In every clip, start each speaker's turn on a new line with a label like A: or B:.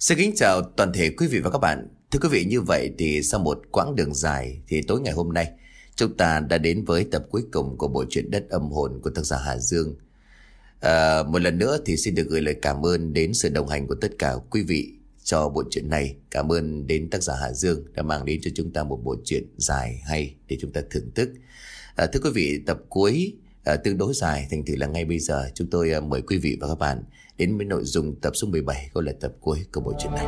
A: Xin kính chào toàn thể quý vị và các bạn. Thưa quý vị như vậy thì sau một quãng đường dài thì tối ngày hôm nay chúng ta đã đến với tập cuối cùng của bộ truyện đất âm hồn của tác giả Hà Dương. À, một lần nữa thì xin được gửi lời cảm ơn đến sự đồng hành của tất cả quý vị cho bộ truyện này. Cảm ơn đến tác giả Hà Dương đã mang đến cho chúng ta một bộ truyện dài hay để chúng ta thưởng thức. À, thưa quý vị, tập cuối à, tương đối dài thành thử là ngay bây giờ chúng tôi à, mời quý vị và các bạn đến với nội dung tập số 17 cũng là tập cuối của bộ truyện này.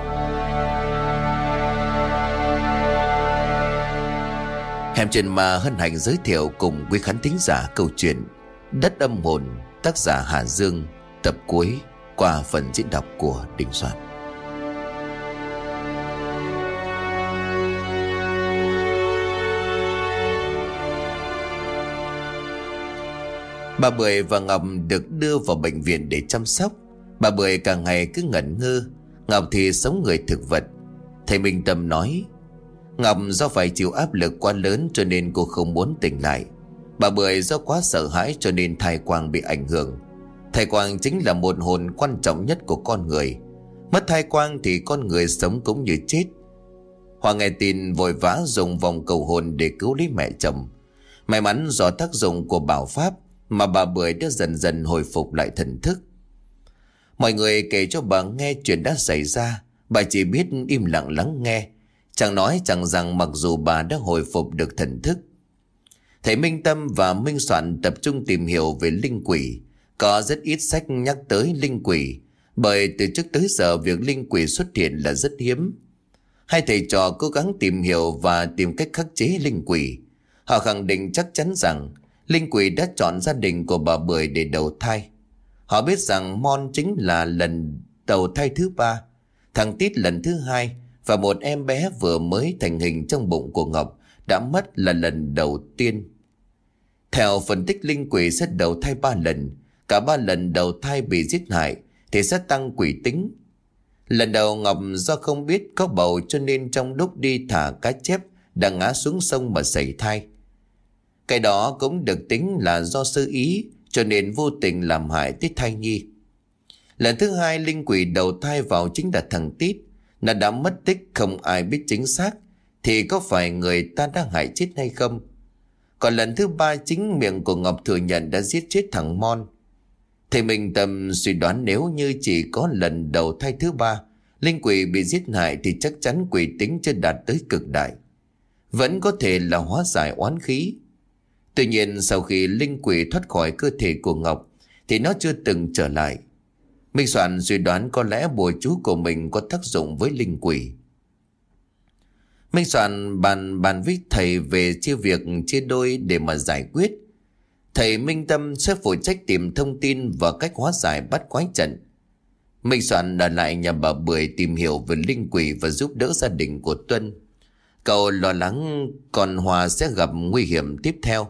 A: Hẻm chuyện mà hân hạnh giới thiệu cùng quý khán thính giả câu chuyện Đất âm hồn, tác giả Hà Dương, tập cuối qua phần diễn đọc của Đình Soạn. Bà Bưởi và Ngọc được đưa vào bệnh viện để chăm sóc. Bà Bưởi càng ngày cứ ngẩn ngơ, Ngọc thì sống người thực vật. Thầy Minh Tâm nói, Ngọc do phải chịu áp lực quá lớn cho nên cô không muốn tỉnh lại. Bà Bưởi do quá sợ hãi cho nên thai quang bị ảnh hưởng. Thai quang chính là một hồn quan trọng nhất của con người. Mất thai quang thì con người sống cũng như chết. hoàng nghe tin vội vã dùng vòng cầu hồn để cứu lấy mẹ chồng. May mắn do tác dụng của bảo pháp mà bà Bưởi đã dần dần hồi phục lại thần thức. Mọi người kể cho bà nghe chuyện đã xảy ra, bà chỉ biết im lặng lắng nghe, chẳng nói chẳng rằng mặc dù bà đã hồi phục được thần thức. Thầy Minh Tâm và Minh Soạn tập trung tìm hiểu về linh quỷ, có rất ít sách nhắc tới linh quỷ, bởi từ trước tới giờ việc linh quỷ xuất hiện là rất hiếm. Hai thầy trò cố gắng tìm hiểu và tìm cách khắc chế linh quỷ. Họ khẳng định chắc chắn rằng Linh quỷ đã chọn gia đình của bà Bưởi để đầu thai. Họ biết rằng Mon chính là lần đầu thai thứ ba, thằng Tít lần thứ hai và một em bé vừa mới thành hình trong bụng của Ngọc đã mất là lần đầu tiên. Theo phân tích linh quỷ sẽ đầu thai ba lần, cả ba lần đầu thai bị giết hại thì sẽ tăng quỷ tính. Lần đầu Ngọc do không biết có bầu cho nên trong lúc đi thả cá chép đã ngã xuống sông mà xảy thai. Cái đó cũng được tính là do sơ ý cho nên vô tình làm hại tới thai nhi. Lần thứ hai linh quỷ đầu thai vào chính là thằng Tít. Nó đã mất tích không ai biết chính xác thì có phải người ta đã hại chết hay không? Còn lần thứ ba chính miệng của Ngọc thừa nhận đã giết chết thằng Mon. Thầy mình tầm suy đoán nếu như chỉ có lần đầu thai thứ ba, linh quỷ bị giết hại thì chắc chắn quỷ tính chưa đạt tới cực đại. Vẫn có thể là hóa giải oán khí. Tuy nhiên sau khi linh quỷ thoát khỏi cơ thể của Ngọc, thì nó chưa từng trở lại. Minh Soạn suy đoán có lẽ bùa chú của mình có tác dụng với linh quỷ. Minh Soạn bàn bàn với thầy về chia việc chia đôi để mà giải quyết. Thầy Minh Tâm sẽ phụ trách tìm thông tin và cách hóa giải bắt quái trận. Minh Soạn đã lại nhà bà Bưởi tìm hiểu về linh quỷ và giúp đỡ gia đình của Tuân. Cậu lo lắng còn Hòa sẽ gặp nguy hiểm tiếp theo.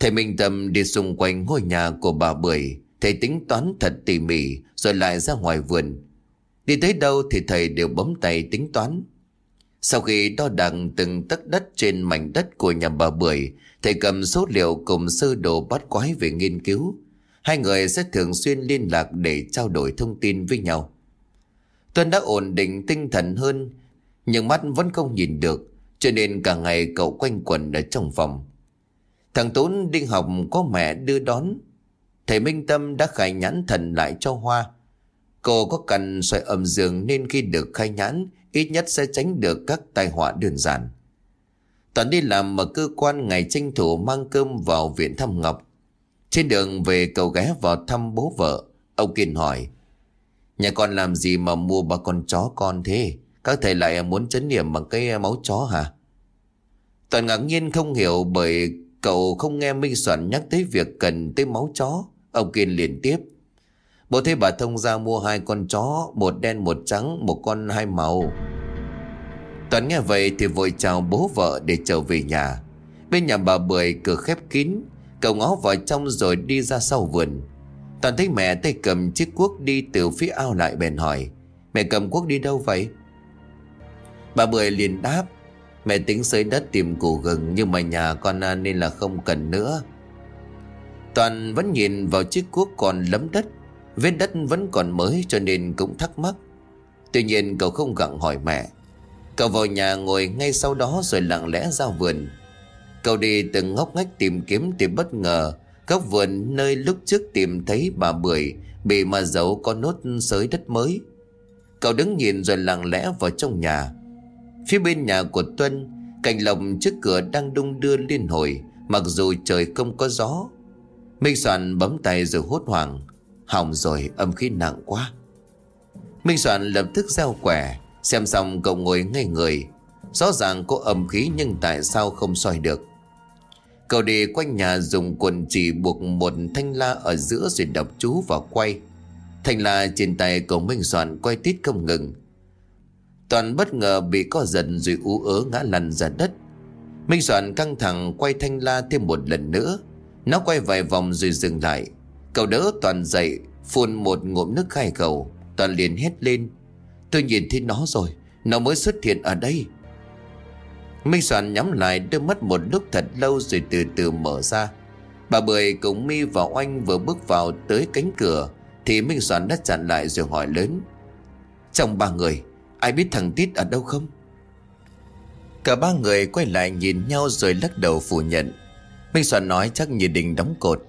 A: Thầy Minh Tâm đi xung quanh ngôi nhà của bà Bưởi, thầy tính toán thật tỉ mỉ rồi lại ra ngoài vườn. Đi tới đâu thì thầy đều bấm tay tính toán. Sau khi đo đạc từng tấc đất trên mảnh đất của nhà bà Bưởi, thầy cầm số liệu cùng sơ đồ bắt quái về nghiên cứu. Hai người sẽ thường xuyên liên lạc để trao đổi thông tin với nhau. Tuân đã ổn định tinh thần hơn, nhưng mắt vẫn không nhìn được, cho nên cả ngày cậu quanh quẩn ở trong phòng. Thằng Tốn đi học có mẹ đưa đón. Thầy Minh Tâm đã khai nhãn thần lại cho Hoa. Cô có cần xoay ẩm giường nên khi được khai nhãn, ít nhất sẽ tránh được các tai họa đơn giản. Toàn đi làm ở cơ quan ngày tranh thủ mang cơm vào viện thăm Ngọc. Trên đường về cầu ghé vào thăm bố vợ, ông Kiên hỏi. Nhà con làm gì mà mua ba con chó con thế? Các thầy lại muốn chấn điểm bằng cái máu chó hả? Toàn ngạc nhiên không hiểu bởi Cậu không nghe Minh Soạn nhắc tới việc cần tới máu chó. Ông Kiên liền tiếp. Bố thấy bà Thông ra mua hai con chó, một đen một trắng, một con hai màu. Toàn nghe vậy thì vội chào bố vợ để trở về nhà. Bên nhà bà Bưởi cửa khép kín, cậu ngó vào trong rồi đi ra sau vườn. Toàn thấy mẹ tay cầm chiếc cuốc đi từ phía ao lại bèn hỏi. Mẹ cầm cuốc đi đâu vậy? Bà Bưởi liền đáp. Mẹ tính xới đất tìm củ gừng, Nhưng mà nhà con à, nên là không cần nữa. Toàn vẫn nhìn vào chiếc cuốc còn lấm đất, Vết đất vẫn còn mới cho nên cũng thắc mắc. Tuy nhiên cậu không gặng hỏi mẹ. Cậu vào nhà ngồi ngay sau đó rồi lặng lẽ ra vườn. Cậu đi từng ngóc ngách tìm kiếm thì bất ngờ, Góc vườn nơi lúc trước tìm thấy bà Bưởi Bị mà giấu có nốt sới đất mới. Cậu đứng nhìn rồi lặng lẽ vào trong nhà. Phía bên nhà của Tuân, Cành lồng trước cửa đang đung đưa liên hồi, Mặc dù trời không có gió. Minh Soạn bấm tay rồi hốt hoảng, Hỏng rồi âm khí nặng quá. Minh Soạn lập tức gieo quẻ, Xem xong cậu ngồi ngay người. Rõ ràng có âm khí nhưng tại sao không soi được? Cậu đi quanh nhà dùng quần chỉ buộc một thanh la ở giữa rồi đọc chú và quay. Thanh la trên tay cậu Minh Soạn quay tít không ngừng. Toàn bất ngờ bị co giật rồi ú ớ ngã lăn ra đất. Minh Soạn căng thẳng quay thanh la thêm một lần nữa. Nó quay vài vòng rồi dừng lại. Cậu đỡ Toàn dậy, Phun một ngụm nước khai cầu Toàn liền hét lên. Tôi nhìn thấy nó rồi, Nó mới xuất hiện ở đây. Minh Soạn nhắm lại đôi mắt một lúc thật lâu rồi từ từ mở ra. Bà Bưởi cùng Mi và Oanh vừa bước vào tới cánh cửa, Thì Minh Soạn đã chặn lại rồi hỏi lớn. Trong ba người Ai biết thằng Tít ở đâu không? Cả ba người quay lại nhìn nhau rồi lắc đầu phủ nhận. Minh Soạn nói chắc như đình đóng cột.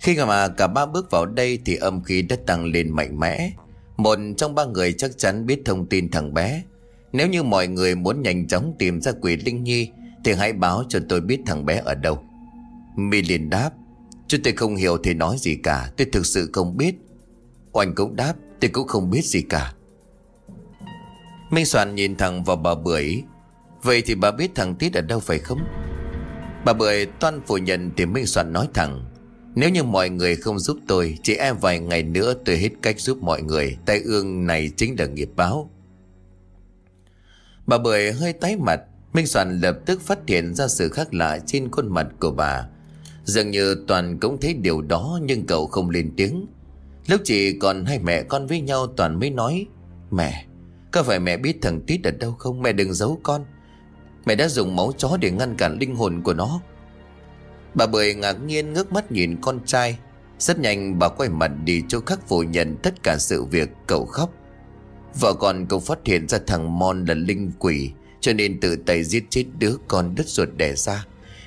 A: Khi mà cả ba bước vào đây thì âm khí đã tăng lên mạnh mẽ. Một trong ba người chắc chắn biết thông tin thằng bé. Nếu như mọi người muốn nhanh chóng tìm ra quỷ Linh Nhi Thì hãy báo cho tôi biết thằng bé ở đâu. Mi liền đáp. Chứ tôi không hiểu thì nói gì cả, Tôi thực sự không biết. Oanh cũng đáp, Tôi cũng không biết gì cả. Minh Soạn nhìn thẳng vào bà Bưởi. Vậy thì bà biết thằng Tít ở đâu phải không? Bà Bưởi toan phủ nhận Thì Minh Soạn nói thẳng. Nếu như mọi người không giúp tôi Chỉ e vài ngày nữa tôi hết cách giúp mọi người. Tay ương này chính là nghiệp báo. Bà Bưởi hơi tái mặt. Minh Soạn lập tức phát hiện ra sự khác lạ trên khuôn mặt của bà. Dường như Toàn cũng thấy điều đó nhưng cậu không lên tiếng. Lúc chỉ còn hai mẹ con với nhau Toàn mới nói Mẹ, có phải mẹ biết thằng Tít ở đâu không? Mẹ đừng giấu con. Mẹ đã dùng máu chó để ngăn cản linh hồn của nó. Bà Bưởi ngạc nhiên ngước mắt nhìn con trai. Rất nhanh bà quay mặt đi chỗ khác phủ nhận tất cả sự việc, cậu khóc. Vợ con cậu phát hiện ra thằng Mon là linh quỷ, Cho nên tự tay giết chết đứa con đứt ruột đẻ ra.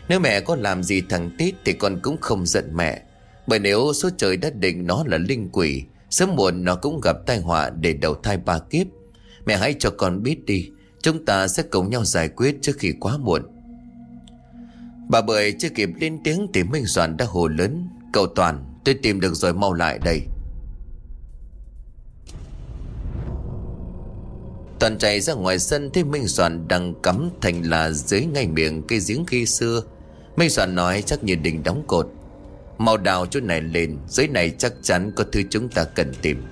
A: Nếu mẹ có làm gì thằng Tít thì con cũng không giận mẹ. Bởi nếu số trời đã định nó là linh quỷ, Sớm muộn nó cũng gặp tai họa để đầu thai ba kiếp. Mẹ hãy cho con biết đi, Chúng ta sẽ cùng nhau giải quyết trước khi quá muộn. Bà Bưởi chưa kịp lên tiếng thì Minh Soạn đã hồ lớn, Cậu Toàn, tôi tìm được rồi, mau lại đây. Toàn chạy ra ngoài sân thấy Minh Soạn đang cắm thành là dưới ngay miệng cây giếng khi xưa. Minh Soạn nói chắc như đình đóng cột, Mau đào chỗ này lên, Dưới này chắc chắn có thứ chúng ta cần tìm.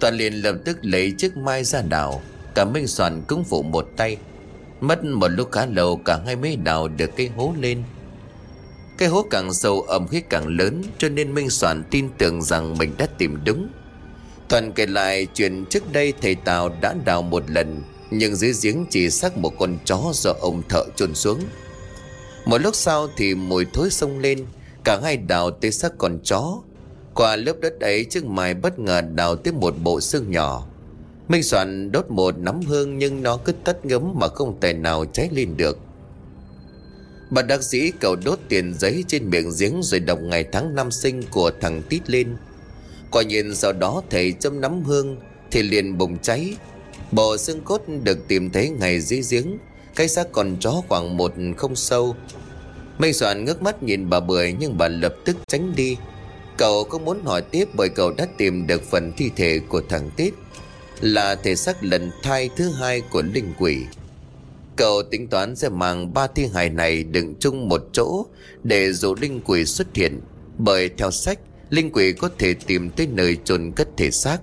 A: Toàn liền lập tức lấy chiếc mai ra đào. Cả Minh Soạn cũng phụ một tay. Mất một lúc khá lâu, cả hai mới đào được cái hố lên. Cái hố càng sâu ẩm khí càng lớn, Cho nên Minh Soạn tin tưởng rằng mình đã tìm đúng. Toàn kể lại chuyện trước đây thầy Tào đã đào một lần, Nhưng dưới giếng chỉ xác một con chó do ông thợ chôn xuống. Một lúc sau thì mùi thối sông lên, Cả hai đào tới xác con chó. Qua lớp đất ấy chiếc mài bất ngờ đào tiếp một bộ xương nhỏ Minh Soạn đốt một nắm hương nhưng nó cứ tắt ngấm mà không thể nào cháy lên được. Bà đặc sĩ cầu đốt tiền giấy trên miệng giếng rồi đọc ngày tháng năm sinh của thằng Tít lên. Quả nhìn sau đó thầy châm nắm hương thì liền bùng cháy. Bộ xương cốt được tìm thấy ngày dưới giếng, cái xác còn chó khoảng một không sâu. Minh Soạn ngước mắt nhìn bà Bưởi nhưng bà lập tức tránh đi. Cậu không muốn hỏi tiếp bởi cậu đã tìm được phần thi thể của thằng Tít là thể xác lần thai thứ hai của linh quỷ. Cậu tính toán sẽ mang ba thi hài này đựng chung một chỗ để dù linh quỷ xuất hiện. Bởi theo sách, linh quỷ có thể tìm tới nơi chôn cất thể xác.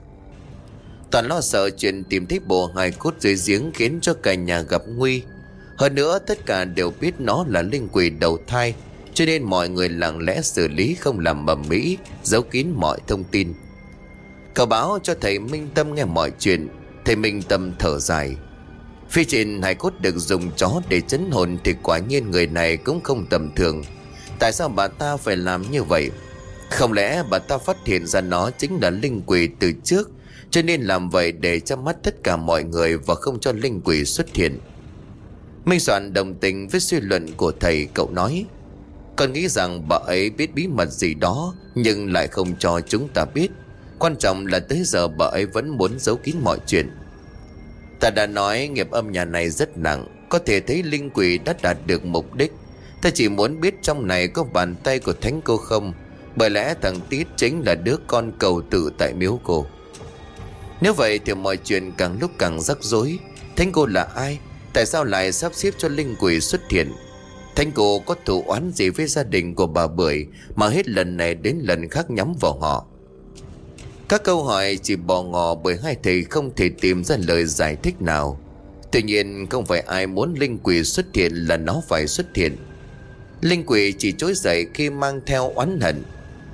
A: Toàn lo sợ chuyện tìm thấy bộ hài cốt dưới giếng khiến cho cả nhà gặp nguy. Hơn nữa tất cả đều biết nó là linh quỷ đầu thai cho nên mọi người lặng lẽ xử lý không làm mầm mỹ, giấu kín mọi thông tin. Cậu báo cho thầy Minh Tâm nghe mọi chuyện. Thầy Minh Tâm thở dài. Phía trên hải cốt được dùng chó để chấn hồn Thì quả nhiên người này cũng không tầm thường. Tại sao bà ta phải làm như vậy? Không lẽ bà ta phát hiện ra nó chính là linh quỷ từ trước Cho nên làm vậy để cho mắt tất cả mọi người Và không cho linh quỷ xuất hiện? Minh Soạn đồng tình với suy luận của thầy Cậu nói. Con nghĩ rằng bà ấy biết bí mật gì đó, Nhưng lại không cho chúng ta biết. Quan trọng là tới giờ bà ấy vẫn muốn giấu kín mọi chuyện. Ta đã nói nghiệp âm nhà này rất nặng, Có thể thấy linh quỷ đã đạt được mục đích. Ta chỉ muốn biết trong này có bàn tay của thánh cô không? Bởi lẽ thằng Tít chính là đứa con cầu tử tại miếu cô. Nếu vậy thì mọi chuyện càng lúc càng rắc rối. Thánh cô là ai? Tại sao lại sắp xếp cho linh quỷ xuất hiện? Thanh cô có thủ oán gì với gia đình của bà Bưởi Mà hết lần này đến lần khác nhắm vào họ? Các câu hỏi chỉ bò ngỏ bởi hai thầy không thể tìm ra lời giải thích nào. Tuy nhiên, không phải ai muốn linh quỷ xuất hiện là nó phải xuất hiện. Linh quỷ chỉ trỗi dậy khi mang theo oán hận.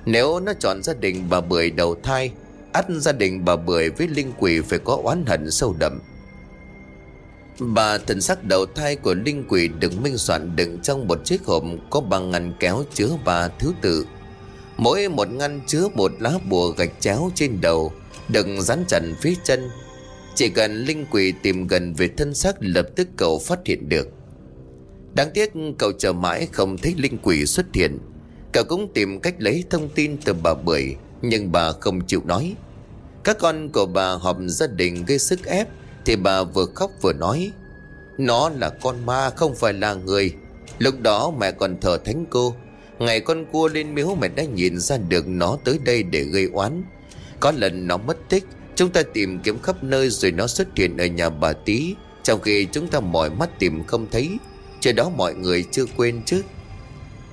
A: Nếu nó chọn gia đình bà Bưởi đầu thai, ắt gia đình bà Bưởi với linh quỷ phải có oán hận sâu đậm. Bà thần sắc đầu thai của linh quỷ được minh soạn đựng trong một chiếc hộp có bằng ngăn kéo chứa ba thứ tự. Mỗi một ngăn chứa một lá bùa gạch chéo trên đầu, đựng dán chặt phía chân. Chỉ cần linh quỷ tìm gần về thân xác lập tức cậu phát hiện được. Đáng tiếc cậu chờ mãi không thấy linh quỷ xuất hiện. Cậu cũng tìm cách lấy thông tin từ bà Bưởi, nhưng bà không chịu nói. Các con của bà họp gia đình gây sức ép thì bà vừa khóc vừa nói, Nó là con ma, không phải là người. Lúc đó mẹ còn thờ thánh cô. Ngày con cua lên miếu, mẹ đã nhìn ra được nó tới đây để gây oán. Có lần nó mất tích, Chúng ta tìm kiếm khắp nơi rồi nó xuất hiện ở nhà bà tí Trong khi chúng ta mỏi mắt tìm không thấy. Chuyện đó mọi người chưa quên chứ?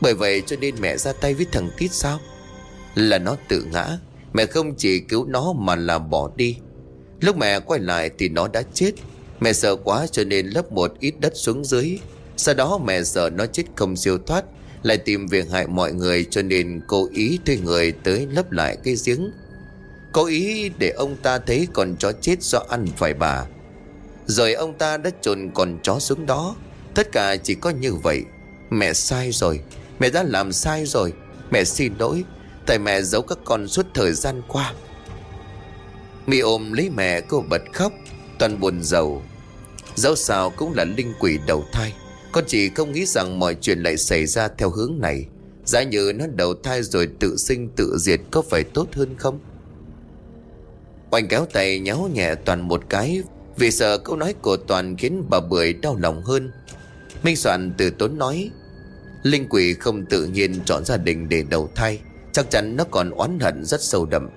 A: Bởi vậy cho nên mẹ ra tay với thằng Tít sao? Là nó tự ngã, Mẹ không chỉ cứu nó mà là bỏ đi. Lúc mẹ quay lại thì nó đã chết. Mẹ sợ quá cho nên lấp một ít đất xuống dưới. Sau đó mẹ sợ nó chết không siêu thoát, Lại tìm việc hại mọi người cho nên cố ý thuê người tới lấp lại cái giếng. Cố ý để ông ta thấy con chó chết do ăn phải bà. Rồi ông ta đã trồn con chó xuống đó. Tất cả chỉ có như vậy. Mẹ sai rồi. Mẹ đã làm sai rồi. Mẹ xin lỗi. Tại mẹ giấu các con suốt thời gian qua. Mi ôm lấy mẹ cô bật khóc, Toàn buồn giàu Dẫu sao cũng là linh quỷ đầu thai, Con chỉ không nghĩ rằng mọi chuyện lại xảy ra theo hướng này. Giả như nó đầu thai rồi tự sinh tự diệt có phải tốt hơn không? Oanh kéo tay nhéo nhẹ Toàn một cái, Vì sợ câu nói của Toàn khiến bà Bưởi đau lòng hơn. Minh Soạn từ tốn nói, Linh quỷ không tự nhiên chọn gia đình để đầu thai, Chắc chắn nó còn oán hận rất sâu đậm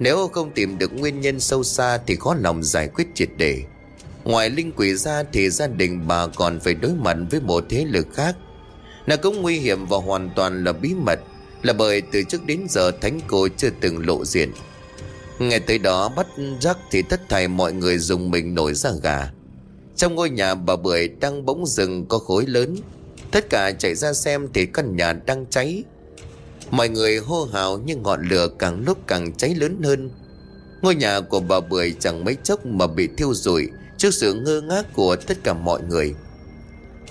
A: nếu không tìm được nguyên nhân sâu xa Thì khó lòng giải quyết triệt để. Ngoài linh quỷ ra thì gia đình bà còn phải đối mặt với một thế lực khác. Nó cũng nguy hiểm và hoàn toàn là bí mật, Là bởi từ trước đến giờ thánh cô chưa từng lộ diện. Nghe tới đó, bắt rắc thì tất thảy mọi người dùng mình nổi ra gà. Trong ngôi nhà bà Bưởi đang bỗng rừng có khối lớn. Tất cả chạy ra xem thì căn nhà đang cháy. Mọi người hô hào nhưng ngọn lửa càng lúc càng cháy lớn hơn. Ngôi nhà của bà Bưởi chẳng mấy chốc mà bị thiêu rụi Trước sự ngơ ngác của tất cả mọi người.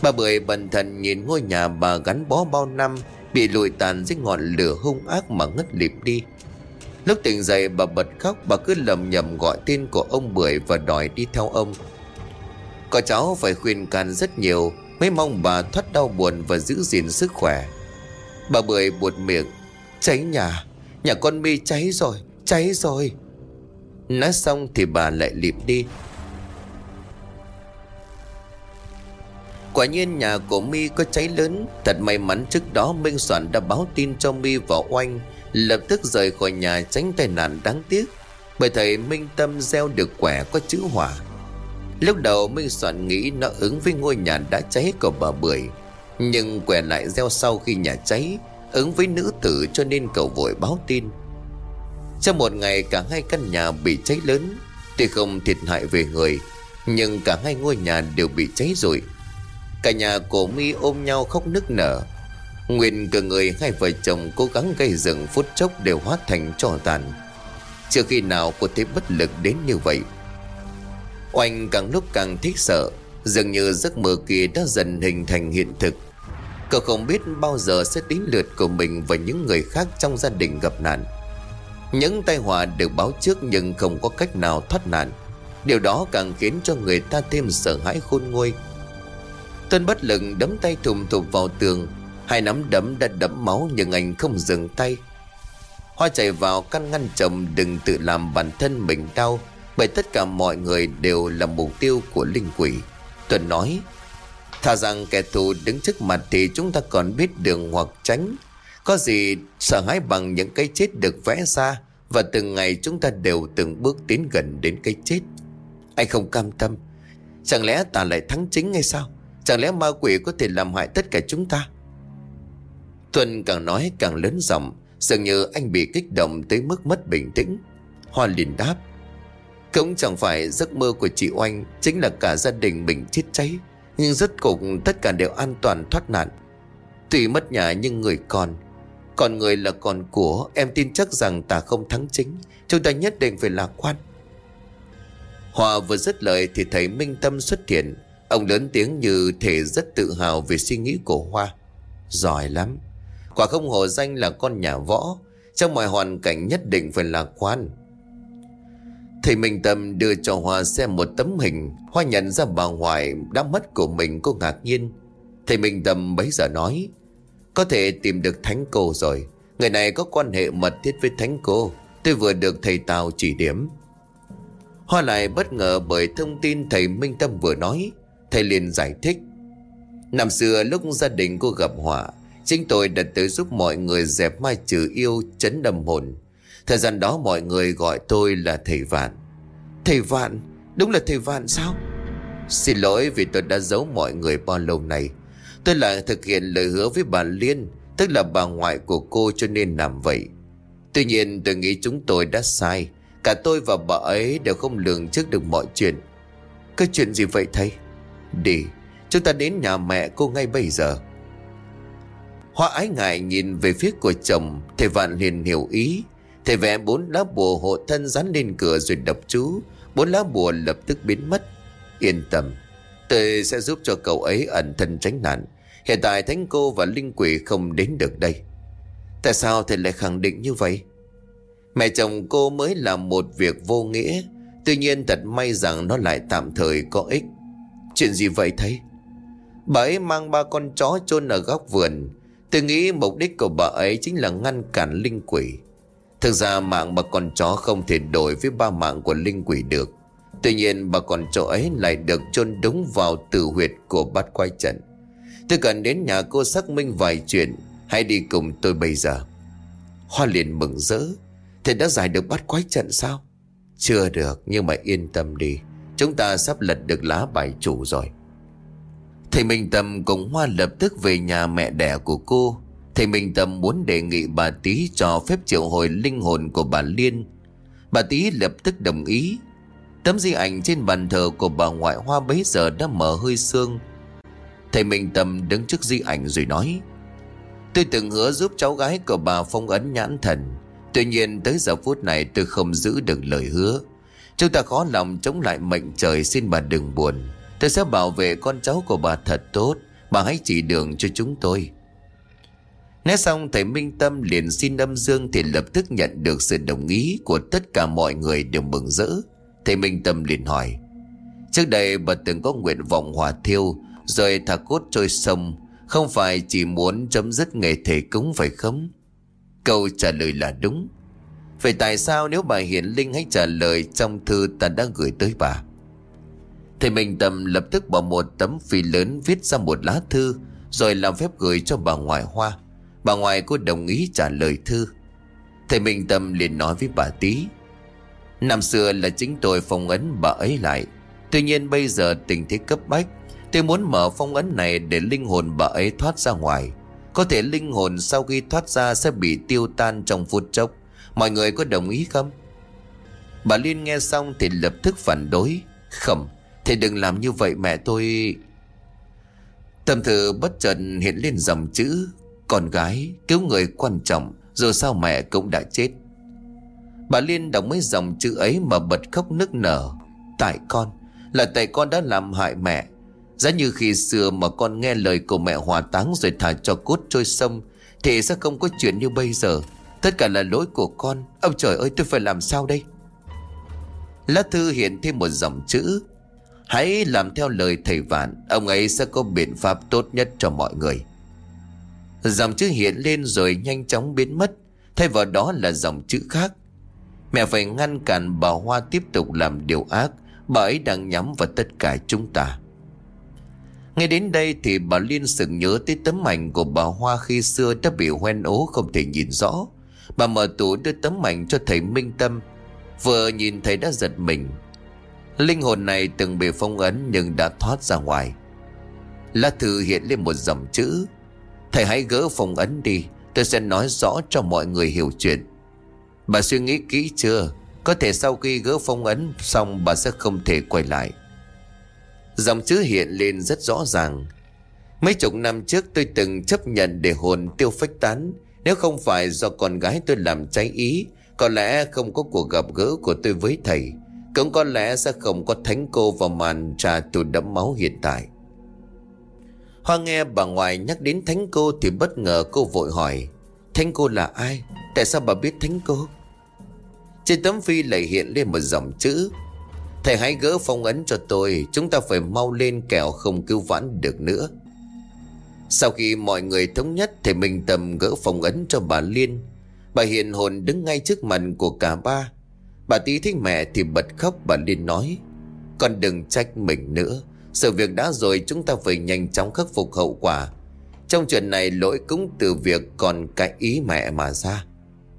A: Bà Bưởi bần thần nhìn ngôi nhà bà gắn bó bao năm, Bị lụi tàn dưới ngọn lửa hung ác mà ngất lịm đi. Lúc tỉnh dậy, bà bật khóc, Bà cứ lầm nhầm gọi tên của ông Bưởi Và đòi đi theo ông. Có cháu phải khuyên can rất nhiều, Mới mong bà thoát đau buồn Và giữ gìn sức khỏe. Bà Bưởi buột miệng. Cháy nhà. Nhà con mi cháy rồi Cháy rồi. Nói xong thì bà lại liệp đi. Quả nhiên nhà của mi có cháy lớn. Thật may mắn trước đó Minh Soạn đã báo tin cho mi và Oanh, Lập tức rời khỏi nhà tránh tai nạn đáng tiếc. Bởi thầy Minh Tâm gieo được quẻ có chữ hỏa. Lúc đầu Minh Soạn nghĩ nó ứng với ngôi nhà đã cháy của bà Bưởi nhưng quẻ lại gieo sau khi nhà cháy, Ứng với nữ tử cho nên cậu vội báo tin. Trong một ngày, cả hai căn nhà bị cháy lớn, Tuy không thiệt hại về người, Nhưng cả hai ngôi nhà đều bị cháy rồi. Cả nhà cổ mi ôm nhau khóc nức nở. Nguyên cả người hai vợ chồng cố gắng gây dựng phút chốc đều hóa thành trò tàn. Chưa khi nào cô thấy bất lực đến như vậy. Oanh càng lúc càng thích sợ, Dường như giấc mơ kia đã dần hình thành hiện thực. Cậu không biết bao giờ sẽ đến lượt của mình Và những người khác trong gia đình gặp nạn. Những tai họa được báo trước nhưng không có cách nào thoát nạn. Điều đó càng khiến cho người ta thêm sợ hãi khôn nguôi. Tuân bất lực đấm tay thùm thụp vào tường. Hai nắm đấm đã đẫm máu nhưng anh không dừng tay. Hoa chạy vào căn ngăn chồng, đừng tự làm bản thân mình đau, Bởi tất cả mọi người đều là mục tiêu của linh quỷ. Tuần nói Thà rằng kẻ thù đứng trước mặt thì chúng ta còn biết đường hoặc tránh. Có gì sợ hãi bằng những cái chết được vẽ ra, Và từng ngày chúng ta đều từng bước tiến gần đến cái chết. Anh không cam tâm. Chẳng lẽ ta lại thắng chính hay sao? Chẳng lẽ ma quỷ có thể làm hại tất cả chúng ta? Tuân càng nói càng lớn giọng, Dường như anh bị kích động tới mức mất bình tĩnh. Hoa liền đáp, Cũng chẳng phải giấc mơ của chị Oanh Chính là cả gia đình mình chết cháy. Nhưng rất cục tất cả đều an toàn thoát nạn. Tuy mất nhà nhưng người còn Còn người là còn của, Em tin chắc rằng ta không thắng chính. Chúng ta nhất định phải lạc quan. Hòa vừa dứt lời thì thấy Minh Tâm xuất hiện. Ông lớn tiếng như thể rất tự hào về suy nghĩ của Hoa. Giỏi lắm. Quả không hổ danh là con nhà võ. Trong mọi hoàn cảnh nhất định phải lạc quan. Thầy Minh Tâm đưa cho Hoa xem một tấm hình. Hoa nhận ra bà Hoài đã mất của mình cô ngạc nhiên. Thầy Minh Tâm bấy giờ nói, Có thể tìm được Thánh Cô rồi. Người này có quan hệ mật thiết với Thánh Cô. Tôi vừa được thầy Tào chỉ điểm. Hoa lại bất ngờ bởi thông tin thầy Minh Tâm vừa nói. Thầy liền giải thích, Năm xưa lúc gia đình cô gặp họa, Chính tôi đã tới giúp mọi người dẹp mai trừ yêu, chấn đầm hồn. Thời gian đó mọi người gọi tôi là thầy Vạn. Thầy Vạn? Đúng là thầy Vạn sao? Xin lỗi vì tôi đã giấu mọi người bao lâu này Tôi lại thực hiện lời hứa với bà Liên, Tức là bà ngoại của cô cho nên làm vậy. Tuy nhiên, tôi nghĩ chúng tôi đã sai. Cả tôi và bà ấy đều không lường trước được mọi chuyện. Cái chuyện gì vậy thầy? Đi, Chúng ta đến nhà mẹ cô ngay bây giờ. Hoa ái ngại nhìn về phía của chồng, Thầy Vạn liền hiểu ý. Thầy vẽ bốn lá bùa hộ thân dán lên cửa rồi đập chú. Bốn lá bùa lập tức biến mất. Yên tâm, Tôi sẽ giúp cho cậu ấy ẩn thân tránh nạn. Hiện tại thánh cô và linh quỷ không đến được đây. Tại sao thầy lại khẳng định như vậy? Mẹ chồng cô mới làm một việc vô nghĩa. Tuy nhiên thật may rằng nó lại tạm thời có ích. Chuyện gì vậy thầy? Bà ấy mang ba con chó chôn ở góc vườn. Tôi nghĩ mục đích của bà ấy chính là ngăn cản linh quỷ. Thực ra mạng bà con chó không thể đổi với ba mạng của linh quỷ được. Tuy nhiên, bà con chó ấy lại được chôn đúng vào tử huyệt của bát quái trận. Tôi cần đến nhà cô xác minh vài chuyện. Hãy đi cùng tôi bây giờ. Hoa liền mừng rỡ. Thầy đã giải được bát quái trận sao? Chưa được, nhưng mà yên tâm đi. Chúng ta sắp lật được lá bài chủ rồi. Thầy Minh Tâm cùng Hoa lập tức về nhà mẹ đẻ của cô. Thầy Minh Tâm muốn đề nghị bà Tý cho phép triệu hồi linh hồn của bà Liên. Bà Tý lập tức đồng ý. Tấm di ảnh trên bàn thờ của bà ngoại Hoa bấy giờ đã mở hơi sương. Thầy Minh Tâm đứng trước di ảnh rồi nói, Tôi từng hứa giúp cháu gái của bà phong ấn nhãn thần. Tuy nhiên tới giờ phút này tôi không giữ được lời hứa. Chúng ta khó lòng chống lại mệnh trời xin bà đừng buồn. Tôi sẽ bảo vệ con cháu của bà thật tốt. Bà hãy chỉ đường cho chúng tôi. Nói xong, thầy Minh Tâm liền xin âm dương Thì lập tức nhận được sự đồng ý Của tất cả mọi người đều mừng rỡ. Thầy Minh Tâm liền hỏi, Trước đây bà từng có nguyện vọng hòa thiêu Rồi thả cốt trôi sông, Không phải chỉ muốn chấm dứt nghề thể cúng phải không? Câu trả lời là đúng. Vậy tại sao nếu bà Hiển Linh hãy trả lời Trong thư ta đã gửi tới bà? Thầy Minh Tâm lập tức bỏ một tấm phi lớn viết ra một lá thư, Rồi làm phép gửi cho bà ngoại Hoa. Bà ngoại cô đồng ý trả lời thư. Thầy Minh Tâm liền nói với bà Tý, Năm xưa là chính tôi phong ấn bà ấy lại. Tuy nhiên bây giờ tình thế cấp bách, Tôi muốn mở phong ấn này để linh hồn bà ấy thoát ra ngoài. Có thể linh hồn sau khi thoát ra sẽ bị tiêu tan trong phút chốc. Mọi người có đồng ý không? Bà Liên nghe xong thì lập tức phản đối, Không, Thầy đừng làm như vậy mẹ tôi. Tâm thư bất chợt hiện lên dòng chữ con gái cứu người quan trọng, Dù sao mẹ cũng đã chết. Bà Liên đọc mấy dòng chữ ấy mà bật khóc nức nở. Tại con, Là tại con đã làm hại mẹ. Giá như khi xưa mà con nghe lời của mẹ hòa táng Rồi thả cho cốt trôi sông, Thì sẽ không có chuyện như bây giờ? Tất cả là lỗi của con. Ông trời ơi, tôi phải làm sao đây? Lá thư hiện thêm một dòng chữ. Hãy làm theo lời thầy Vạn, Ông ấy sẽ có biện pháp tốt nhất cho mọi người. Dòng chữ hiện lên rồi nhanh chóng biến mất. Thay vào đó là dòng chữ khác. Mẹ phải ngăn cản bà Hoa tiếp tục làm điều ác. Bà ấy đang nhắm vào tất cả chúng ta. Ngay đến đây thì bà Liên sực nhớ tới tấm ảnh của bà Hoa khi xưa đã bị hoen ố không thể nhìn rõ. Bà mở tủ đưa tấm ảnh cho thầy Minh Tâm. Vừa nhìn thấy đã giật mình. Linh hồn này từng bị phong ấn nhưng đã thoát ra ngoài. Lá thư hiện lên một dòng chữ. Thầy hãy gỡ phòng ấn đi, Tôi sẽ nói rõ cho mọi người hiểu chuyện. Bà suy nghĩ kỹ chưa? Có thể sau khi gỡ phong ấn Xong, bà sẽ không thể quay lại. Dòng chữ hiện lên rất rõ ràng. Mấy chục năm trước, tôi từng chấp nhận để hồn tiêu phách tán. Nếu không phải do con gái tôi làm trái ý, Có lẽ không có cuộc gặp gỡ của tôi với thầy. Cũng có lẽ sẽ không có thánh cô vào màn trà tù đẫm máu hiện tại. Hoa nghe bà ngoại nhắc đến thánh cô thì bất ngờ cô vội hỏi, Thánh cô là ai? Tại sao bà biết thánh cô? Trên tấm phi lại hiện lên một dòng chữ, Thầy hãy gỡ phong ấn cho tôi, Chúng ta phải mau lên kẻo không cứu vãn được nữa Sau khi mọi người thống nhất, Thầy Minh Tâm gỡ phong ấn cho bà Liên Bà hiện hồn đứng ngay trước mặt của cả ba Bà tí thích mẹ thì bật khóc, bà Liên nói, Con đừng trách mình nữa sự việc đã rồi chúng ta phải nhanh chóng khắc phục hậu quả. Trong chuyện này, lỗi cũng từ việc còn cái ý mẹ mà ra.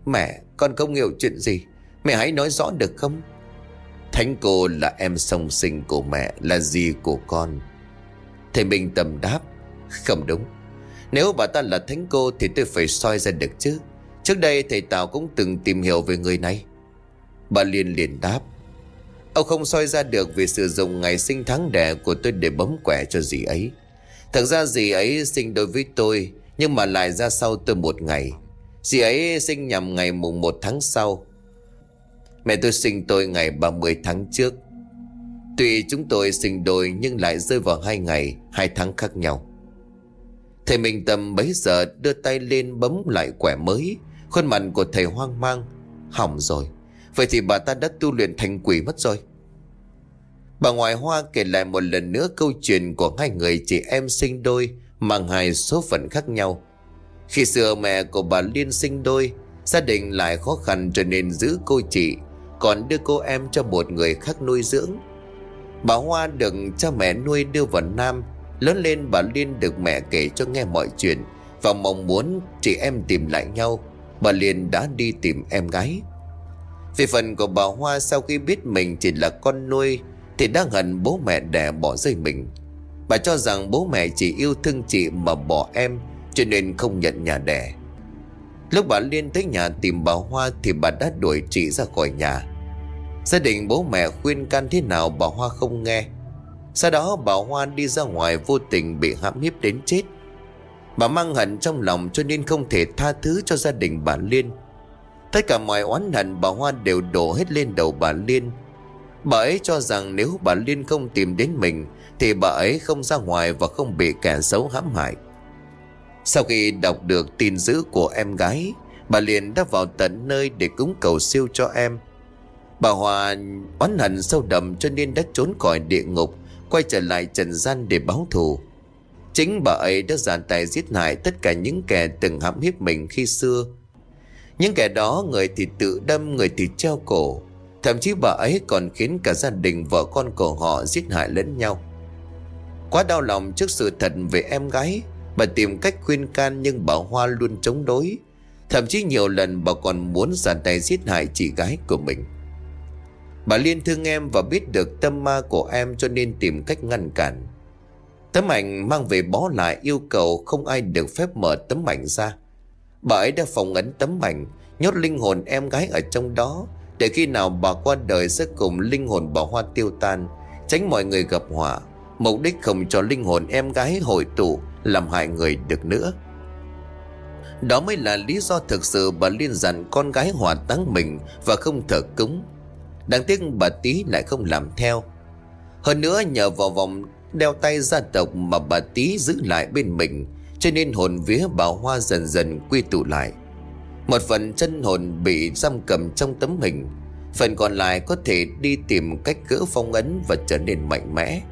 A: Mẹ, con không hiểu chuyện gì. Mẹ hãy nói rõ được không? Thánh cô là em song sinh của mẹ, Là gì của con. Thầy Minh Tâm đáp, Không đúng. Nếu bà ta là thánh cô Thì tôi phải soi ra được chứ. Trước đây thầy Tào cũng từng tìm hiểu về người này. Bà Liên liền đáp Ông không soi ra được Vì sử dụng ngày sinh tháng đẻ của tôi Để bấm quẻ cho dì ấy Thật ra dì ấy sinh đối với tôi Nhưng mà lại ra sau tôi một ngày Dì ấy sinh nhằm ngày mùng 1 tháng sau Mẹ tôi sinh tôi ngày 30 tháng trước Tuy chúng tôi sinh đôi nhưng lại rơi vào hai ngày, hai tháng khác nhau. Thầy Minh Tâm bấy giờ đưa tay lên bấm lại quẻ mới. Khuôn mặt của thầy hoang mang. Hỏng rồi. Vậy thì bà ta đã tu luyện thành quỷ mất rồi. Bà ngoại Hoa kể lại một lần nữa câu chuyện của hai người chị em sinh đôi mang hai số phận khác nhau. Khi xưa mẹ của bà Liên sinh đôi, gia đình lại khó khăn cho nên giữ cô chị còn đưa cô em cho một người khác nuôi dưỡng Bà Hoa được cha mẹ nuôi đưa vào Nam Lớn lên bà Liên được mẹ kể cho nghe mọi chuyện Và mong muốn chị em tìm lại nhau Bà Liên đã đi tìm em gái về phần của bà Hoa sau khi biết mình chỉ là con nuôi, Thì đang hận bố mẹ đẻ bỏ rơi mình. Bà cho rằng bố mẹ chỉ yêu thương chị mà bỏ em, Cho nên không nhận nhà đẻ. Lúc bà Liên tới nhà tìm bà Hoa Thì bà đã đuổi chị ra khỏi nhà. Gia đình bố mẹ khuyên can thế nào bà Hoa không nghe. Sau đó bà Hoa đi ra ngoài vô tình bị hãm hiếp đến chết. Bà mang hận trong lòng cho nên không thể tha thứ cho gia đình bà Liên. Tất cả mọi oán hận bà Hoa đều đổ hết lên đầu bà Liên. Bà ấy cho rằng nếu bà Liên không tìm đến mình, Thì bà ấy không ra ngoài và không bị kẻ xấu hãm hại. Sau khi đọc được tin dữ của em gái, Bà Liên đã vào tận nơi để cúng cầu siêu cho em. Bà Hòa oán hận sâu đậm cho nên đã trốn khỏi địa ngục, Quay trở lại trần gian để báo thù. Chính bà ấy đã giàn tài giết hại tất cả những kẻ từng hãm hiếp mình khi xưa. Những kẻ đó, người thì tự đâm, người thì treo cổ Thậm chí bà ấy còn khiến cả gia đình vợ con của họ giết hại lẫn nhau Quá đau lòng trước sự thật về em gái, Bà tìm cách khuyên can nhưng bà Hoa luôn chống đối Thậm chí nhiều lần bà còn muốn giàn tay giết hại chị gái của mình Bà Liên thương em và biết được tâm ma của em cho nên tìm cách ngăn cản. Tấm ảnh mang về bó lại yêu cầu không ai được phép mở tấm ảnh ra. Bà ấy đã phòng ấn tấm ảnh, nhốt linh hồn em gái ở trong đó để khi nào bà qua đời sẽ cùng linh hồn bà Hoa tiêu tan, tránh mọi người gặp họa. Mục đích không cho linh hồn em gái hội tụ làm hại người được nữa. Đó mới là lý do thực sự bà Liên dặn con gái hỏa táng mình và không thờ cúng. Đáng tiếc bà tý lại không làm theo Hơn nữa nhờ vào vòng đeo tay gia tộc mà bà tý giữ lại bên mình cho nên hồn vía bà Hoa dần dần quy tụ lại. Một phần chân hồn bị giam cầm trong tấm hình, Phần còn lại có thể đi tìm cách gỡ phong ấn và trở nên mạnh mẽ.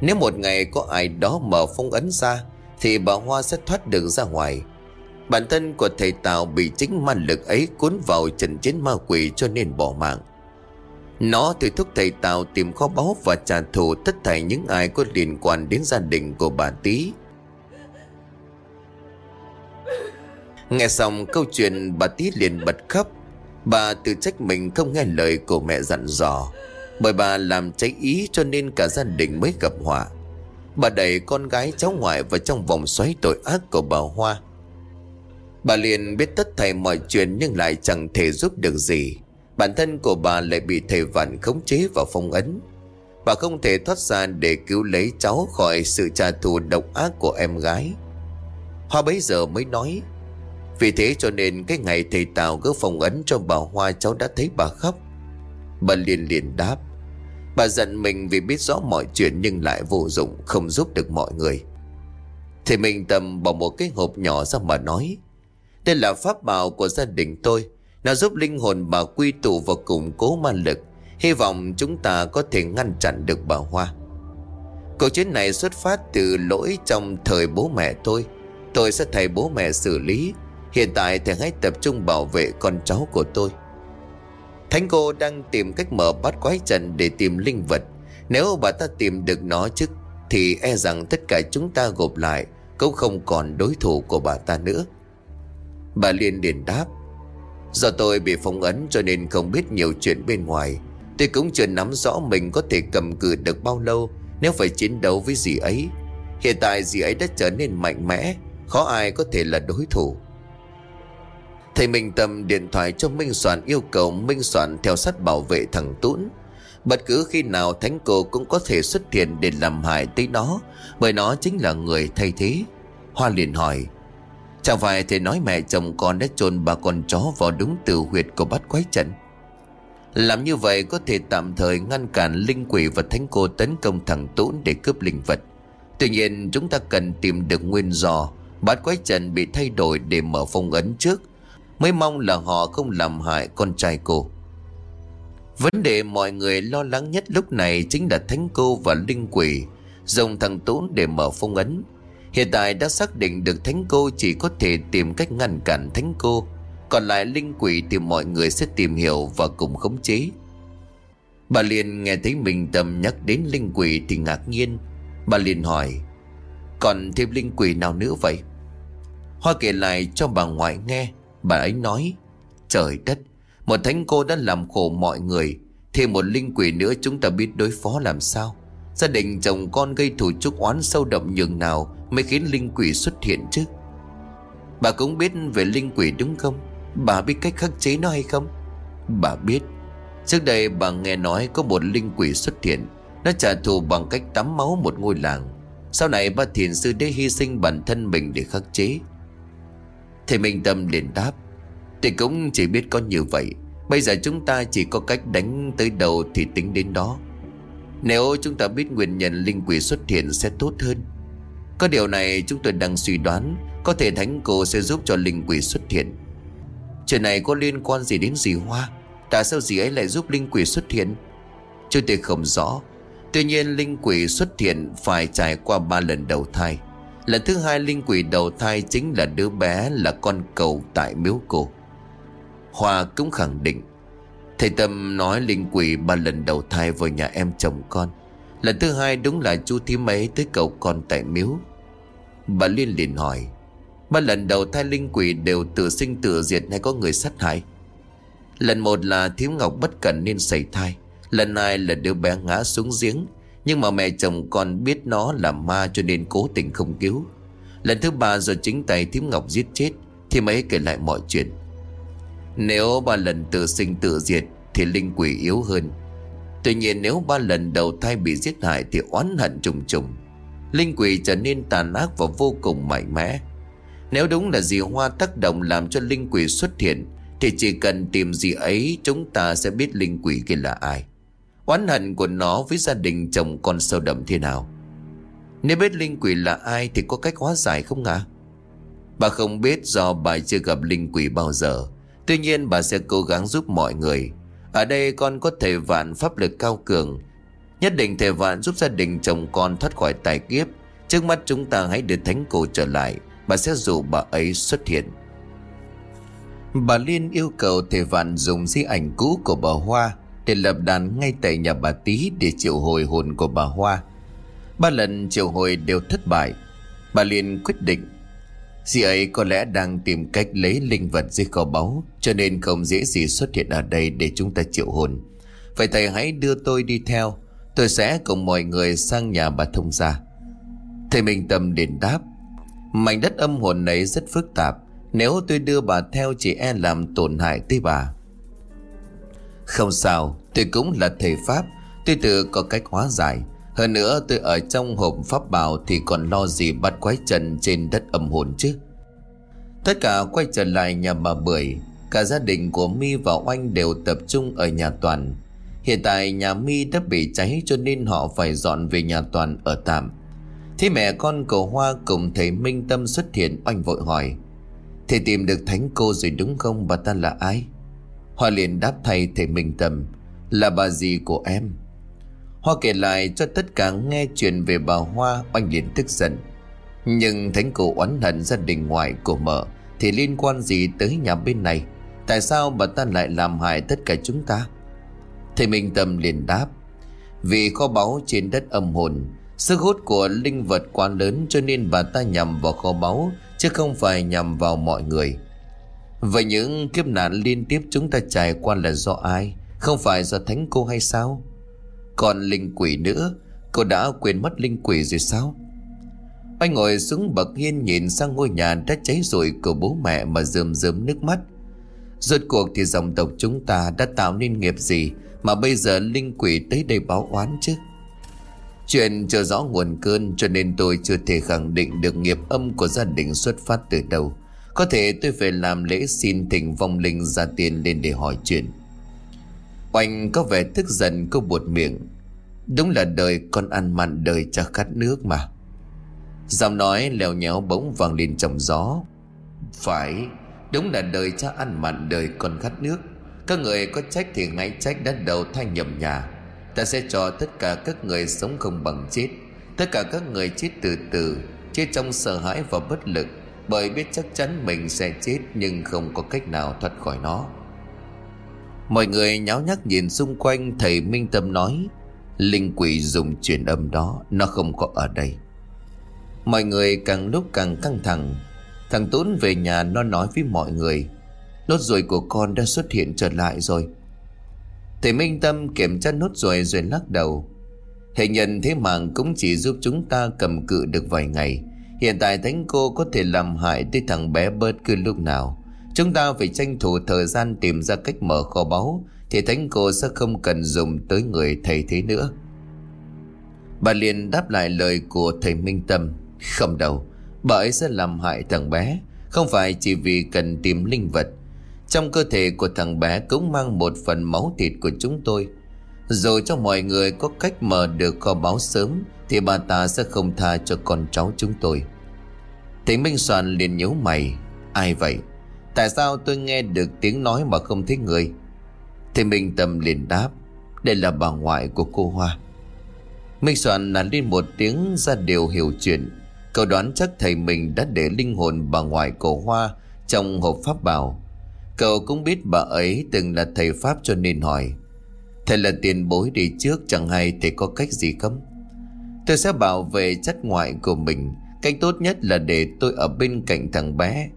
A: Nếu một ngày có ai đó mở phong ấn ra, Thì bà Hoa sẽ thoát được ra ngoài. Bản thân của thầy Tào bị chính ma lực ấy cuốn vào trận chiến ma quỷ cho nên bỏ mạng. Nó thì thúc thầy Tào tìm kho báu và trả thù tất thảy những ai có liên quan đến gia đình của bà Tý. Nghe xong câu chuyện bà Tý liền bật khóc. Bà tự trách mình không nghe lời của mẹ dặn dò, Bởi bà làm cháy ý cho nên cả gia đình mới gặp họa. Bà đẩy con gái cháu ngoại vào trong vòng xoáy tội ác của bà Hoa. Bà liền biết tất thảy mọi chuyện nhưng lại chẳng thể giúp được gì. Bản thân của bà lại bị thầy vạn khống chế và phong ấn. Bà không thể thoát ra để cứu lấy cháu khỏi sự trả thù độc ác của em gái. Hoa bấy giờ mới nói vì thế cho nên cái ngày thầy Tào gỡ phòng ấn cho bà Hoa cháu đã thấy bà khóc. Bà liền liền đáp, Bà giận mình vì biết rõ mọi chuyện nhưng lại vô dụng, không giúp được mọi người. Thì mình tầm bỏ một cái hộp nhỏ ra mà nói, Đây là pháp bảo của gia đình tôi. Nó giúp linh hồn bà quy tụ và củng cố ma lực. Hy vọng chúng ta có thể ngăn chặn được bà Hoa. Câu chuyện này xuất phát từ lỗi trong thời bố mẹ tôi. Tôi sẽ thầy bố mẹ xử lý. Hiện tại thầy hãy tập trung bảo vệ con cháu của tôi. Thánh cô đang tìm cách mở bát quái trận để tìm linh vật. Nếu bà ta tìm được nó trước, Thì e rằng tất cả chúng ta gộp lại Cũng không còn đối thủ của bà ta nữa. Bà Liên liền đáp Do tôi bị phong ấn cho nên không biết nhiều chuyện bên ngoài. Tôi cũng chưa nắm rõ mình có thể cầm cự được bao lâu Nếu phải chiến đấu với dì ấy. Hiện tại dì ấy đã trở nên mạnh mẽ Khó ai có thể là đối thủ. Thầy Minh Tâm điện thoại cho Minh Soạn yêu cầu Minh Soạn theo sát bảo vệ thằng Tún. Bất cứ khi nào thánh cô cũng có thể xuất hiện để làm hại tới nó, Bởi nó chính là người thay thế. Hoa liền hỏi, Chẳng phải thầy nói mẹ chồng con đã chôn ba con chó vào đúng từ huyệt của bắt quái trận? Làm như vậy có thể tạm thời ngăn cản linh quỷ và thánh cô tấn công thằng Tún để cướp linh vật. Tuy nhiên, chúng ta cần tìm được nguyên do Bát quái trận bị thay đổi để mở phong ấn trước. Mới mong là họ không làm hại con trai cô. Vấn đề mọi người lo lắng nhất lúc này Chính là thánh cô và linh quỷ Dùng thằng Tốn để mở phong ấn. Hiện tại đã xác định được thánh cô Chỉ có thể tìm cách ngăn cản thánh cô, Còn lại linh quỷ thì mọi người sẽ tìm hiểu Và cùng khống chế. Bà liền nghe thấy mình tầm nhắc đến linh quỷ Thì ngạc nhiên. Bà liền hỏi, Còn thêm linh quỷ nào nữa vậy? Hoa kể lại cho bà ngoại nghe. Bà ấy nói, Trời đất, Một thánh cô đã làm khổ mọi người Thêm một linh quỷ nữa chúng ta biết đối phó làm sao? Gia đình chồng con gây thù trúc oán sâu đậm nhường nào Mới khiến linh quỷ xuất hiện chứ? Bà cũng biết về linh quỷ đúng không? Bà biết cách khắc chế nó hay không? Bà biết. Trước đây bà nghe nói có một linh quỷ xuất hiện, Nó trả thù bằng cách tắm máu một ngôi làng. Sau này bà thiền sư đã hy sinh bản thân mình để khắc chế. Thầy Minh Tâm liền đáp, Thì cũng chỉ biết có như vậy. Bây giờ chúng ta chỉ có cách đánh tới đầu thì tính đến đó. Nếu chúng ta biết nguyên nhân linh quỷ xuất hiện sẽ tốt hơn. Có điều này chúng tôi đang suy đoán, Có thể thánh cô sẽ giúp cho linh quỷ xuất hiện. Chuyện này có liên quan gì đến dì Hoa? Tại sao dì ấy lại giúp linh quỷ xuất hiện? Chúng tôi không rõ. Tuy nhiên linh quỷ xuất hiện phải trải qua ba lần đầu thai. Lần thứ hai linh quỷ đầu thai chính là đứa bé là con cầu tại miếu cổ Hoa cũng khẳng định, Thầy Tâm nói linh quỷ ba lần đầu thai vào nhà em chồng con. Lần thứ hai đúng là chú thím ấy tới cầu con tại miếu. Bà Liên liền hỏi, Ba lần đầu thai linh quỷ đều tự sinh tự diệt hay có người sát hại? Lần một là thím ngọc bất cẩn nên xảy thai, Lần hai là đứa bé ngã xuống giếng nhưng mà mẹ chồng con biết nó là ma cho nên cố tình không cứu. Lần thứ ba do chính tay thím Ngọc giết chết, Thì mới kể lại mọi chuyện. Nếu ba lần tự sinh tự diệt, Thì linh quỷ yếu hơn. Tuy nhiên nếu ba lần đầu thai bị giết hại, Thì oán hận trùng trùng. Linh quỷ trở nên tàn ác và vô cùng mạnh mẽ. Nếu đúng là dì Hoa tác động làm cho linh quỷ xuất hiện, Thì chỉ cần tìm gì ấy, Chúng ta sẽ biết linh quỷ kia là ai. Oán hận của nó với gia đình chồng con sâu đậm thế nào? Nếu biết linh quỷ là ai Thì có cách hóa giải không ạ Bà không biết do bà chưa gặp linh quỷ bao giờ. Tuy nhiên bà sẽ cố gắng giúp mọi người. Ở đây con có thể vạn pháp lực cao cường. Nhất định thể vạn giúp gia đình chồng con thoát khỏi tài kiếp. Trước mắt chúng ta hãy đưa thánh cô trở lại. Bà sẽ dụ bà ấy xuất hiện. Bà Liên yêu cầu thể vạn dùng di ảnh cũ của bà Hoa. Để lập đàn ngay tại nhà bà Tý Để triệu hồi hồn của bà Hoa. Ba lần triệu hồi đều thất bại. Bà liền quyết định, Dì ấy có lẽ đang tìm cách lấy linh vật dưới kho báu, Cho nên không dễ gì xuất hiện ở đây để chúng ta triệu hồn. Vậy thầy hãy đưa tôi đi theo, Tôi sẽ cùng mọi người sang nhà bà thông gia. Thầy Minh Tâm đền đáp, Mảnh đất âm hồn này rất phức tạp, Nếu tôi đưa bà theo chỉ e làm tổn hại tới bà. Không sao, Tôi cũng là thầy Pháp. Tôi tự có cách hóa giải. Hơn nữa, tôi ở trong hộp pháp bảo Thì còn lo gì bắt quái trần trên đất âm hồn chứ? Tất cả quay trở lại nhà bà Bưởi. Cả gia đình của Mi và Oanh đều tập trung ở nhà Toàn. Hiện tại nhà Mi đã bị cháy cho nên họ phải dọn về nhà Toàn ở tạm. Thế mẹ con cầu Hoa cùng thầy Minh Tâm xuất hiện Oanh vội hỏi, Thầy tìm được thánh cô rồi đúng không? Bà ta là ai? Hoa liền đáp thầy thầy Minh Tâm Là bà gì của em. Hoa kể lại cho tất cả nghe chuyện về bà Hoa, Oanh liền tức giận. Nhưng thánh cô oán hận gia đình ngoại của mợ Thì liên quan gì tới nhà bên này? Tại sao bà ta lại làm hại tất cả chúng ta? Thầy Minh Tâm liền đáp, Vì kho báu trên đất âm hồn, Sức hút của linh vật quá lớn cho nên bà ta nhằm vào kho báu, Chứ không phải nhằm vào mọi người. Vậy những kiếp nạn liên tiếp chúng ta trải qua là do ai? Không phải do thánh cô hay sao? Còn linh quỷ nữa, Cô đã quên mất linh quỷ rồi sao? Anh ngồi xuống bậc hiên nhìn sang ngôi nhà đã cháy rồi của bố mẹ mà rơm rớm nước mắt. Rốt cuộc thì dòng tộc chúng ta đã tạo nên nghiệp gì Mà bây giờ linh quỷ tới đây báo oán chứ? Chuyện chưa rõ nguồn cơn cho nên tôi chưa thể khẳng định được nghiệp âm của gia đình xuất phát từ đâu. Có thể tôi phải làm lễ xin thỉnh vong linh ra tiền lên để hỏi chuyện. Oanh có vẻ tức giận cô buột miệng. Đúng là đời con ăn mặn đời cha khát nước mà. Giọng nói lèo nhéo bỗng vang lên trong gió. Phải, đúng là đời cha ăn mặn đời con khát nước. Các người có trách thì ngay trách đã đầu thay nhầm nhà Ta sẽ cho tất cả các người sống không bằng chết Tất cả các người chết từ từ Chết trong sợ hãi và bất lực bởi biết chắc chắn mình sẽ chết Nhưng không có cách nào thoát khỏi nó. Mọi người nháo nhác nhìn xung quanh, Thầy Minh Tâm nói, Linh quỷ dùng truyền âm đó, Nó không có ở đây. Mọi người càng lúc càng căng thẳng. Thằng Tốn về nhà, nó nói với mọi người, Nốt ruồi của con đã xuất hiện trở lại rồi. Thầy Minh Tâm kiểm tra nốt ruồi rồi lắc đầu, Hệ nhân thế mạng cũng chỉ giúp chúng ta cầm cự được vài ngày. Hiện tại thánh cô có thể làm hại tới thằng bé bớt cứ lúc nào. Chúng ta phải tranh thủ thời gian tìm ra cách mở kho báu, Thì thánh cô sẽ không cần dùng tới người thầy thế nữa. Bà liền đáp lại lời của thầy Minh Tâm. Không đâu, Bà ấy sẽ làm hại thằng bé, Không phải chỉ vì cần tìm linh vật. Trong cơ thể của thằng bé cũng mang một phần máu thịt của chúng tôi. Rồi cho mọi người có cách mở được kho báu sớm, Thì bà ta sẽ không tha cho con cháu chúng tôi. Thầy Minh Soàn liền nhíu mày. Ai vậy? Tại sao tôi nghe được tiếng nói mà không thấy người? Thầy Minh Tâm liền đáp. Đây là bà ngoại của cô Hoa. Minh Soàn nản lên một tiếng ra điều hiểu chuyện. Cậu đoán chắc thầy mình đã để linh hồn bà ngoại của Hoa Trong hộp pháp bảo. Cậu cũng biết bà ấy từng là thầy Pháp cho nên hỏi. Thầy là tiền bối đi trước, chẳng hay thầy có cách gì không? Tôi sẽ bảo vệ chất ngoại của mình. Cách tốt nhất là để tôi ở bên cạnh thằng bé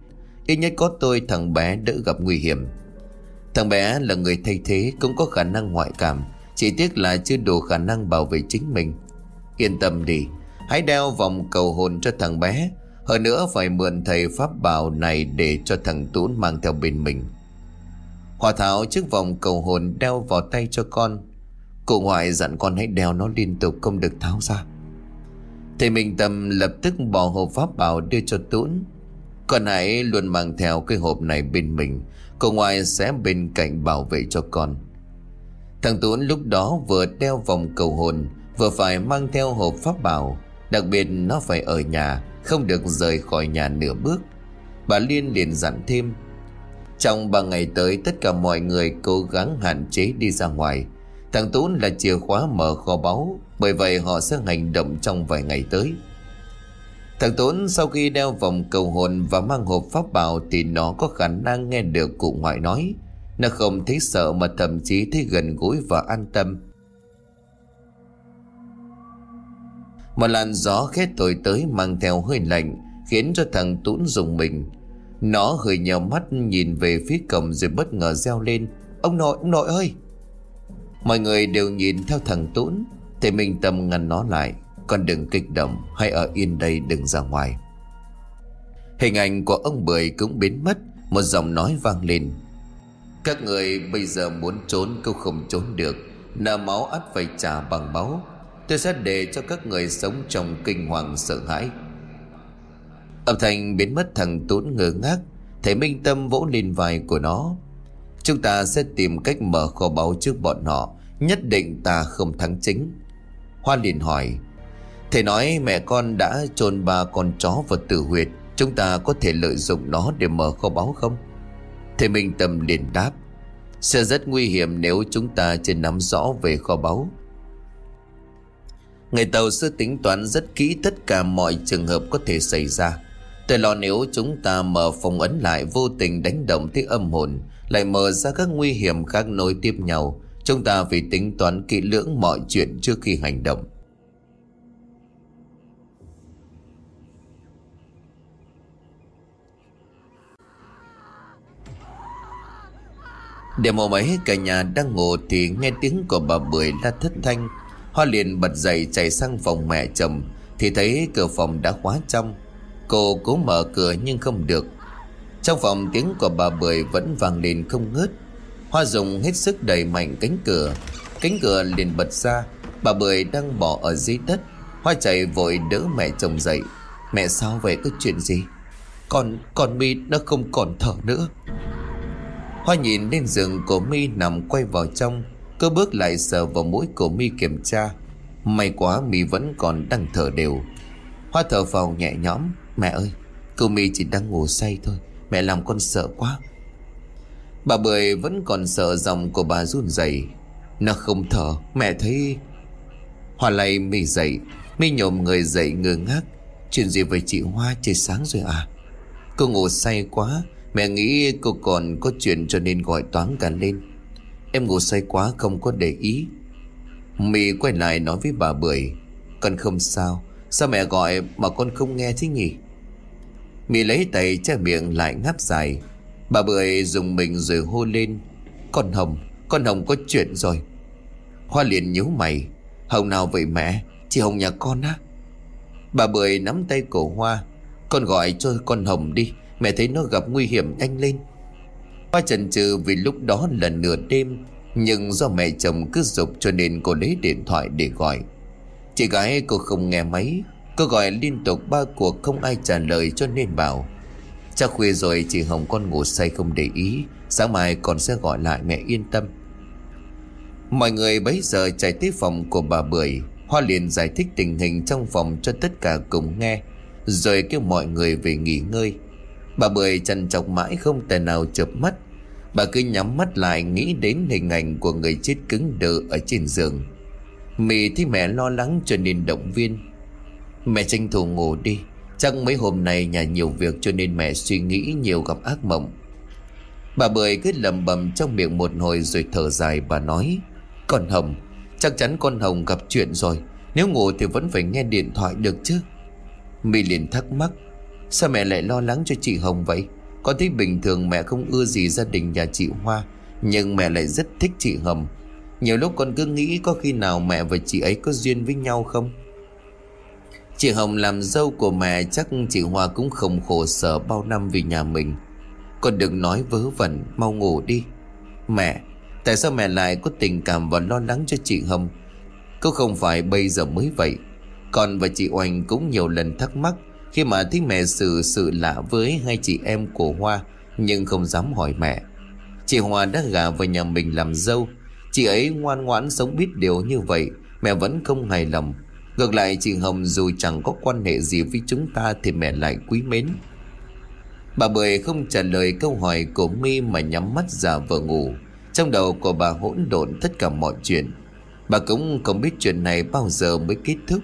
A: Ít nhất có tôi, thằng bé đỡ gặp nguy hiểm Thằng bé là người thay thế, cũng có khả năng ngoại cảm Chỉ tiếc là chưa đủ khả năng bảo vệ chính mình Yên tâm đi, Hãy đeo vòng cầu hồn cho thằng bé hơn nữa phải mượn thầy pháp bảo này để cho thằng Tún mang theo bên mình. Hòa Thảo chiếc vòng cầu hồn đeo vào tay cho con. Cụ ngoại dặn con hãy đeo nó liên tục, không được tháo ra. Thầy Minh Tâm lập tức bỏ hộp pháp bảo đưa cho Tún. Con hãy luôn mang theo cái hộp này bên mình. Cô ngoài sẽ bên cạnh bảo vệ cho con. Thằng Tún lúc đó vừa đeo vòng cầu hồn, vừa phải mang theo hộp pháp bảo. Đặc biệt nó phải ở nhà, không được rời khỏi nhà nửa bước Bà Liên liền dặn thêm, Trong ba ngày tới tất cả mọi người cố gắng hạn chế đi ra ngoài Thằng Tú là chìa khóa mở kho báu Bởi vậy họ sẽ hành động trong vài ngày tới Thằng Tốn sau khi đeo vòng cầu hồn và mang hộp pháp bảo thì nó có khả năng nghe được cụ ngoại nói. Nó không thấy sợ mà thậm chí thấy gần gũi và an tâm. Một làn gió khét thổi tới mang theo hơi lạnh khiến cho thằng Tún dùng mình. Nó hơi nhào mắt nhìn về phía cầm rồi bất ngờ reo lên. Ông nội, ông nội ơi! Mọi người đều nhìn theo thằng Tún. Thầy Minh tâm ngăn nó lại. Con đừng kích động. Hãy ở yên đây đừng ra ngoài. Hình ảnh của ông Bưởi cũng biến mất. Một giọng nói vang lên. Các người bây giờ muốn trốn Cũng không trốn được. Nợ máu ắt phải trả bằng máu. Tôi sẽ để cho các người sống trong kinh hoàng sợ hãi. Âm thanh biến mất thằng Tún ngơ ngác. Thầy Minh Tâm vỗ lên vai của nó. Chúng ta sẽ tìm cách mở kho báu trước bọn họ. Nhất định ta không thắng chính. Hoan liền hỏi, Thầy nói mẹ con đã chôn ba con chó vào tử huyệt, Chúng ta có thể lợi dụng nó để mở kho báu không? Thầy Minh Tâm liền đáp, Sẽ rất nguy hiểm nếu chúng ta chưa nắm rõ về kho báu. Người tàu sư tính toán rất kỹ tất cả mọi trường hợp có thể xảy ra. Tôi lo nếu chúng ta mở phòng ấn lại vô tình đánh động tới âm hồn, Lại mở ra các nguy hiểm khác nối tiếp nhau Chúng ta phải tính toán kỹ lưỡng mọi chuyện trước khi hành động. Đêm hôm ấy, cả nhà đang ngủ thì nghe tiếng của bà Bưởi la thất thanh. Hoa liền bật dậy chạy sang phòng mẹ chồng, Thì thấy cửa phòng đã khóa trong. Cô cố mở cửa nhưng không được. Trong phòng tiếng của bà Bưởi vẫn vang lên không ngớt. Hoa dùng hết sức đẩy mạnh cánh cửa. Cánh cửa liền bật ra Bà Bưởi đang bỏ ở dưới đất. Hoa chạy vội đỡ mẹ chồng dậy. Mẹ sao vậy? Có chuyện gì? Con, con mi nó không còn thở nữa. Hoa nhìn lên giường của mi nằm quay vào trong cứ bước lại sờ vào mũi của mi kiểm tra. May quá mi vẫn còn đang thở đều. Hoa thở vào nhẹ nhõm. Mẹ ơi Cô mi chỉ đang ngủ say thôi. Mẹ làm con sợ quá. Bà Bưởi vẫn còn sợ dòng của bà run rẩy. Nó không thở. Mẹ thấy Hoa lay mi dậy. Mi nhổm người dậy ngơ ngác. Chuyện gì với chị Hoa? Trời sáng rồi à? Cô ngủ say quá. Mẹ nghĩ cô còn có chuyện cho nên gọi toán cả lên. Em ngủ say quá, không có để ý. Mì quay lại nói với bà Bưởi. Con không sao. Sao mẹ gọi mà con không nghe thế nhỉ? Mì lấy tay che miệng lại ngáp dài. Bà Bưởi dùng mình rồi hô lên. Con Hồng Con Hồng có chuyện rồi. Hoa liền nhíu mày. Hồng nào vậy mẹ? Chị Hồng nhà con á. Bà Bưởi nắm tay cổ Hoa. Con gọi cho con Hồng đi. Mẹ thấy nó gặp nguy hiểm nhanh lên. Hoa chần chừ vì lúc đó là nửa đêm. Nhưng do mẹ chồng cứ dục cho nên cô lấy điện thoại để gọi. Chị gái cô không nghe máy. Cô gọi liên tục ba cuộc không ai trả lời cho nên bảo cha khuya rồi chị Hồng con ngủ say không để ý, Sáng mai con sẽ gọi lại mẹ yên tâm. Mọi người bấy giờ chạy tới phòng của bà Bưởi, Hoa liền giải thích tình hình trong phòng cho tất cả cùng nghe, Rồi kêu mọi người về nghỉ ngơi. Bà Bưởi chăn chọc mãi không thể nào chợp mắt. Bà cứ nhắm mắt lại nghĩ đến hình ảnh của người chết cứng đờ ở trên giường. Mì thấy mẹ lo lắng cho nên động viên. Mẹ tranh thủ ngủ đi Chắc mấy hôm nay nhà nhiều việc cho nên mẹ suy nghĩ nhiều gặp ác mộng. Bà Bưởi cứ lầm bầm trong miệng một hồi rồi thở dài, bà nói, Con Hồng, Chắc chắn con Hồng gặp chuyện rồi. Nếu ngủ thì vẫn phải nghe điện thoại được chứ. Mì liền thắc mắc, Sao mẹ lại lo lắng cho chị Hồng vậy? Con thấy bình thường mẹ không ưa gì gia đình nhà chị Hoa, Nhưng mẹ lại rất thích chị Hồng. Nhiều lúc con cứ nghĩ có khi nào mẹ và chị ấy có duyên với nhau không? Chị Hồng làm dâu của mẹ chắc chị Hoa cũng không khổ sở bao năm vì nhà mình. Con đừng nói vớ vẩn, mau ngủ đi. Mẹ, Tại sao mẹ lại có tình cảm và lo lắng cho chị Hồng? Có không phải bây giờ mới vậy. Con và chị Oanh cũng nhiều lần thắc mắc khi mà thấy mẹ xử sự lạ với hai chị em của Hoa, Nhưng không dám hỏi mẹ. Chị Hoa đã gả vào nhà mình làm dâu. Chị ấy ngoan ngoãn sống biết điều như vậy, Mẹ vẫn không hài lòng. Ngược lại, chị Hồng dù chẳng có quan hệ gì với chúng ta Thì mẹ lại quý mến Bà Bưởi không trả lời câu hỏi của mi mà nhắm mắt giả vờ ngủ. Trong đầu của bà hỗn độn tất cả mọi chuyện. Bà cũng không biết chuyện này bao giờ mới kết thúc.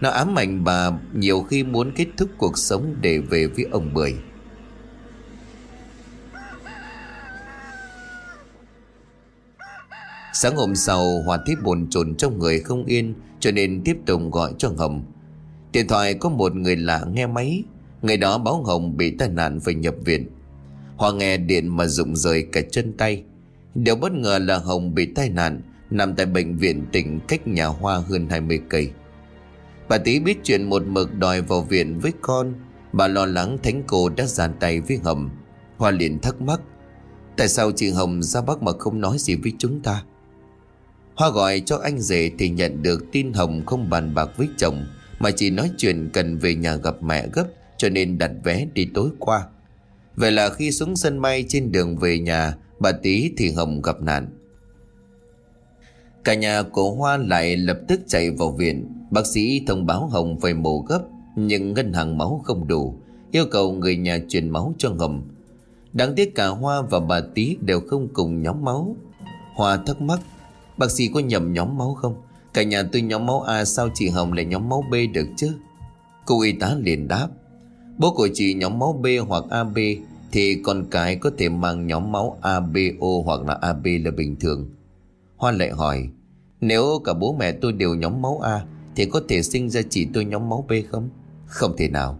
A: Nó ám ảnh bà nhiều khi muốn kết thúc cuộc sống để về với ông Bưởi. Sáng hôm sau Hòa tiếp bồn chồn trong người không yên cho nên tiếp tục gọi cho Hồng Điện thoại có một người lạ nghe máy. Người đó báo Hồng bị tai nạn phải nhập viện. Hoa nghe điện mà rụng rời cả chân tay. Điều bất ngờ là Hồng bị tai nạn, Nằm tại bệnh viện tỉnh cách nhà Hoa hơn 20 cây. Bà Tý biết chuyện một mực đòi vào viện với con. Bà lo lắng thánh cô đã giàn tay với Hồng Hoa liền thắc mắc, Tại sao chị Hồng ra Bắc mà không nói gì với chúng ta? Hoa gọi cho anh rể thì nhận được tin Hồng không bàn bạc với chồng, Mà chỉ nói chuyện cần về nhà gặp mẹ gấp, Cho nên đặt vé đi tối qua. Vậy là khi xuống sân bay trên đường về nhà, Bà tí thì Hồng gặp nạn. Cả nhà của Hoa lại lập tức chạy vào viện. Bác sĩ thông báo Hồng phải mổ gấp, Nhưng ngân hàng máu không đủ, Yêu cầu người nhà truyền máu cho Hồng. Đáng tiếc cả Hoa và bà Tí đều không cùng nhóm máu. Hoa thắc mắc Bác sĩ có nhầm nhóm máu không? Cả nhà tôi nhóm máu A, sao chị Hồng lại nhóm máu B được chứ? Cô y tá liền đáp. Bố của chị nhóm máu B hoặc AB Thì con cái có thể mang nhóm máu ABO hoặc là AB là bình thường. Hoa lại hỏi, Nếu cả bố mẹ tôi đều nhóm máu A Thì có thể sinh ra chị tôi nhóm máu B không? Không thể nào.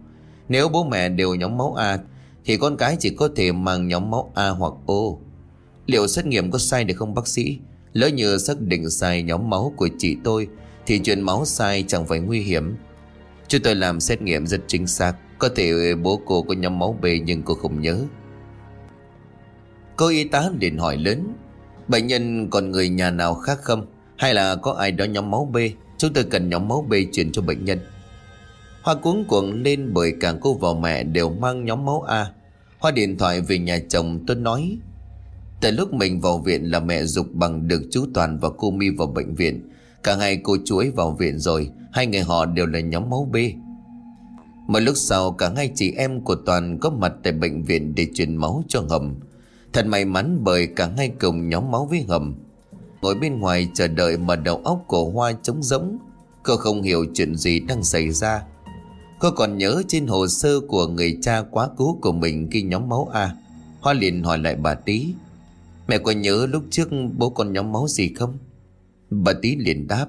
A: Nếu bố mẹ đều nhóm máu A Thì con cái chỉ có thể mang nhóm máu A hoặc O. Liệu xét nghiệm có sai được không bác sĩ? Lỡ như xác định sai nhóm máu của chị tôi, Thì truyền máu sai chẳng phải nguy hiểm. Chúng tôi làm xét nghiệm rất chính xác, Có thể bố cô có nhóm máu B nhưng cô không nhớ. Cô y tá liền hỏi lớn, Bệnh nhân còn người nhà nào khác không? Hay là có ai đó nhóm máu B? Chúng tôi cần nhóm máu B chuyển cho bệnh nhân. Hoa cuống cuồng lên bởi cả cô và mẹ đều mang nhóm máu A. Hoa điện thoại về nhà chồng tôi nói Tại lúc mình vào viện là mẹ dục bằng được chú Toàn và cô Mi vào bệnh viện. Cả hai cô chuối vào viện rồi, Hai người họ đều là nhóm máu B. Một lúc sau, cả hai chị em của Toàn có mặt tại bệnh viện để truyền máu cho Hầm. Thật may mắn bởi cả hai cùng nhóm máu với Hầm. Ngồi bên ngoài chờ đợi mà đầu óc của Hoa trống rỗng, Cô không hiểu chuyện gì đang xảy ra. Cô còn nhớ trên hồ sơ của người cha quá cố của mình khi nhóm máu A. Hoa liền hỏi lại bà tí Mẹ có nhớ lúc trước bố con nhóm máu gì không? Bà tí liền đáp.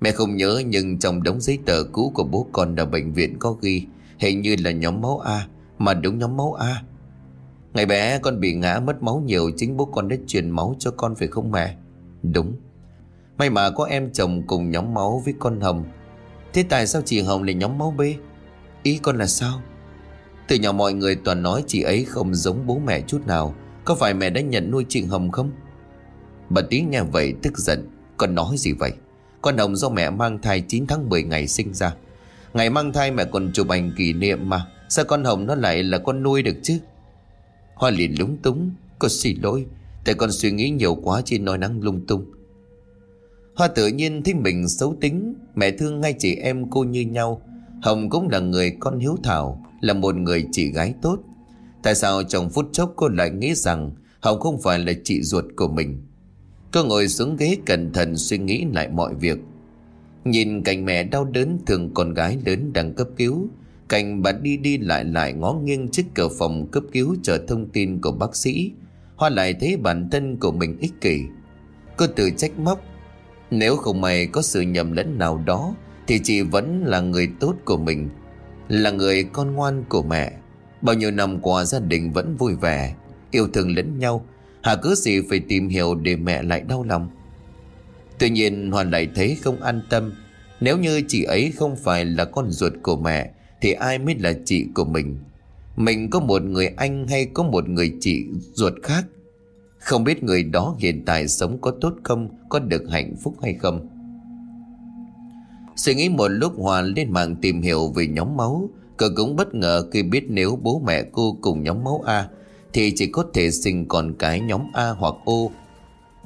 A: Mẹ không nhớ, nhưng trong đống giấy tờ cũ của bố con ở bệnh viện có ghi, Hình như là nhóm máu A, Mà đúng nhóm máu A. Ngày bé, con bị ngã mất máu nhiều, Chính bố con đã truyền máu cho con phải không mẹ? Đúng. May mà có em chồng cùng nhóm máu với con Hồng. Thế tại sao chị Hồng lại nhóm máu B? Ý con là sao? Từ nhỏ mọi người toàn nói chị ấy không giống bố mẹ chút nào có phải mẹ đã nhận nuôi chị Hồng không? Bà tí nghe vậy tức giận. Con nói gì vậy? Con Hồng do mẹ mang thai 9 tháng 10 ngày sinh ra. Ngày mang thai mẹ còn chụp ảnh kỷ niệm mà. Sao con Hồng nó lại là con nuôi được chứ? Hoa liền lúng túng. Con xin lỗi. Tại con suy nghĩ nhiều quá chỉ nói năng lung tung. Hoa tự nhiên thấy mình xấu tính. Mẹ thương ngay chị em cô như nhau. Hồng cũng là người con hiếu thảo, Là một người chị gái tốt. Tại sao trong phút chốc cô lại nghĩ rằng Hồng không phải là chị ruột của mình? Cô ngồi xuống ghế cẩn thận suy nghĩ lại mọi việc. Nhìn cảnh mẹ đau đớn thường con gái lớn đang cấp cứu, Cảnh bà đi đi lại lại ngó nghiêng trước cửa phòng cấp cứu chờ thông tin của bác sĩ, Hoa lại thấy bản thân của mình ích kỷ. Cô tự trách móc, Nếu không may có sự nhầm lẫn nào đó, Thì chị vẫn là người tốt của mình, Là người con ngoan của mẹ. Bao nhiêu năm qua gia đình vẫn vui vẻ, Yêu thương lẫn nhau. Hà cứ gì phải tìm hiểu để mẹ lại đau lòng. Tuy nhiên Hoàn lại thấy không an tâm. Nếu như chị ấy không phải là con ruột của mẹ, Thì ai mới là chị của mình? Mình có một người anh hay có một người chị ruột khác? Không biết người đó hiện tại sống có tốt không, Có được hạnh phúc hay không? Suy nghĩ một lúc hoàn lên mạng tìm hiểu về nhóm máu. Cậu cũng bất ngờ khi biết nếu bố mẹ cô cùng nhóm máu A, Thì chỉ có thể sinh con cái nhóm A hoặc O.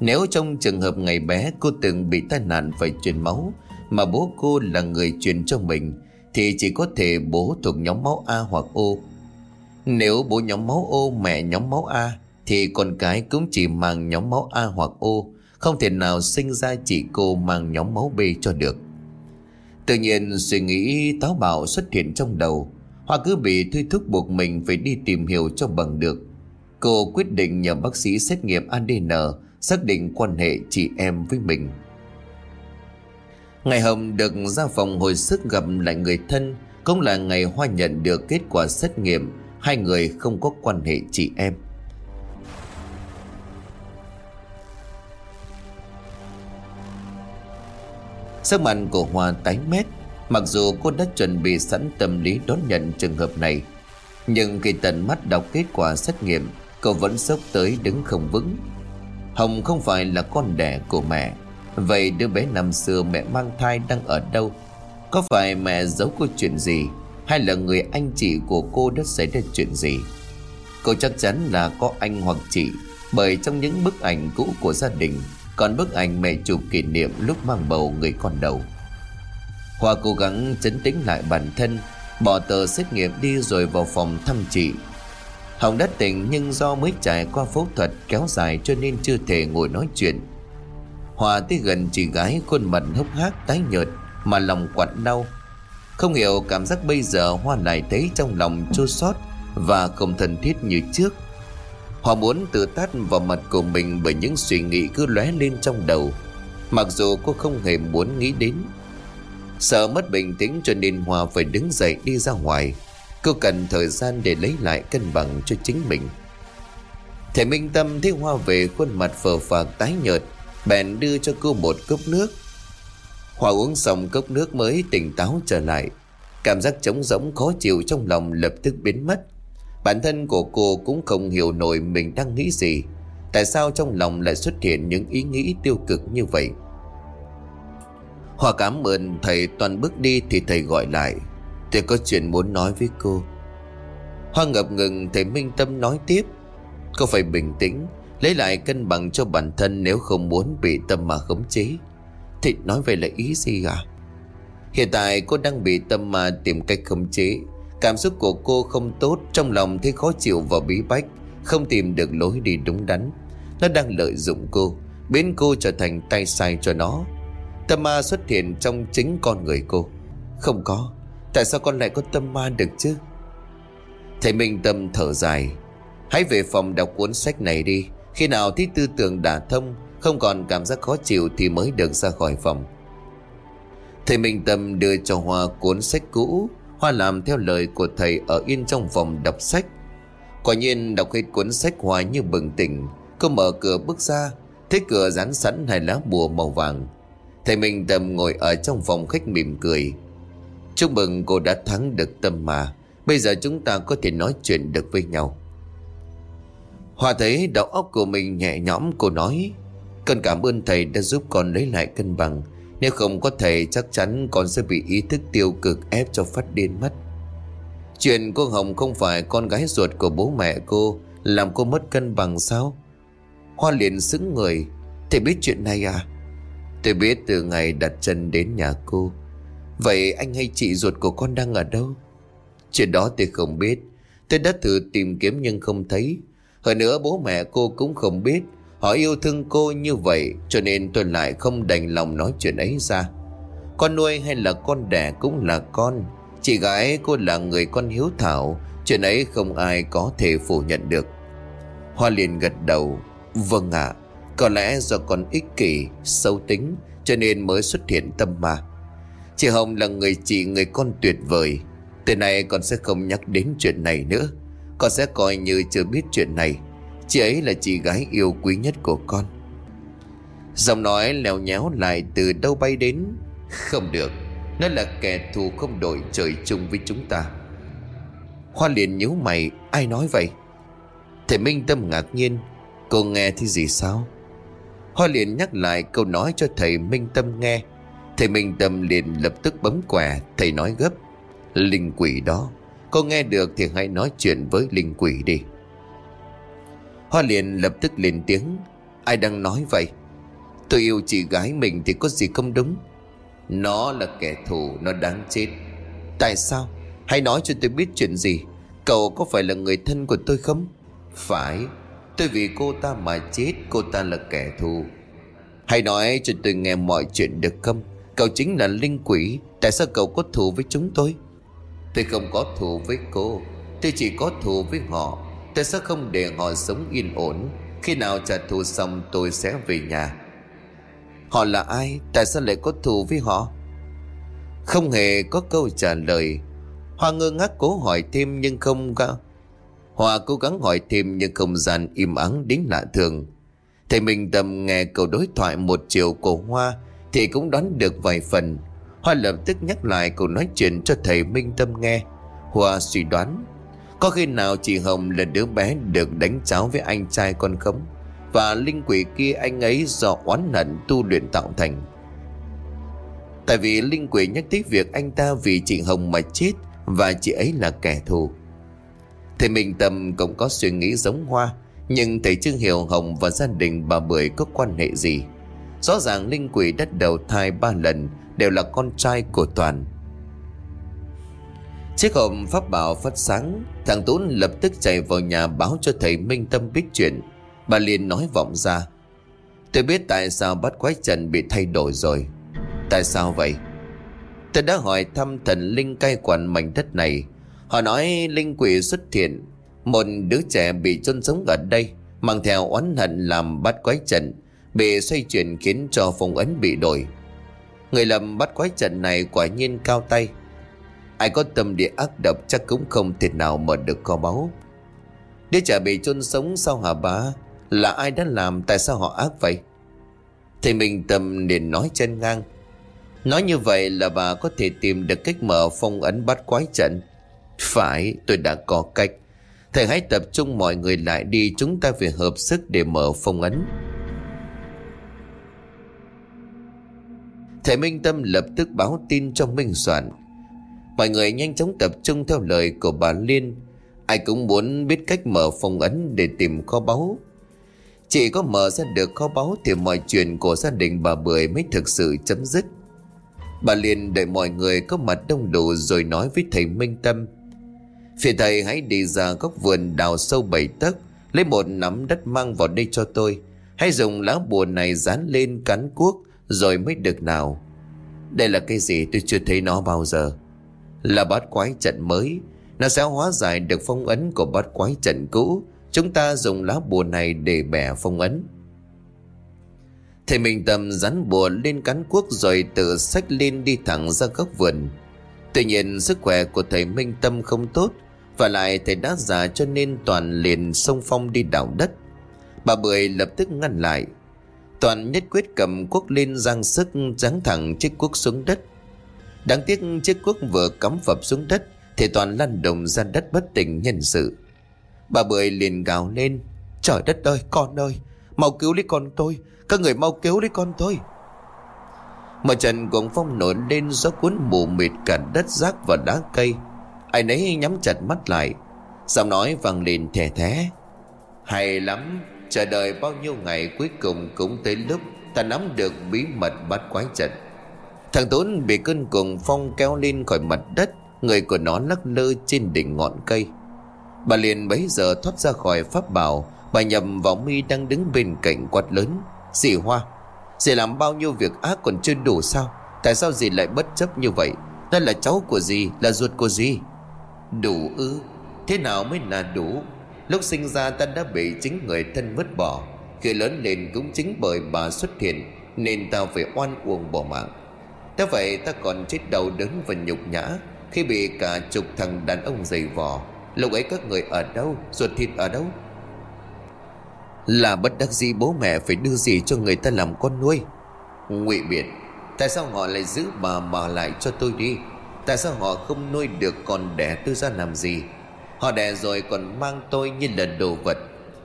A: Nếu trong trường hợp ngày bé cô từng bị tai nạn phải truyền máu, Mà bố cô là người truyền cho mình, Thì chỉ có thể bố thuộc nhóm máu A hoặc O. Nếu bố nhóm máu O, mẹ nhóm máu A, Thì con cái cũng chỉ mang nhóm máu A hoặc O, Không thể nào sinh ra chị cô mang nhóm máu B cho được. Tự nhiên suy nghĩ táo bạo xuất hiện trong đầu. Hoa cứ bị thôi thúc buộc mình phải đi tìm hiểu cho bằng được. Cô quyết định nhờ bác sĩ xét nghiệm ADN Xác định quan hệ chị em với mình. Ngày hôm được ra phòng hồi sức gặp lại người thân, Cũng là ngày Hoa nhận được kết quả xét nghiệm. Hai người không có quan hệ chị em. Sắc mặt của Hoa tái mét. Mặc dù cô đã chuẩn bị sẵn tâm lý đón nhận trường hợp này, Nhưng khi tận mắt đọc kết quả xét nghiệm, Cô vẫn sốc tới đứng không vững. Hồng không phải là con đẻ của mẹ. Vậy đứa bé năm xưa mẹ mang thai đang ở đâu? Có phải mẹ giấu cô chuyện gì? Hay là người anh chị của cô đã xảy ra chuyện gì? Cô chắc chắn là có anh hoặc chị, Bởi trong những bức ảnh cũ của gia đình còn bức ảnh mẹ chụp kỷ niệm lúc mang bầu người con đầu. Hoa cố gắng chấn tĩnh lại bản thân, Bỏ tờ xét nghiệm đi rồi vào phòng thăm chị. Hồng đã tỉnh nhưng do mới trải qua phẫu thuật kéo dài cho nên chưa thể ngồi nói chuyện. Hòa tới gần chị gái khuôn mặt hốc hác tái nhợt mà lòng quặn đau. Không hiểu cảm giác bây giờ Hoa lại thấy trong lòng chua xót và không thân thiết như trước. Hòa muốn tự tát vào mặt của mình bởi những suy nghĩ cứ lóe lên trong đầu. Mặc dù cô không hề muốn nghĩ đến. Sợ mất bình tĩnh cho nên Hòa phải đứng dậy đi ra ngoài. Cô cần thời gian để lấy lại cân bằng cho chính mình. Thầy Minh Tâm thấy Hoa về khuôn mặt phờ phạc tái nhợt, Bèn đưa cho cô một cốc nước. Hoa uống xong cốc nước mới tỉnh táo trở lại. Cảm giác trống rỗng khó chịu trong lòng lập tức biến mất. Bản thân của cô cũng không hiểu nổi mình đang nghĩ gì. Tại sao trong lòng lại xuất hiện những ý nghĩ tiêu cực như vậy? Hòa cảm ơn thầy toàn bước đi thì thầy gọi lại. Tôi có chuyện muốn nói với cô. Hoa ngập ngừng, thầy Minh Tâm nói tiếp. Cô phải bình tĩnh, Lấy lại cân bằng cho bản thân Nếu không muốn bị tâm mà khống chế. Thì nói về là ý gì à Hiện tại cô đang bị tâm mà tìm cách khống chế. Cảm xúc của cô không tốt, Trong lòng thấy khó chịu và bí bách, Không tìm được lối đi đúng đắn. Nó đang lợi dụng cô, Biến cô trở thành tay sai cho nó. Tâm ma xuất hiện trong chính con người cô. Không có, Tại sao con lại có tâm ma được chứ? Thầy Minh Tâm thở dài. Hãy về phòng đọc cuốn sách này đi. Khi nào thấy tư tưởng đã thông, Không còn cảm giác khó chịu Thì mới được ra khỏi phòng. Thầy Minh Tâm đưa cho Hoa cuốn sách cũ. Hoa làm theo lời của thầy Ở yên trong phòng đọc sách. Quả nhiên đọc hết cuốn sách Hoa như bừng tỉnh, Cô mở cửa bước ra, Thấy cửa dán sẵn hai lá bùa màu vàng. Thầy Minh Tâm ngồi ở trong phòng khách mỉm cười. Chúc mừng cô đã thắng được tâm mà, Bây giờ chúng ta có thể nói chuyện được với nhau. Hòa thấy đầu óc của mình nhẹ nhõm, cô nói Cần cảm ơn thầy đã giúp con lấy lại cân bằng nếu không có thầy, chắc chắn con sẽ bị ý thức tiêu cực ép cho phát điên mất. Chuyện cô Hồng không phải con gái ruột của bố mẹ cô, Làm cô mất cân bằng sao? Hoa liền xứng người. Thầy biết chuyện này à? Tôi biết từ ngày đặt chân đến nhà cô. Vậy anh hay chị ruột của con đang ở đâu? Chuyện đó tôi không biết. Tôi đã thử tìm kiếm nhưng không thấy. Hơn nữa bố mẹ cô cũng không biết. Họ yêu thương cô như vậy, Cho nên tôi lại không đành lòng nói chuyện ấy ra. Con nuôi hay là con đẻ cũng là con. Chị gái cô là người con hiếu thảo, Chuyện ấy không ai có thể phủ nhận được. Hoa liền gật đầu. Vâng ạ, Có lẽ do con ích kỷ Sâu tính, Cho nên mới xuất hiện tâm ma. Chị Hồng là người chị, người con tuyệt vời. Từ nay con sẽ không nhắc đến chuyện này nữa. Con sẽ coi như chưa biết chuyện này. Chị ấy là chị gái yêu quý nhất của con. Giọng nói lèo nhéo lại từ đâu bay đến, Không được. Nó là kẻ thù không đội trời chung với chúng ta. Hoa liền nhíu mày, Ai nói vậy? Thầy Minh Tâm ngạc nhiên, Cô nghe thì gì sao? Hoa liền nhắc lại câu nói cho thầy Minh Tâm nghe. Thầy Minh Tâm liền lập tức bấm quẻ Thầy nói gấp, Linh quỷ đó, Cô nghe được thì hãy nói chuyện với linh quỷ đi. Hoa liền lập tức lên tiếng. Ai đang nói vậy? Tôi yêu chị gái mình thì có gì không đúng? Nó là kẻ thù, Nó đáng chết. Tại sao? Hãy nói cho tôi biết chuyện gì. Cậu có phải là người thân của tôi không? Phải. Tôi vì cô ta mà chết, Cô ta là kẻ thù. Hãy nói cho tôi nghe mọi chuyện được không? Cậu chính là linh quỷ, Tại sao cậu có thù với chúng tôi? Tôi không có thù với cô, Tôi chỉ có thù với họ. Tôi sẽ không để họ sống yên ổn. Khi nào trả thù xong tôi sẽ về nhà. Họ là ai? Tại sao lại có thù với họ? Không hề có câu trả lời. Hoa ngơ ngác cố hỏi thêm nhưng không có. Hoa cố gắng hỏi thêm nhưng không gian im ắng đến lạ thường. Thầy mình tầm nghe câu đối thoại một chiều của Hoa Thì cũng đoán được vài phần. Hoa lập tức nhắc lại câu nói chuyện cho thầy Minh Tâm nghe. Hoa suy đoán. Có khi nào chị Hồng là đứa bé được đánh cháo với anh trai con không Và linh quỷ kia anh ấy do oán hận tu luyện tạo thành? Tại vì linh quỷ nhắc tới việc anh ta vì chị Hồng mà chết Và chị ấy là kẻ thù. Thầy Minh Tâm cũng có suy nghĩ giống Hoa, Nhưng thầy chưa hiểu Hồng và gia đình bà Bưởi có quan hệ gì? Rõ ràng linh quỷ đất đầu thai ba lần, Đều là con trai của Toàn. Chiếc hộp pháp bảo phát sáng, Thằng Tún lập tức chạy vào nhà báo cho thầy Minh Tâm biết chuyện. Bà liền nói vọng ra, Tôi biết tại sao bắt quái trần bị thay đổi rồi. Tại sao vậy? Tôi đã hỏi thăm thần linh cai quản mảnh đất này. Họ nói linh quỷ xuất hiện, Một đứa trẻ bị chôn sống ở đây, Mang theo oán hận làm bắt quái trận Bị xoay chuyển khiến cho phong ấn bị đổi. Người làm bắt quái trận này quả nhiên cao tay Ai có tâm địa ác độc chắc cũng không thể nào mở được kho báu. Đứa trẻ bị chôn sống sau hả bá Là ai đã làm tại sao họ ác vậy? Thì mình tâm liền nói chân ngang. Nói như vậy là bà có thể tìm được cách mở phong ấn bắt quái trận. Phải, tôi đã có cách. Thầy hãy tập trung mọi người lại đi, Chúng ta phải hợp sức để mở phong ấn. Thầy Minh Tâm lập tức báo tin cho Minh Soạn. Mọi người nhanh chóng tập trung theo lời của bà Liên. Ai cũng muốn biết cách mở phong ấn để tìm kho báu. Chỉ có mở ra được kho báu Thì mọi chuyện của gia đình bà Bưởi mới thực sự chấm dứt. Bà Liên đợi mọi người có mặt đông đủ Rồi nói với thầy Minh Tâm. Phía thầy hãy đi ra góc vườn đào sâu bảy tấc, Lấy một nắm đất mang vào đây cho tôi. Hãy dùng lá bùa này dán lên cán cuốc Rồi mới được nào. Đây là cái gì? Tôi chưa thấy nó bao giờ. Là bát quái trận mới, Nó sẽ hóa giải được phong ấn của bát quái trận cũ. Chúng ta dùng lá bùa này để bẻ phong ấn. Thầy Minh Tâm dán bùa lên cán cuốc rồi tự xách lên đi thẳng ra góc vườn. Tuy nhiên, sức khỏe của thầy Minh Tâm không tốt, Và lại thầy đã già cho nên Toàn liền xông phong đi đào đất. Bà Bưởi lập tức ngăn lại. Toàn nhất quyết cầm cuốc lên giang sức, giáng thẳng chiếc cuốc xuống đất. Đáng tiếc chiếc cuốc vừa cắm phập xuống đất Thì Toàn lăn đồng ra đất bất tỉnh nhân sự. Bà Bưởi liền gào lên, Trời đất ơi, con ơi, Mau cứu lấy con tôi, Các người mau cứu lấy con tôi. Mà trần cuồng phong nổi lên gió cuốn mù mịt cả đất rác và đá cây. Ai nấy nhắm chặt mắt lại, Giọng nói vang lên thẻ thé. Hay lắm, Chờ đợi bao nhiêu ngày cuối cùng cũng tới lúc Ta nắm được bí mật bắt quái trận. Thằng Tốn bị cơn cuồng phong kéo lên khỏi mặt đất, Người của nó lắc lơ trên đỉnh ngọn cây. Bà liền bấy giờ thoát ra khỏi pháp bảo, Bà nhầm vào mi đang đứng bên cạnh quạt lớn, Dì Hoa, Dì làm bao nhiêu việc ác còn chưa đủ sao? Tại sao dì lại bất chấp như vậy? Đó là cháu của dì, Là ruột của dì. Đủ ư? Thế nào mới là đủ? Lúc sinh ra ta đã bị chính người thân vứt bỏ, Khi lớn lên cũng chính bởi bà xuất hiện, Nên ta phải oan uổng bỏ mạng. Thế vậy ta còn chết đầu đớn và nhục nhã. Khi bị cả chục thằng đàn ông giày vò, Lúc ấy các người ở đâu, Ruột thịt ở đâu? Là bất đắc dĩ bố mẹ phải đưa gì cho người ta làm con nuôi? Ngụy biện Tại sao họ lại giữ bà mà lại cho tôi đi? Tại sao họ không nuôi được con đẻ tôi ra làm gì? Họ đẻ rồi còn mang tôi như là đồ vật.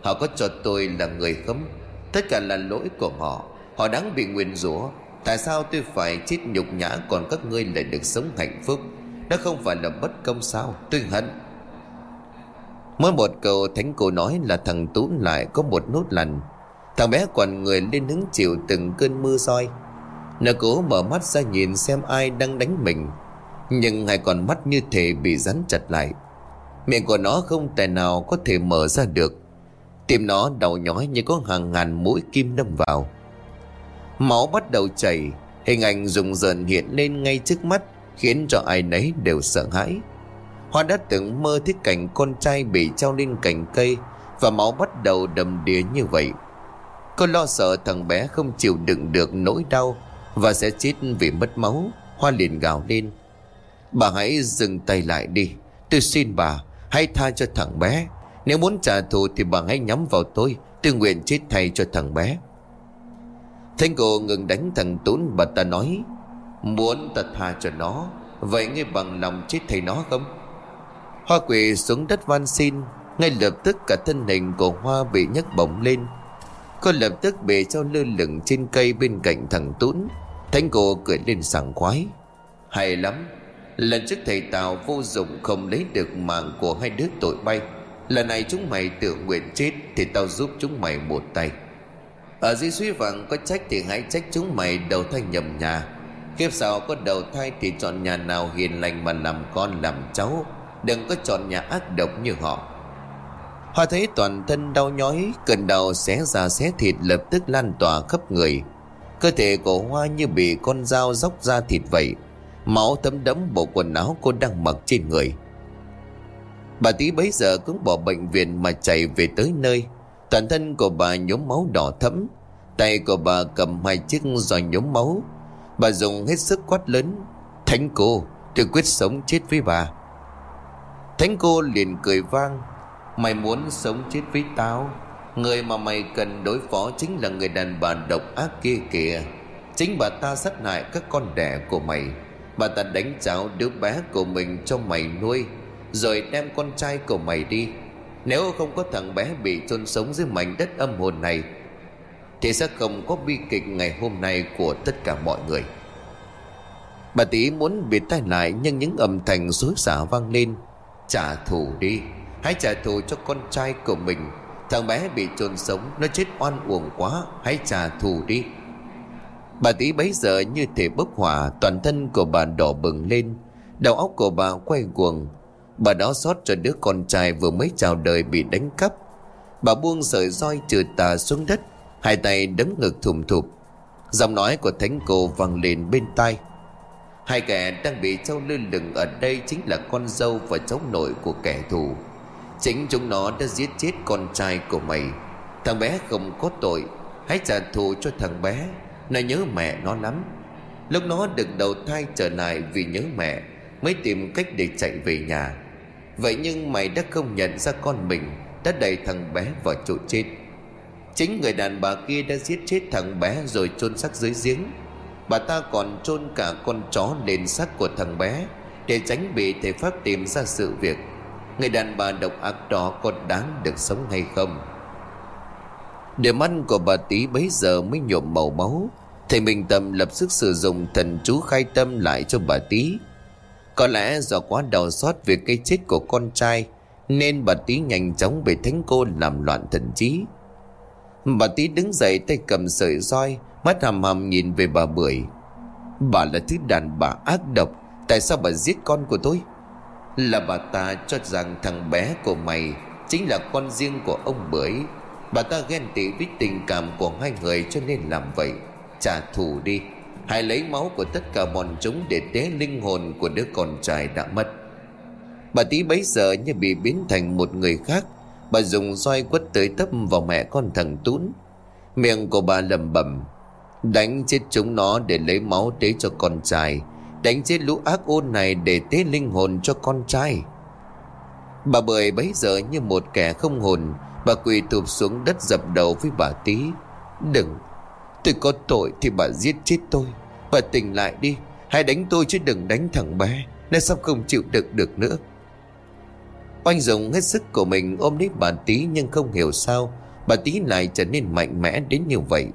A: Họ có cho tôi là người khấm. Tất cả là lỗi của họ. Họ đáng bị nguyền rủa. Tại sao tôi phải chết nhục nhã Còn các ngươi lại được sống hạnh phúc? Đó không phải là bất công sao? Tôi hận. Mỗi một câu thánh cô nói là thằng Tú lại có một nốt lành. Thằng bé còn người lên hứng chịu từng cơn mưa soi. Nó cố mở mắt ra nhìn xem ai đang đánh mình, Nhưng hai con mắt như thể bị rắn chặt lại. Miệng của nó không tài nào có thể mở ra được. Tim nó đau nhói như có hàng ngàn mũi kim đâm vào. Máu bắt đầu chảy. Hình ảnh rùng rợn hiện lên ngay trước mắt, Khiến cho ai nấy đều sợ hãi. Hoa đã từng mơ thấy cảnh con trai bị treo lên cành cây Và máu bắt đầu đầm đìa như vậy. Cô lo sợ thằng bé không chịu đựng được nỗi đau Và sẽ chết vì mất máu, Hoa liền gào lên. Bà hãy dừng tay lại đi. Tôi xin bà, Hãy tha cho thằng bé. Nếu muốn trả thù thì bà hãy nhắm vào tôi. Tôi nguyện chết thay cho thằng bé. Thanh cô ngừng đánh thằng Tún Bà ta nói, Muốn ta tha cho nó, Vậy ngươi bằng lòng chết thay nó không? Hoa quỳ xuống đất van xin, Ngay lập tức cả thân hình của Hoa bị nhấc bổng lên. Cô lập tức bị treo lơ lửng trên cây bên cạnh thằng Tún. Thanh cô cười lên sảng khoái, Hay lắm, Lần trước thầy Tào vô dụng không lấy được mạng của hai đứa tội bay. Lần này chúng mày tự nguyện chết Thì tao giúp chúng mày một tay. Ở dưới suy vàng có trách thì hãy trách chúng mày, đầu thai nhầm nhà. Kiếp sau có đầu thai thì chọn nhà nào hiền lành mà làm con làm cháu. Đừng có chọn nhà ác độc như họ. Hoa thấy toàn thân đau nhói, Cơn đau xé ra xé thịt lập tức lan tỏa khắp người. Cơ thể của Hoa như bị con dao dốc ra thịt vậy. Máu thấm đẫm bộ quần áo cô đang mặc trên người. Bà tí bấy giờ cũng bỏ bệnh viện mà chạy về tới nơi. Toàn thân của bà nhốm máu đỏ thẫm, Tay của bà cầm hai chiếc roi nhốm máu. Bà dùng hết sức quát lớn, Thánh cô, Tôi quyết sống chết với bà. Thánh cô liền cười vang, Mày muốn sống chết với tao? Người mà mày cần đối phó chính là người đàn bà độc ác kia kìa. Chính bà ta sát hại các con đẻ của mày. Bà ta đánh cháo đứa bé của mình cho mày nuôi, Rồi đem con trai của mày đi. Nếu không có thằng bé bị chôn sống dưới mảnh đất âm hồn này, Thì sẽ không có bi kịch ngày hôm nay của tất cả mọi người. Bà tí muốn bị tai lại Nhưng những âm thanh xối xả vang lên, Trả thù đi, Hãy trả thù cho con trai của mình. Thằng bé bị chôn sống, Nó chết oan uổng quá, Hãy trả thù đi. Bà tí bấy giờ như thể bốc hỏa, Toàn thân của bà đỏ bừng lên, Đầu óc của bà quay cuồng Bà đó xót cho đứa con trai vừa mới chào đời bị đánh cắp. Bà buông sợi roi trừ tà xuống đất, Hai tay đấm ngực thùm thụp. Giọng nói của thánh cô vang lên bên tai. Hai kẻ đang bị trâu lư lửng ở đây Chính là con dâu và cháu nội của kẻ thù. Chính chúng nó đã giết chết con trai của mày. Thằng bé không có tội, Hãy trả thù cho thằng bé, nó nhớ mẹ nó lắm. Lúc nó được đầu thai trở lại vì nhớ mẹ, Mới tìm cách để chạy về nhà. Vậy nhưng mày đã không nhận ra con mình Đã đẩy thằng bé vào chỗ chết. Chính người đàn bà kia đã giết chết thằng bé Rồi chôn xác dưới giếng. Bà ta còn chôn cả con chó lên xác của thằng bé Để tránh bị thầy Pháp tìm ra sự việc. Người đàn bà độc ác đó có đáng được sống hay không? Điểm ăn của bà Tý bấy giờ mới nhuộm màu máu. Thầy Minh Tâm lập sức sử dụng thần chú khai tâm lại cho bà Tý. Có lẽ do quá đau xót về cái chết của con trai, Nên bà tí nhanh chóng bị thánh cô làm loạn thần trí. Bà tí đứng dậy tay cầm sợi roi, Mắt hầm hầm nhìn về bà Bưởi. Bà là thứ đàn bà ác độc, Tại sao bà giết con của tôi? Là bà ta cho rằng thằng bé của mày Chính là con riêng của ông Bưởi. Bà ta ghen tị với tình cảm của hai người cho nên làm vậy. Trả thù đi. Hãy lấy máu của tất cả bọn chúng Để tế linh hồn của đứa con trai đã mất. Bà tí bấy giờ như bị biến thành một người khác. Bà dùng roi quất tới tấp vào mẹ con thằng Tún. Miệng của bà lầm bẩm Đánh chết chúng nó để lấy máu tế cho con trai. Đánh chết lũ ác ôn này để tế linh hồn cho con trai. Bà bưởi bấy giờ như một kẻ không hồn. Bà quỳ tụp xuống đất dập đầu với bà tí. Đừng. Tôi có tội thì bà giết chết tôi. Bà tỉnh lại đi, Hãy đánh tôi chứ đừng đánh thằng bé, Nó sắp không chịu đựng được nữa. Oanh dùng hết sức của mình ôm lấy bà tí nhưng không hiểu sao Bà tí lại trở nên mạnh mẽ đến như vậy.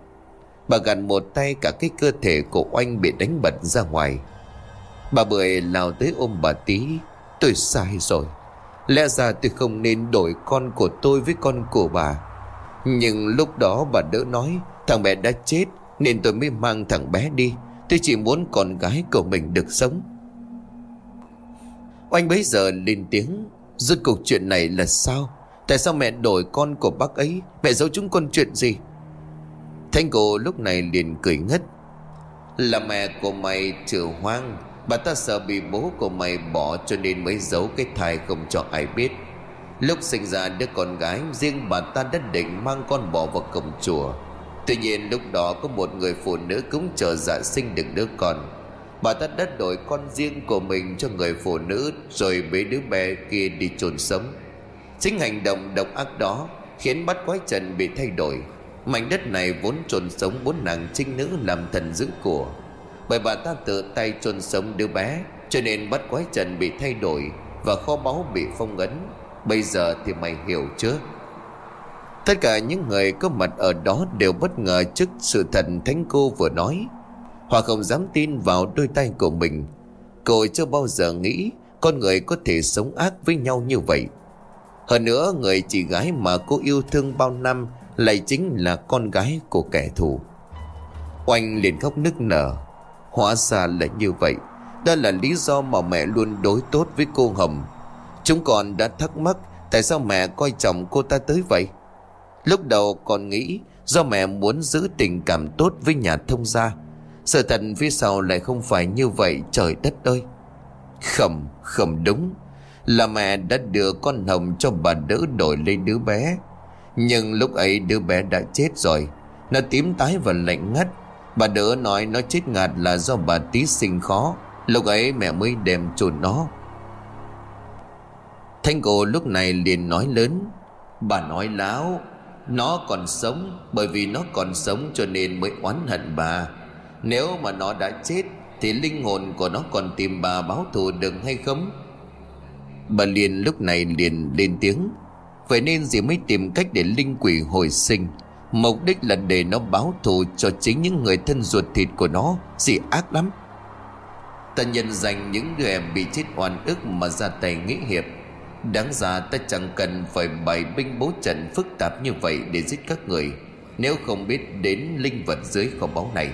A: Bà gạt một tay cả cái cơ thể của oanh bị đánh bật ra ngoài. Bà bưởi lao tới ôm bà tí Tôi sai rồi. Lẽ ra tôi không nên đổi con của tôi với con của bà. Nhưng lúc đó bà đỡ nói, Thằng bé đã chết, Nên tôi mới mang thằng bé đi. Tôi chỉ muốn con gái của mình được sống. Oanh bấy giờ lên tiếng, Rốt cuộc chuyện này là sao? Tại sao mẹ đổi con của bác ấy? Mẹ giấu chúng con chuyện gì? Thanh cô lúc này liền cười ngất. Là mẹ của mày trừ hoang. Bà ta sợ bị bố của mày bỏ Cho nên mới giấu cái thai không cho ai biết. Lúc sinh ra đứa con gái, Riêng bà ta đã định mang con bỏ vào cổng chùa. Tuy nhiên, lúc đó có một người phụ nữ cũng chờ dạ sinh được đứa con. Bà ta đã đổi con riêng của mình cho người phụ nữ, Rồi bế đứa bé kia đi chôn sống. Chính hành động độc ác đó Khiến bắt quái trần bị thay đổi. Mảnh đất này vốn chôn sống bốn nàng trinh nữ làm thần giữ của. Bởi bà ta tự tay chôn sống đứa bé, Cho nên bắt quái trần bị thay đổi Và kho báu bị phong ấn. Bây giờ thì mày hiểu chưa Tất cả những người có mặt ở đó đều bất ngờ trước sự thật thánh cô vừa nói. Họ không dám tin vào đôi tay của mình. Cô chưa bao giờ nghĩ Con người có thể sống ác với nhau như vậy. Hơn nữa, người chị gái mà cô yêu thương bao năm Lại chính là con gái của kẻ thù. Oanh liền khóc nức nở. Hóa ra là như vậy. Đó là lý do mà mẹ luôn đối tốt với cô Hồng. Chúng còn đã thắc mắc Tại sao mẹ coi trọng cô ta tới vậy. Lúc đầu còn nghĩ Do mẹ muốn giữ tình cảm tốt với nhà thông gia, Sự thật phía sau lại không phải như vậy, Trời đất ơi. Khẩm khẩm đúng. Là mẹ đã đưa con Hồng cho bà đỡ đổi lấy đứa bé. Nhưng lúc ấy đứa bé đã chết rồi. Nó tím tái và lạnh ngắt. Bà đỡ nói nó chết ngạt là do bà tí sinh khó. Lúc ấy mẹ mới đem chôn nó. Thanh cổ lúc này liền nói lớn, Bà nói láo, Nó còn sống, Bởi vì nó còn sống cho nên mới oán hận bà. Nếu mà nó đã chết, Thì linh hồn của nó còn tìm bà báo thù được hay không? Bà liền lúc này liền lên tiếng, Vậy nên dì mới tìm cách để linh quỷ hồi sinh. Mục đích là để nó báo thù cho chính những người thân ruột thịt của nó, Dì ác lắm. Ta nhân danh những người em bị chết oan ức mà ra tay nghĩ hiệp. Đáng ra ta chẳng cần phải bày binh bố trận phức tạp như vậy để giết các người. Nếu không biết đến linh vật dưới kho báu này,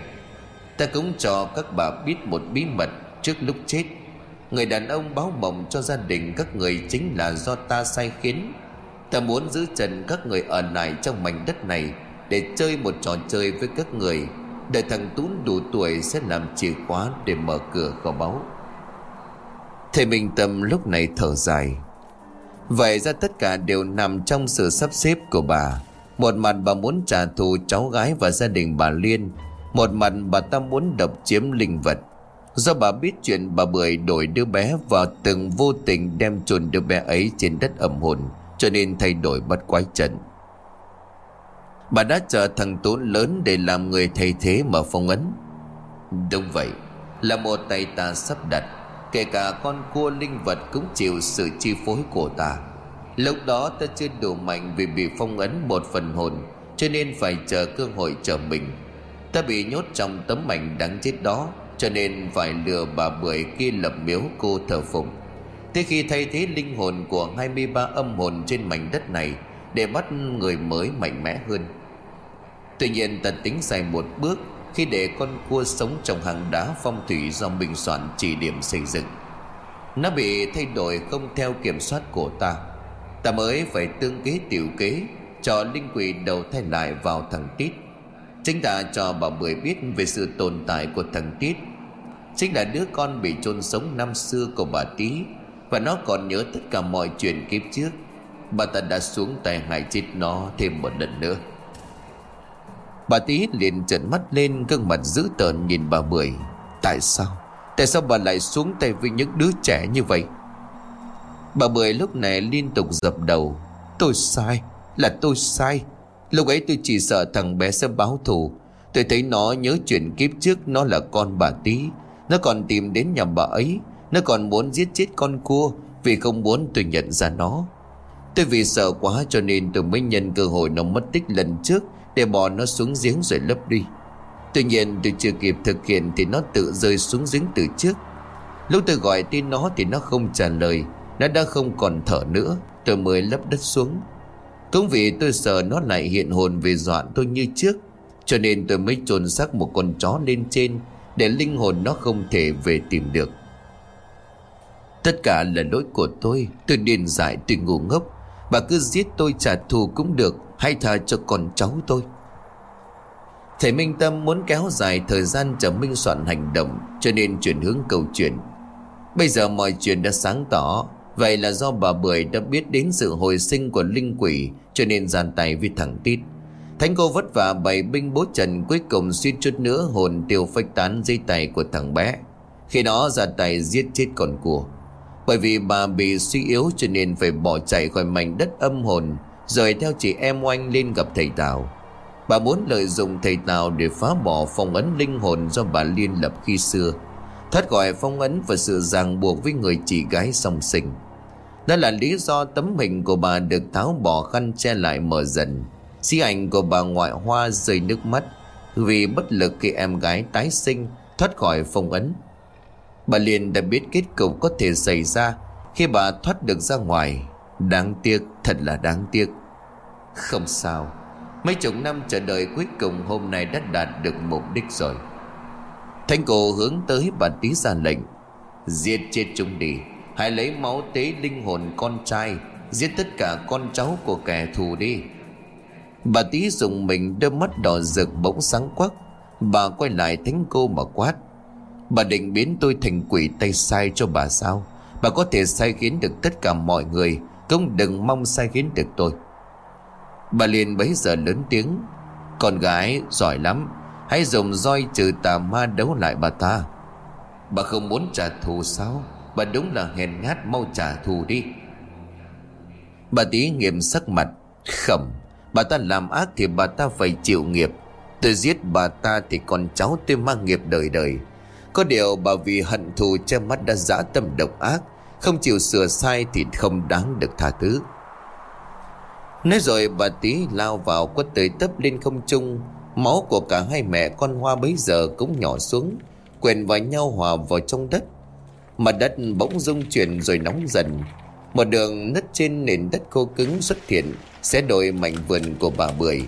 A: Ta cũng cho các bà biết một bí mật trước lúc chết. Người đàn ông báo mộng cho gia đình các người chính là do ta sai khiến. Ta muốn giữ trần các người ở lại trong mảnh đất này Để chơi một trò chơi với các người. Để thằng Tún đủ tuổi sẽ làm chìa khóa để mở cửa kho báu. Thầy Minh Tâm lúc này thở dài. Vậy ra tất cả đều nằm trong sự sắp xếp của bà. Một mặt bà muốn trả thù cháu gái và gia đình bà Liên, Một mặt bà ta muốn độc chiếm linh vật. Do bà biết chuyện bà Bưởi đổi đứa bé Và từng vô tình đem chôn đứa bé ấy trên đất ẩm hồn, Cho nên thay đổi bắt quái trận. Bà đã chờ thằng Tú lớn để làm người thay thế mở phong ấn. Đúng vậy, Là một tay ta sắp đặt. Kể cả con cua linh vật cũng chịu sự chi phối của ta. Lúc đó ta chưa đủ mạnh vì bị phong ấn một phần hồn, Cho nên phải chờ cơ hội chờ mình. Ta bị nhốt trong tấm mảnh đáng chết đó, Cho nên phải lừa bà bưởi kia lập miếu cô thờ phụng. Tới khi thay thế linh hồn của 23 âm hồn trên mảnh đất này, Để bắt người mới mạnh mẽ hơn. Tuy nhiên ta tính sai một bước khi để con cua sống trong hang đá phong thủy do mình soạn chỉ điểm xây dựng. Nó bị thay đổi không theo kiểm soát của ta. Ta mới phải tương kế tiểu kế, cho linh quỷ đầu thay lại vào thằng tít. Chính ta cho bà bưởi biết về sự tồn tại của thằng tít. Chính là đứa con bị chôn sống năm xưa của bà tí và nó còn nhớ tất cả mọi chuyện kiếp trước. Bà ta đã xuống tay hại chết nó thêm một lần nữa. Bà tí liền trợn mắt lên, gương mặt dữ tợn nhìn bà Bưởi Tại sao? Tại sao bà lại xuống tay với những đứa trẻ như vậy? Bà Bưởi lúc này liên tục dập đầu. Tôi sai, Là tôi sai. Lúc ấy tôi chỉ sợ thằng bé sẽ báo thù. Tôi thấy nó nhớ chuyện kiếp trước, Nó là con bà tí. Nó còn tìm đến nhà bà ấy. Nó còn muốn giết chết con cua, Vì không muốn tôi nhận ra nó. Tôi vì sợ quá cho nên tôi mới nhân cơ hội nó mất tích lần trước để bỏ nó xuống giếng rồi lấp đi. Tuy nhiên tôi chưa kịp thực hiện Thì nó tự rơi xuống giếng từ trước. Lúc tôi gọi tên nó thì nó không trả lời. Nó đã không còn thở nữa. Tôi mới lấp đất xuống. Cũng vì tôi sợ nó lại hiện hồn về dọa tôi như trước, Cho nên tôi mới chôn xác một con chó lên trên Để linh hồn nó không thể về tìm được. Tất cả là lỗi của tôi. Tôi điên dại tôi ngu ngốc. Bà cứ giết tôi trả thù cũng được. Hay tha cho con cháu tôi. Thầy Minh Tâm muốn kéo dài thời gian chờ Minh soạn hành động, Cho nên chuyển hướng câu chuyện. Bây giờ mọi chuyện đã sáng tỏ, Vậy là do bà Bưởi đã biết đến sự hồi sinh của linh quỷ, Cho nên gian tay với thằng Tít. Thánh cô vất vả bày binh bố trần, Cuối cùng suýt chút nữa hồn tiêu phách tán dây tay của thằng bé. Khi đó ra tay giết chết con cua. Bởi vì bà bị suy yếu cho nên phải bỏ chạy khỏi mảnh đất âm hồn rồi theo chị em oanh lên gặp thầy Tào. Bà muốn lợi dụng thầy Tào để phá bỏ phong ấn linh hồn do bà Liên lập khi xưa. Thoát gọi phong ấn và sự ràng buộc với người chị gái song sinh. Đó là lý do tấm hình của bà được tháo bỏ khăn che lại mở dần. Di ảnh của bà ngoại hoa rơi nước mắt. Vì bất lực khi em gái tái sinh, Thoát khỏi phong ấn. Bà liền đã biết kết cục có thể xảy ra Khi bà thoát được ra ngoài. Đáng tiếc, Thật là đáng tiếc. Không sao. Mấy chục năm chờ đợi cuối cùng hôm nay đã đạt được mục đích rồi. Thanh cổ hướng tới bà tí ra lệnh. Giết chết chúng đi. Hãy lấy máu tế linh hồn con trai. Giết tất cả con cháu của kẻ thù đi. Bà tí dùng mình đôi mắt đỏ rực bỗng sáng quắc. Bà quay lại thánh cô mà quát. Bà định biến tôi thành quỷ tay sai cho bà sao? Bà có thể sai khiến được tất cả mọi người. Cũng đừng mong sai khiến được tôi. Bà liền bấy giờ lớn tiếng, Con gái giỏi lắm, Hãy dùng roi trừ tà ma đấu lại bà ta. Bà không muốn trả thù sao? Bà đúng là hèn nhát, mau trả thù đi. Bà tí nghiêm sắc mặt, Khẩm, Bà ta làm ác thì bà ta phải chịu nghiệp. Tôi giết bà ta thì con cháu tôi mang nghiệp đời đời. Có điều bà vì hận thù che mắt đã dã tâm độc ác, Không chịu sửa sai thì không đáng được tha thứ. Nói rồi bà tí lao vào quất tới tấp lên không trung. Máu của cả hai mẹ con hoa bấy giờ cũng nhỏ xuống Quyền vào nhau hòa vào trong đất. Mặt đất bỗng rung chuyển rồi nóng dần. Một đường nứt trên nền đất khô cứng xuất hiện, Sẽ đổi mảnh vườn của bà Bưởi.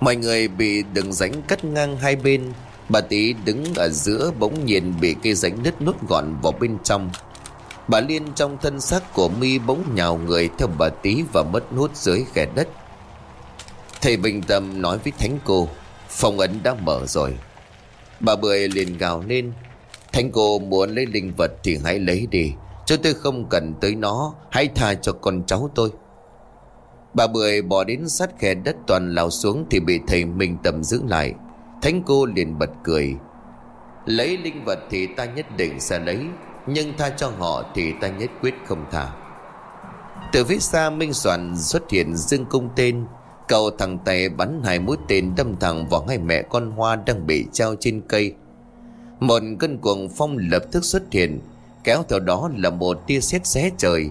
A: Mọi người bị đường rãnh cắt ngang hai bên, Bà tí đứng ở giữa bỗng nhiên bị cây rãnh nứt nút gọn vào bên trong. Bà Liên trong thân xác của mi bỗng nhào người theo bà tí và mất nút dưới khe đất. Thầy Bình Tâm nói với Thánh cô Phòng ấn đã mở rồi. Bà Bưởi liền gào lên, Thánh cô muốn lấy linh vật thì hãy lấy đi, Chứ tôi không cần tới nó, Hãy tha cho con cháu tôi. Bà Bưởi bỏ đến sát khe đất toàn lao xuống Thì bị thầy Minh Tâm giữ lại. Thánh cô liền bật cười, Lấy linh vật thì ta nhất định sẽ lấy nhưng tha cho họ thì ta nhất quyết không tha Từ phía xa Minh Soạn xuất hiện dương cung tên Cậu thằng tay bắn hai mũi tên đâm thẳng vào hai mẹ con hoa đang bị treo trên cây. Một cơn cuồng phong lập tức xuất hiện, kéo theo đó là một tia sét xé trời.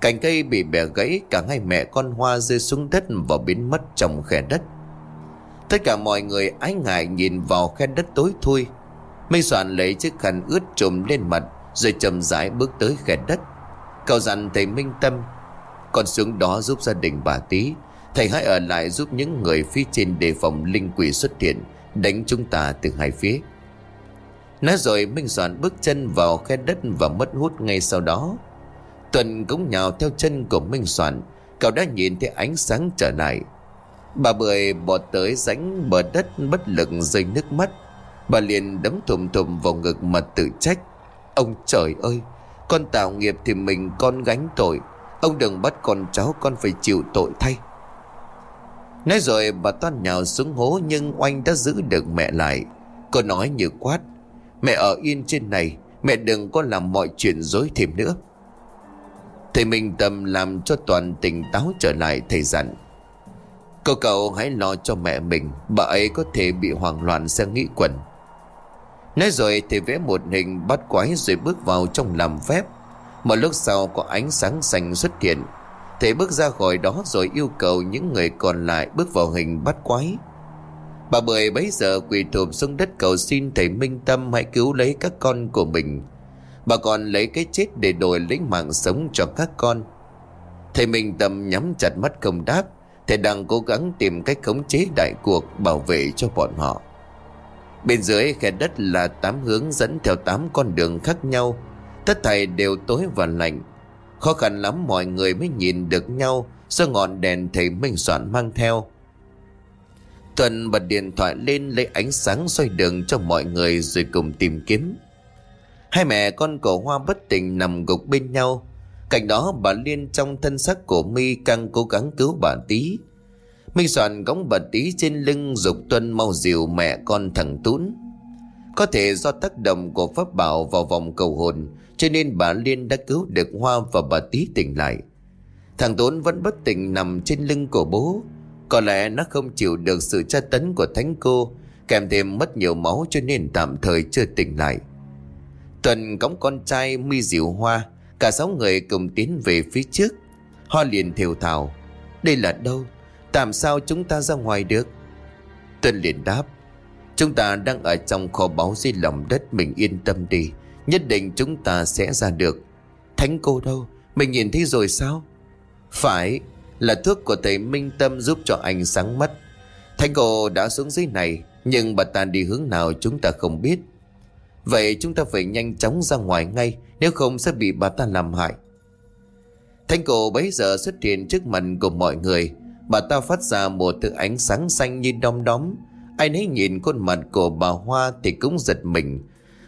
A: Cành cây bị bẻ gãy, cả hai mẹ con hoa rơi xuống đất và biến mất trong khe đất. Tất cả mọi người ái ngại nhìn vào khe đất tối thui. Minh soạn lấy chiếc khăn ướt trùm lên mặt rồi chậm rãi bước tới khe đất. Cậu dặn thầy Minh Tâm, con xuống đó giúp gia đình bà tí. Thầy hãy ở lại giúp những người phía trên đề phòng linh quỷ xuất hiện Đánh chúng ta từ hai phía. Nói rồi Minh Soạn bước chân vào khe đất và mất hút ngay sau đó. Tuần cũng nhào theo chân của Minh Soạn Cậu đã nhìn thấy ánh sáng trở lại. Bà Bưởi bọt tới rãnh bờ đất bất lực rơi nước mắt. Bà liền đấm thùm thùm vào ngực mà tự trách. Ông trời ơi Con tạo nghiệp thì mình con gánh tội Ông đừng bắt con cháu con phải chịu tội thay Nói rồi bà toan nhào xuống hố nhưng oanh đã giữ được mẹ lại. Cô nói như quát. Mẹ ở yên trên này, mẹ đừng có làm mọi chuyện dối thêm nữa. Thầy Minh Tâm làm cho toàn tỉnh táo trở lại thầy dặn. Cậu cậu hãy lo cho mẹ mình, bà ấy có thể bị hoảng loạn sẽ nghĩ quẩn. Nói rồi thì vẽ một hình bắt quái rồi bước vào trong làm phép. Một lúc sau có ánh sáng xanh xuất hiện Thầy bước ra khỏi đó rồi yêu cầu những người còn lại bước vào hình bắt quái. Bà Bưởi bấy giờ quỳ thụp xuống đất cầu xin thầy Minh Tâm hãy cứu lấy các con của mình. Bà còn lấy cái chết để đổi lấy mạng sống cho các con. Thầy Minh Tâm nhắm chặt mắt không đáp. Thầy đang cố gắng tìm cách khống chế đại cuộc bảo vệ cho bọn họ. Bên dưới khe đất là tám hướng dẫn theo tám con đường khác nhau. Tất thảy đều tối và lạnh Khó khăn lắm mọi người mới nhìn được nhau, Do ngọn đèn thầy Minh Soạn mang theo Tuần bật điện thoại lên lấy ánh sáng soi đường cho mọi người rồi cùng tìm kiếm. Hai mẹ con cổ hoa bất tỉnh nằm gục bên nhau. Cạnh đó bà Liên trong thân xác của mi càng cố gắng cứu bà tí. Minh soạn gõng bà tí trên lưng dục tuân mau dìu mẹ con thằng Tún. Có thể do tác động của pháp bảo vào vòng cầu hồn, cho nên bà Liên đã cứu được Hoa và bà tí tỉnh lại. Thằng Tún vẫn bất tỉnh nằm trên lưng của bố. Có lẽ nó không chịu được sự tra tấn của thánh cô, Kèm thêm mất nhiều máu cho nên tạm thời chưa tỉnh lại Tuần cõng con trai mi diệu hoa, Cả sáu người cùng tiến về phía trước Hoa liền thều thào, Đây là đâu Tạm sao chúng ta ra ngoài được? Tuân liền đáp, Chúng ta đang ở trong kho báu dưới lòng đất, Mình yên tâm đi, Nhất định chúng ta sẽ ra được. Thánh cô đâu, Mình nhìn thấy rồi sao? Phải, là thuốc của thầy Minh Tâm giúp cho anh sáng mắt. Thánh cô đã xuống dưới này, Nhưng bà ta đi hướng nào chúng ta không biết. Vậy chúng ta phải nhanh chóng ra ngoài ngay, Nếu không sẽ bị bà ta làm hại. Thánh cô bấy giờ xuất hiện trước mặt của mọi người. Bà ta phát ra một thứ ánh sáng xanh như đom đóm. Ai nấy nhìn khuôn mặt của bà Hoa thì cũng giật mình,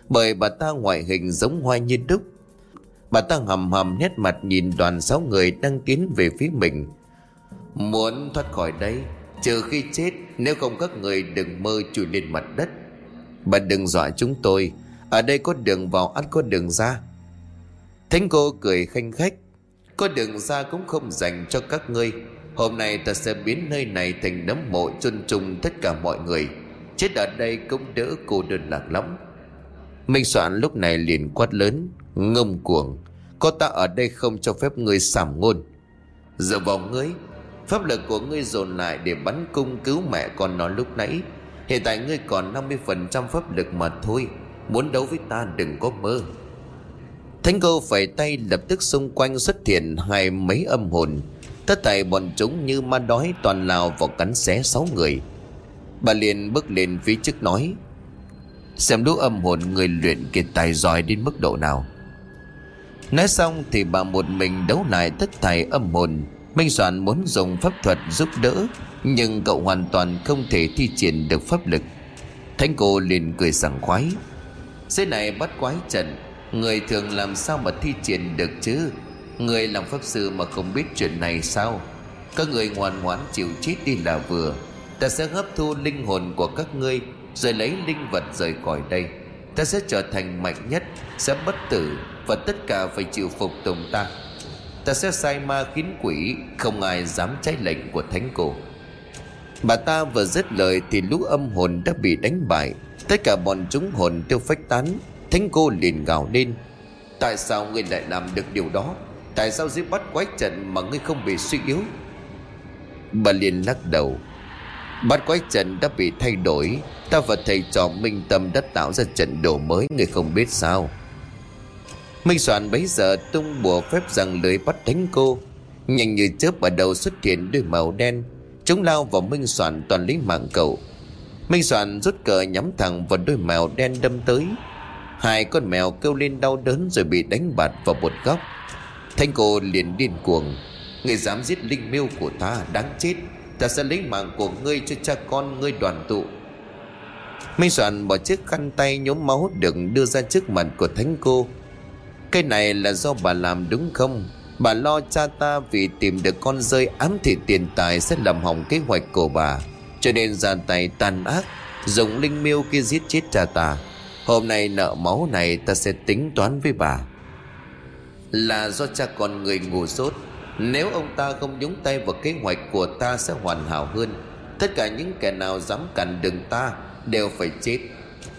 A: Bởi bà ta ngoại hình giống hoa như đúc. Bà ta hầm hầm nét mặt nhìn đoàn sáu người đang tiến về phía mình. Muốn thoát khỏi đây, Trừ khi chết, Nếu không các người đừng mơ chui lên mặt đất. Bà đừng dọa chúng tôi, Ở đây có đường vào ăn có đường ra. Thánh cô cười khanh khách, Có đường ra cũng không dành cho các ngươi. Hôm nay ta sẽ biến nơi này thành nấm mộ chôn trùng tất cả mọi người. Chết ở đây cũng đỡ cô đơn lạc lắm Minh Soạn lúc này liền quát lớn, Ngông cuồng, Có ta ở đây không cho phép ngươi sảm ngôn? Dựa vào ngươi, Pháp lực của ngươi dồn lại để bắn cung cứu mẹ con nó lúc nãy. Hiện tại ngươi còn 50% pháp lực mà thôi, Muốn đấu với ta đừng có mơ. Thánh Cô phải tay lập tức xung quanh xuất hiện hai mấy âm hồn. Tất tại bọn chúng như ma đói toàn lao vào cắn xé sáu người. Bà liền bước lên phía trước nói, Xem đố âm hồn người luyện kiệt tài giỏi đến mức độ nào. Nói xong thì bà một mình đấu lại tất thảy âm hồn, Minh Soạn muốn dùng pháp thuật giúp đỡ, Nhưng cậu hoàn toàn không thể thi triển được pháp lực. Thánh cô liền cười sảng khoái thế này bắt quái trận, Người thường làm sao mà thi triển được chứ? Người làm pháp sư mà không biết chuyện này sao? Các người ngoan ngoãn chịu chết đi là vừa. Ta sẽ hấp thu linh hồn của các ngươi, Rồi lấy linh vật rời khỏi đây. Ta sẽ trở thành mạnh nhất, Sẽ bất tử, Và tất cả phải chịu phục tùng ta. Ta sẽ sai ma khiến quỷ, Không ai dám trái lệnh của thánh cô. Bà ta vừa dứt lời Thì lũ âm hồn đã bị đánh bại. Tất cả bọn chúng hồn tiêu phách tán. Thánh cô liền gào lên. Tại sao ngươi lại làm được điều đó? Tại sao dưới bắt quái trận Mà ngươi không bị suy yếu? Bà liền lắc đầu. Bắt quái trận đã bị thay đổi. Ta và thầy trò Minh Tâm đã tạo ra trận đồ mới Người không biết sao? Minh soạn bấy giờ tung bùa phép rằng lưới bắt đánh cô. Nhanh như chớp ở đầu xuất hiện đôi màu đen. Chúng lao vào Minh soạn toàn lấy mạng cậu. Minh soạn rút cờ nhắm thẳng vào đôi mèo đen đâm tới. Hai con mèo kêu lên đau đớn rồi bị đánh bạt vào một góc. Thanh cô liền điên cuồng. Người dám giết linh miêu của ta đáng chết. Ta sẽ lấy mạng của ngươi cho cha con ngươi đoàn tụ. Minh soạn bỏ chiếc khăn tay nhốm máu đựng đưa ra trước mặt của thánh cô. Cái này là do bà làm đúng không? Bà lo cha ta vì tìm được con rơi ám thị tiền tài sẽ làm hỏng kế hoạch của bà. Cho nên ra tay tàn ác, Dùng linh miêu kia giết chết cha ta. Hôm nay nợ máu này ta sẽ tính toán với bà. Là do cha con người ngủ sốt Nếu ông ta không nhúng tay vào kế hoạch của ta sẽ hoàn hảo hơn. Tất cả những kẻ nào dám cản đường ta Đều phải chết.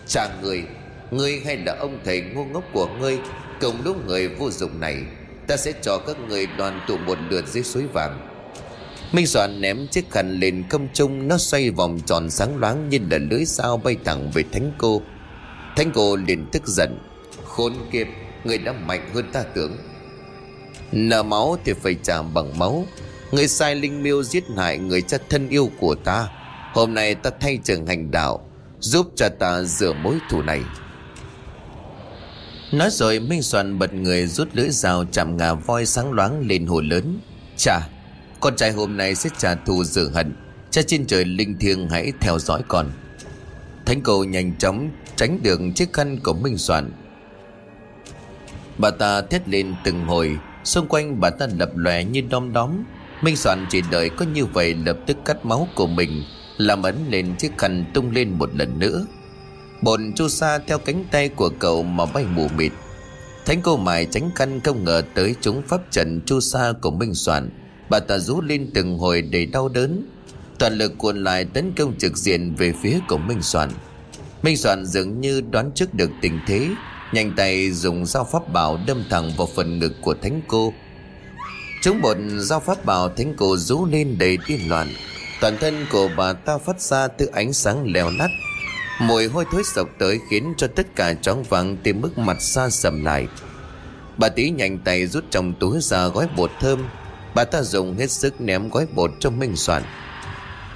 A: Cha người Ngươi hay là ông thầy ngu ngốc của ngươi, Cùng lúc người vô dụng này, Ta sẽ cho các người đoàn tụ một lượt dưới suối vàng. Minh Soạn ném chiếc khăn lên không trung, Nó xoay vòng tròn sáng loáng Như là lưới sao bay thẳng về thánh cô. Thánh cô liền tức giận, Khốn kiếp Người đã mạnh hơn ta tưởng. Nợ máu thì phải trả bằng máu. Người sai linh miêu giết hại người cha thân yêu của ta. Hôm nay ta thay trường hành đạo, Giúp cho ta rửa mối thù này. Nói rồi, Minh Soạn bật người rút lưỡi dao chạm ngà voi sáng loáng lên hồ lớn. Chà, Con trai hôm nay sẽ trả thù rửa hận. Cha trên trời linh thiêng hãy theo dõi con. Thánh cầu nhanh chóng tránh được chiếc khăn của Minh Soạn. Bà ta thét lên từng hồi, Xung quanh bà ta lập lòe như đom đóm. Minh Soạn chỉ đợi có như vậy lập tức cắt máu của mình, Làm ấn lên chiếc khăn tung lên một lần nữa. Bồn chu sa theo cánh tay của cậu mà bay mù mịt. Thánh cô mài tránh khăn không ngờ tới chúng pháp trận chu sa của Minh Soạn. Bà ta rú lên từng hồi đầy đau đớn. Toàn lực cuộn lại tấn công trực diện về phía của Minh Soạn. Minh Soạn dường như đoán trước được tình thế Nhanh tay dùng dao pháp bảo đâm thẳng vào phần ngực của thánh cô. Chúng một, dao pháp bảo thánh cô rú lên đầy điên loạn. Toàn thân của bà ta phát ra từ ánh sáng leo lắt. Mùi hôi thối sộc tới khiến cho tất cả chóng vắng tìm mức mặt xa sầm lại. Bà tí nhanh tay rút trong túi ra gói bột thơm. Bà ta dùng hết sức ném gói bột cho Minh Soạn.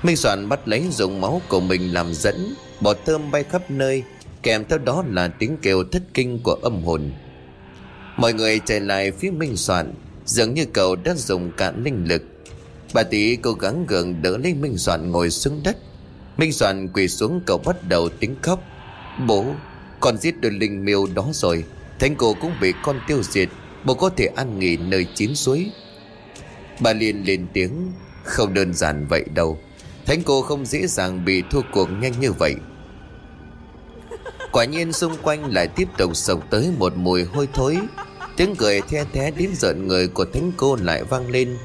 A: Minh Soạn bắt lấy dùng máu của mình làm dẫn. Bột thơm bay khắp nơi. Kèm theo đó là tiếng kêu thất kinh của âm hồn. Mọi người chạy lại phía Minh Soạn, Dường như cậu đã dùng cạn linh lực. Bà tỷ cố gắng gượng đỡ lấy Minh Soạn ngồi xuống đất. Minh Soạn quỳ xuống, cậu bắt đầu tiếng khóc. Bố, Con giết được linh miêu đó rồi, Thánh cô cũng bị con tiêu diệt, Bố có thể ăn nghỉ nơi chín suối. Bà liền lên tiếng, Không đơn giản vậy đâu, Thánh cô không dễ dàng bị thua cuộc nhanh như vậy. Quả nhiên xung quanh lại tiếp tục sộc tới một mùi hôi thối. Tiếng cười the thé đến giận người của thánh cô lại vang lên.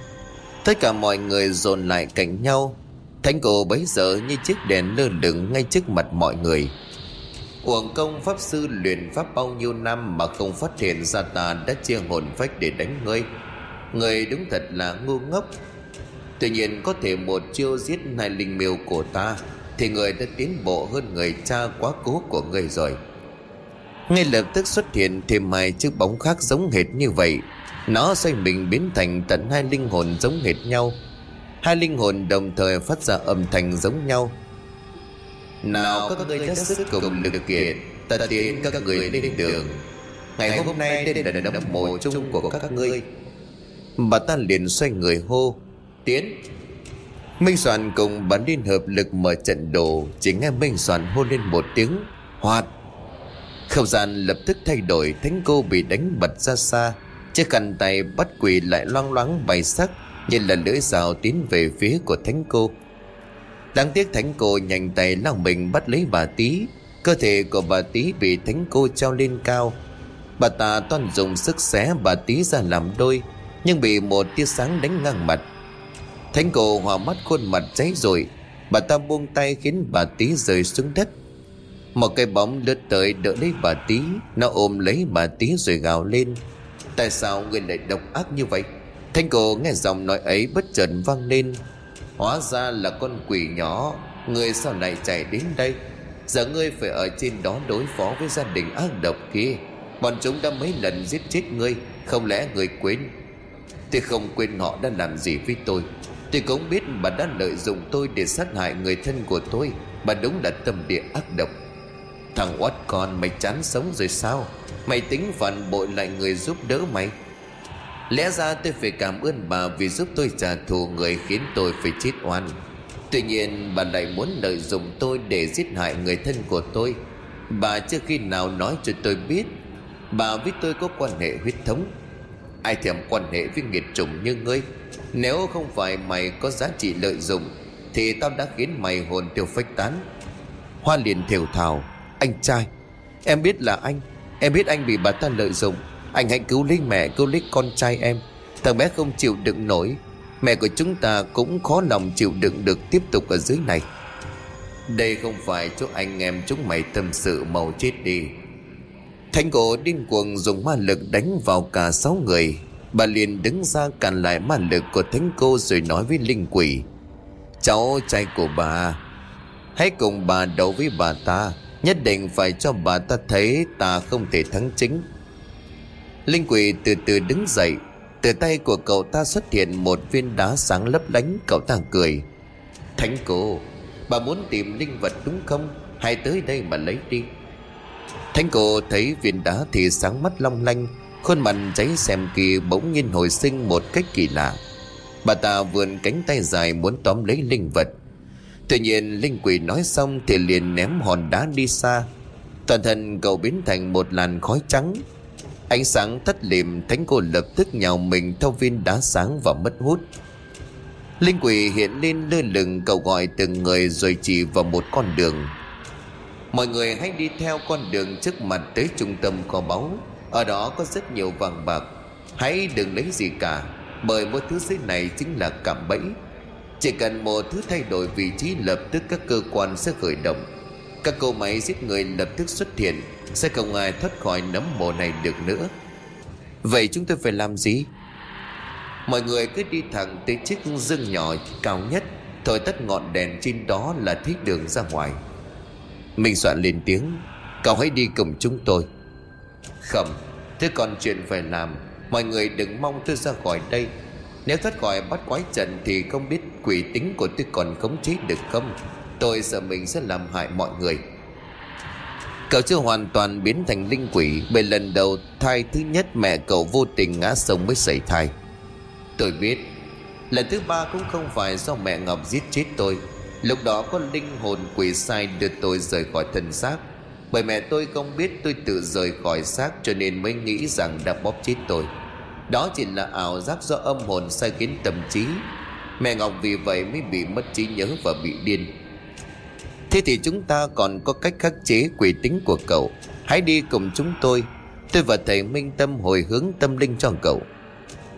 A: Tất cả mọi người dồn lại cạnh nhau. Thánh cô bấy giờ như chiếc đèn lơ lửng ngay trước mặt mọi người. Uổng công pháp sư luyện pháp bao nhiêu năm mà không phát hiện ra ta đã chia hồn phách để đánh ngươi. Người đúng thật là ngu ngốc. Tuy nhiên có thể một chiêu giết hai linh miêu của ta. Thì người đã tiến bộ hơn người cha quá cố của người rồi. Ngay lập tức xuất hiện thêm hai chiếc bóng khác giống hệt như vậy. Nó xoay mình biến thành tận hai linh hồn giống hệt nhau. Hai linh hồn đồng thời phát ra âm thanh giống nhau. Nào, các ngươi đã sức cùng lực kiện, Ta tiến các người lên đường. Ngày hôm nay đây là đấm mộ chung của các ngươi. Bà ta liền xoay người hô, Tiến Minh Soạn cùng bắn liên hợp lực mở trận đồ, Chỉ nghe Minh Soạn hô lên một tiếng, Hoạt! Không gian lập tức thay đổi, Thánh cô bị đánh bật ra xa. Chiếc cằn tay bắt quỳ lại loang loáng bay sắc, Như là lưỡi rào tiến về phía của thánh cô. Đáng tiếc thánh cô nhanh tay lao mình bắt lấy bà tí Cơ thể của bà tí bị thánh cô treo lên cao. Bà ta toàn dùng sức xé bà tí ra làm đôi, Nhưng bị một tia sáng đánh ngang mặt. Thánh cô hòa mắt khuôn mặt cháy rồi Bà ta buông tay khiến bà tí rơi xuống đất. Một cái bóng lướt tới đỡ lấy bà tí Nó ôm lấy bà tí rồi gào lên. Tại sao người lại độc ác như vậy? Thánh cô nghe giọng nói ấy bất chợt vang lên. Hóa ra là con quỷ nhỏ. Người sao lại chạy đến đây. Giờ ngươi phải ở trên đó đối phó với gia đình ác độc kia. Bọn chúng đã mấy lần giết chết ngươi. Không lẽ người quên? Tôi không quên họ đã làm gì với tôi. Tôi cũng biết bà đã lợi dụng tôi để sát hại người thân của tôi. Bà đúng là tâm địa ác độc. Thằng oát con, mày chán sống rồi sao? Mày tính phản bội lại người giúp đỡ mày. Lẽ ra tôi phải cảm ơn bà vì giúp tôi trả thù người khiến tôi phải chết oan. Tuy nhiên, bà lại muốn lợi dụng tôi để giết hại người thân của tôi. Bà chưa khi nào nói cho tôi biết. Bà với tôi có quan hệ huyết thống. Ai thèm quan hệ với nghiệt trùng như ngươi? Nếu không phải mày có giá trị lợi dụng, Thì tao đã khiến mày hồn tiêu phách tán. Hoa liền thều thào, Anh trai, Em biết là anh. Em biết anh bị bà ta lợi dụng. Anh hãy cứu lấy mẹ, cứu lấy con trai em. Thằng bé không chịu đựng nổi. Mẹ của chúng ta cũng khó lòng chịu đựng được tiếp tục ở dưới này. Đây không phải chỗ anh em chúng mày tâm sự màu chết đi. Thánh cổ điên cuồng dùng ma lực đánh vào cả sáu người. Bà liền đứng ra cản lại ma lực của thánh cô rồi nói với linh quỷ, Cháu trai của bà, Hãy cùng bà đấu với bà ta, Nhất định phải cho bà ta thấy ta không thể thắng chính. Linh quỷ từ từ đứng dậy, Từ tay của cậu ta xuất hiện một viên đá sáng lấp lánh, Cậu ta cười. Thánh cô, Bà muốn tìm linh vật đúng không? Hãy tới đây mà lấy đi. Thánh cô thấy viên đá thì sáng mắt long lanh, Khuôn mặt cháy xem kỳ bỗng nhiên hồi sinh một cách kỳ lạ. Bà ta vươn cánh tay dài muốn tóm lấy linh vật. Tuy nhiên, linh quỷ nói xong thì liền ném hòn đá đi xa. Toàn thân cậu biến thành một làn khói trắng. Ánh sáng tắt lìm, Thánh cô lập tức nhào mình theo viên đá sáng và mất hút. Linh quỷ hiện lên lơ lửng cầu gọi từng người rồi chỉ vào một con đường. Mọi người hãy đi theo con đường trước mặt tới trung tâm kho báu. Ở đó có rất nhiều vàng bạc. Hãy đừng lấy gì cả, Bởi mỗi thứ dưới này chính là cạm bẫy. Chỉ cần một thứ thay đổi vị trí lập tức các cơ quan sẽ khởi động. Các cô máy giết người lập tức xuất hiện, Sẽ không ai thoát khỏi nấm mồ này được nữa. Vậy chúng tôi phải làm gì? Mọi người cứ đi thẳng tới chiếc dương nhỏ cao nhất, Thổi tắt ngọn đèn trên đó là thích đường ra ngoài. Minh soạn lên tiếng, Cậu hãy đi cùng chúng tôi. Không, Thế còn chuyện phải làm. Mọi người đừng mong tôi ra khỏi đây. Nếu thoát khỏi bắt quái trận Thì không biết quỷ tính của tôi còn khống chế được không? Tôi sợ mình sẽ làm hại mọi người. Cậu chưa hoàn toàn biến thành linh quỷ, Bởi lần đầu thai thứ nhất mẹ cậu vô tình ngã sông mới xảy thai. Tôi biết, Lần thứ ba cũng không phải do mẹ Ngọc giết chết tôi. Lúc đó có linh hồn quỷ sai đưa tôi rời khỏi thân xác. Bởi mẹ tôi không biết tôi tự rời khỏi xác Cho nên mới nghĩ rằng đã bóp chết tôi. Đó chỉ là ảo giác do âm hồn sai khiến tâm trí. Mẹ Ngọc vì vậy mới bị mất trí nhớ và bị điên. Thế thì chúng ta còn có cách khắc chế quỷ tính của cậu. Hãy đi cùng chúng tôi. Tôi và thầy Minh Tâm hồi hướng tâm linh cho cậu.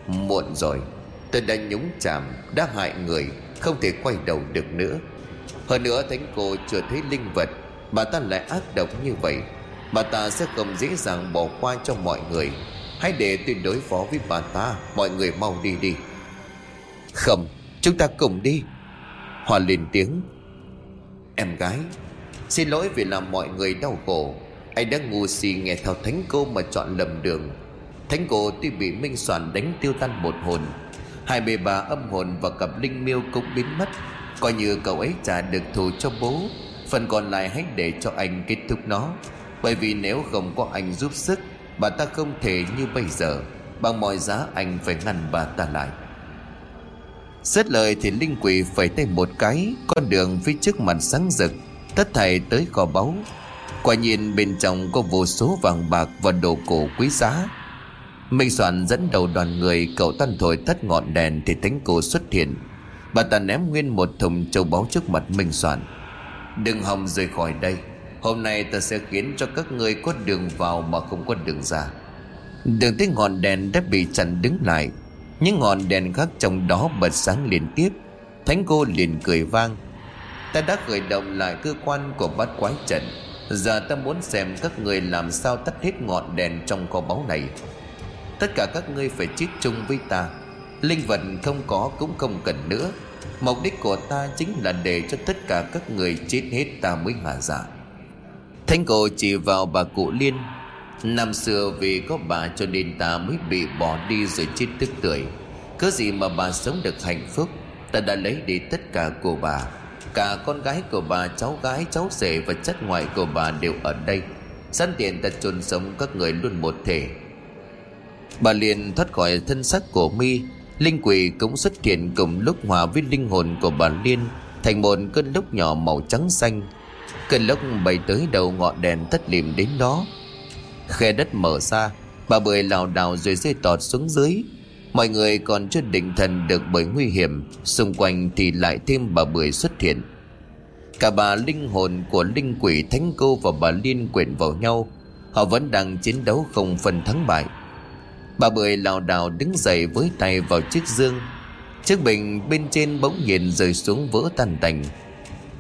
A: Muộn rồi. Tôi đã nhúng chạm Đã hại người, Không thể quay đầu được nữa. Hơn nữa thánh cô chưa thấy linh vật, Bà ta lại ác độc như vậy. Bà ta sẽ không dễ dàng bỏ qua cho mọi người. Hãy để tôi đối phó với bà ta, Mọi người mau đi đi. Không, Chúng ta cùng đi. Hòa lên tiếng. Em gái, Xin lỗi vì làm mọi người đau khổ. Anh đã ngu si nghe theo thánh cô mà chọn lầm đường. Thánh cô tuy bị Minh Soạn đánh tiêu tan một hồn, Hai bề bà âm hồn và cặp linh miêu cũng biến mất. Coi như cậu ấy trả được thù cho bố. Phần còn lại hãy để cho anh kết thúc nó. Bởi vì nếu không có anh giúp sức, Bà ta không thể như bây giờ. Bằng mọi giá anh phải ngăn bà ta lại. Xét lời thì linh quỷ phải tay một cái, Con đường phía trước mặt sáng rực, Tất thảy tới kho báu. Quả nhiên bên trong có vô số vàng bạc và đồ cổ quý giá. Minh Soạn dẫn đầu đoàn người, Cậu tan thổi tắt ngọn đèn Thì thánh cô xuất hiện. Bà ta ném nguyên một thùng châu báu trước mặt Minh Soạn. Đừng hòng rời khỏi đây. Hôm nay ta sẽ khiến cho các ngươi có đường vào mà không có đường ra. Đường tới ngọn đèn đã bị chặn đứng lại. Những ngọn đèn khác trong đó bật sáng liên tiếp. Thánh cô liền cười vang. Ta đã khởi động lại cơ quan của bát quái trận. Giờ ta muốn xem các người làm sao tắt hết ngọn đèn trong kho báu này. Tất cả các ngươi phải chết chung với ta. Linh vật không có cũng không cần nữa. Mục đích của ta chính là để cho tất cả các người chết hết ta mới hạ dạ Thanh cổ chỉ vào bà cụ Liên. Năm xưa vì có bà cho nên ta mới bị bỏ đi rồi chết tức tuổi. Cứ gì mà bà sống được hạnh phúc Ta đã lấy đi tất cả của bà. Cả con gái của bà, cháu gái, cháu rể và chất ngoại của bà đều ở đây. Sẵn tiện ta chôn sống các người luôn một thể. Bà liền thoát khỏi thân xác của mi Linh quỷ cũng xuất hiện cùng lúc hòa với linh hồn của bà Liên, Thành một cơn lốc nhỏ màu trắng xanh. Cơn lốc bay tới đầu ngọn đèn thất liềm đến đó. Khe đất mở ra, Bà bưởi lảo đảo rồi rơi tọt xuống dưới. Mọi người còn chưa định thần được bởi nguy hiểm, Xung quanh thì lại thêm bà bưởi xuất hiện. Cả bà linh hồn của linh quỷ thánh cô và bà Liên quyện vào nhau. Họ vẫn đang chiến đấu không phần thắng bại. Bà Bưởi lảo đảo đứng dậy với tay vào chiếc dương. Chiếc bình bên trên bỗng nhiên rơi xuống vỡ tan tành.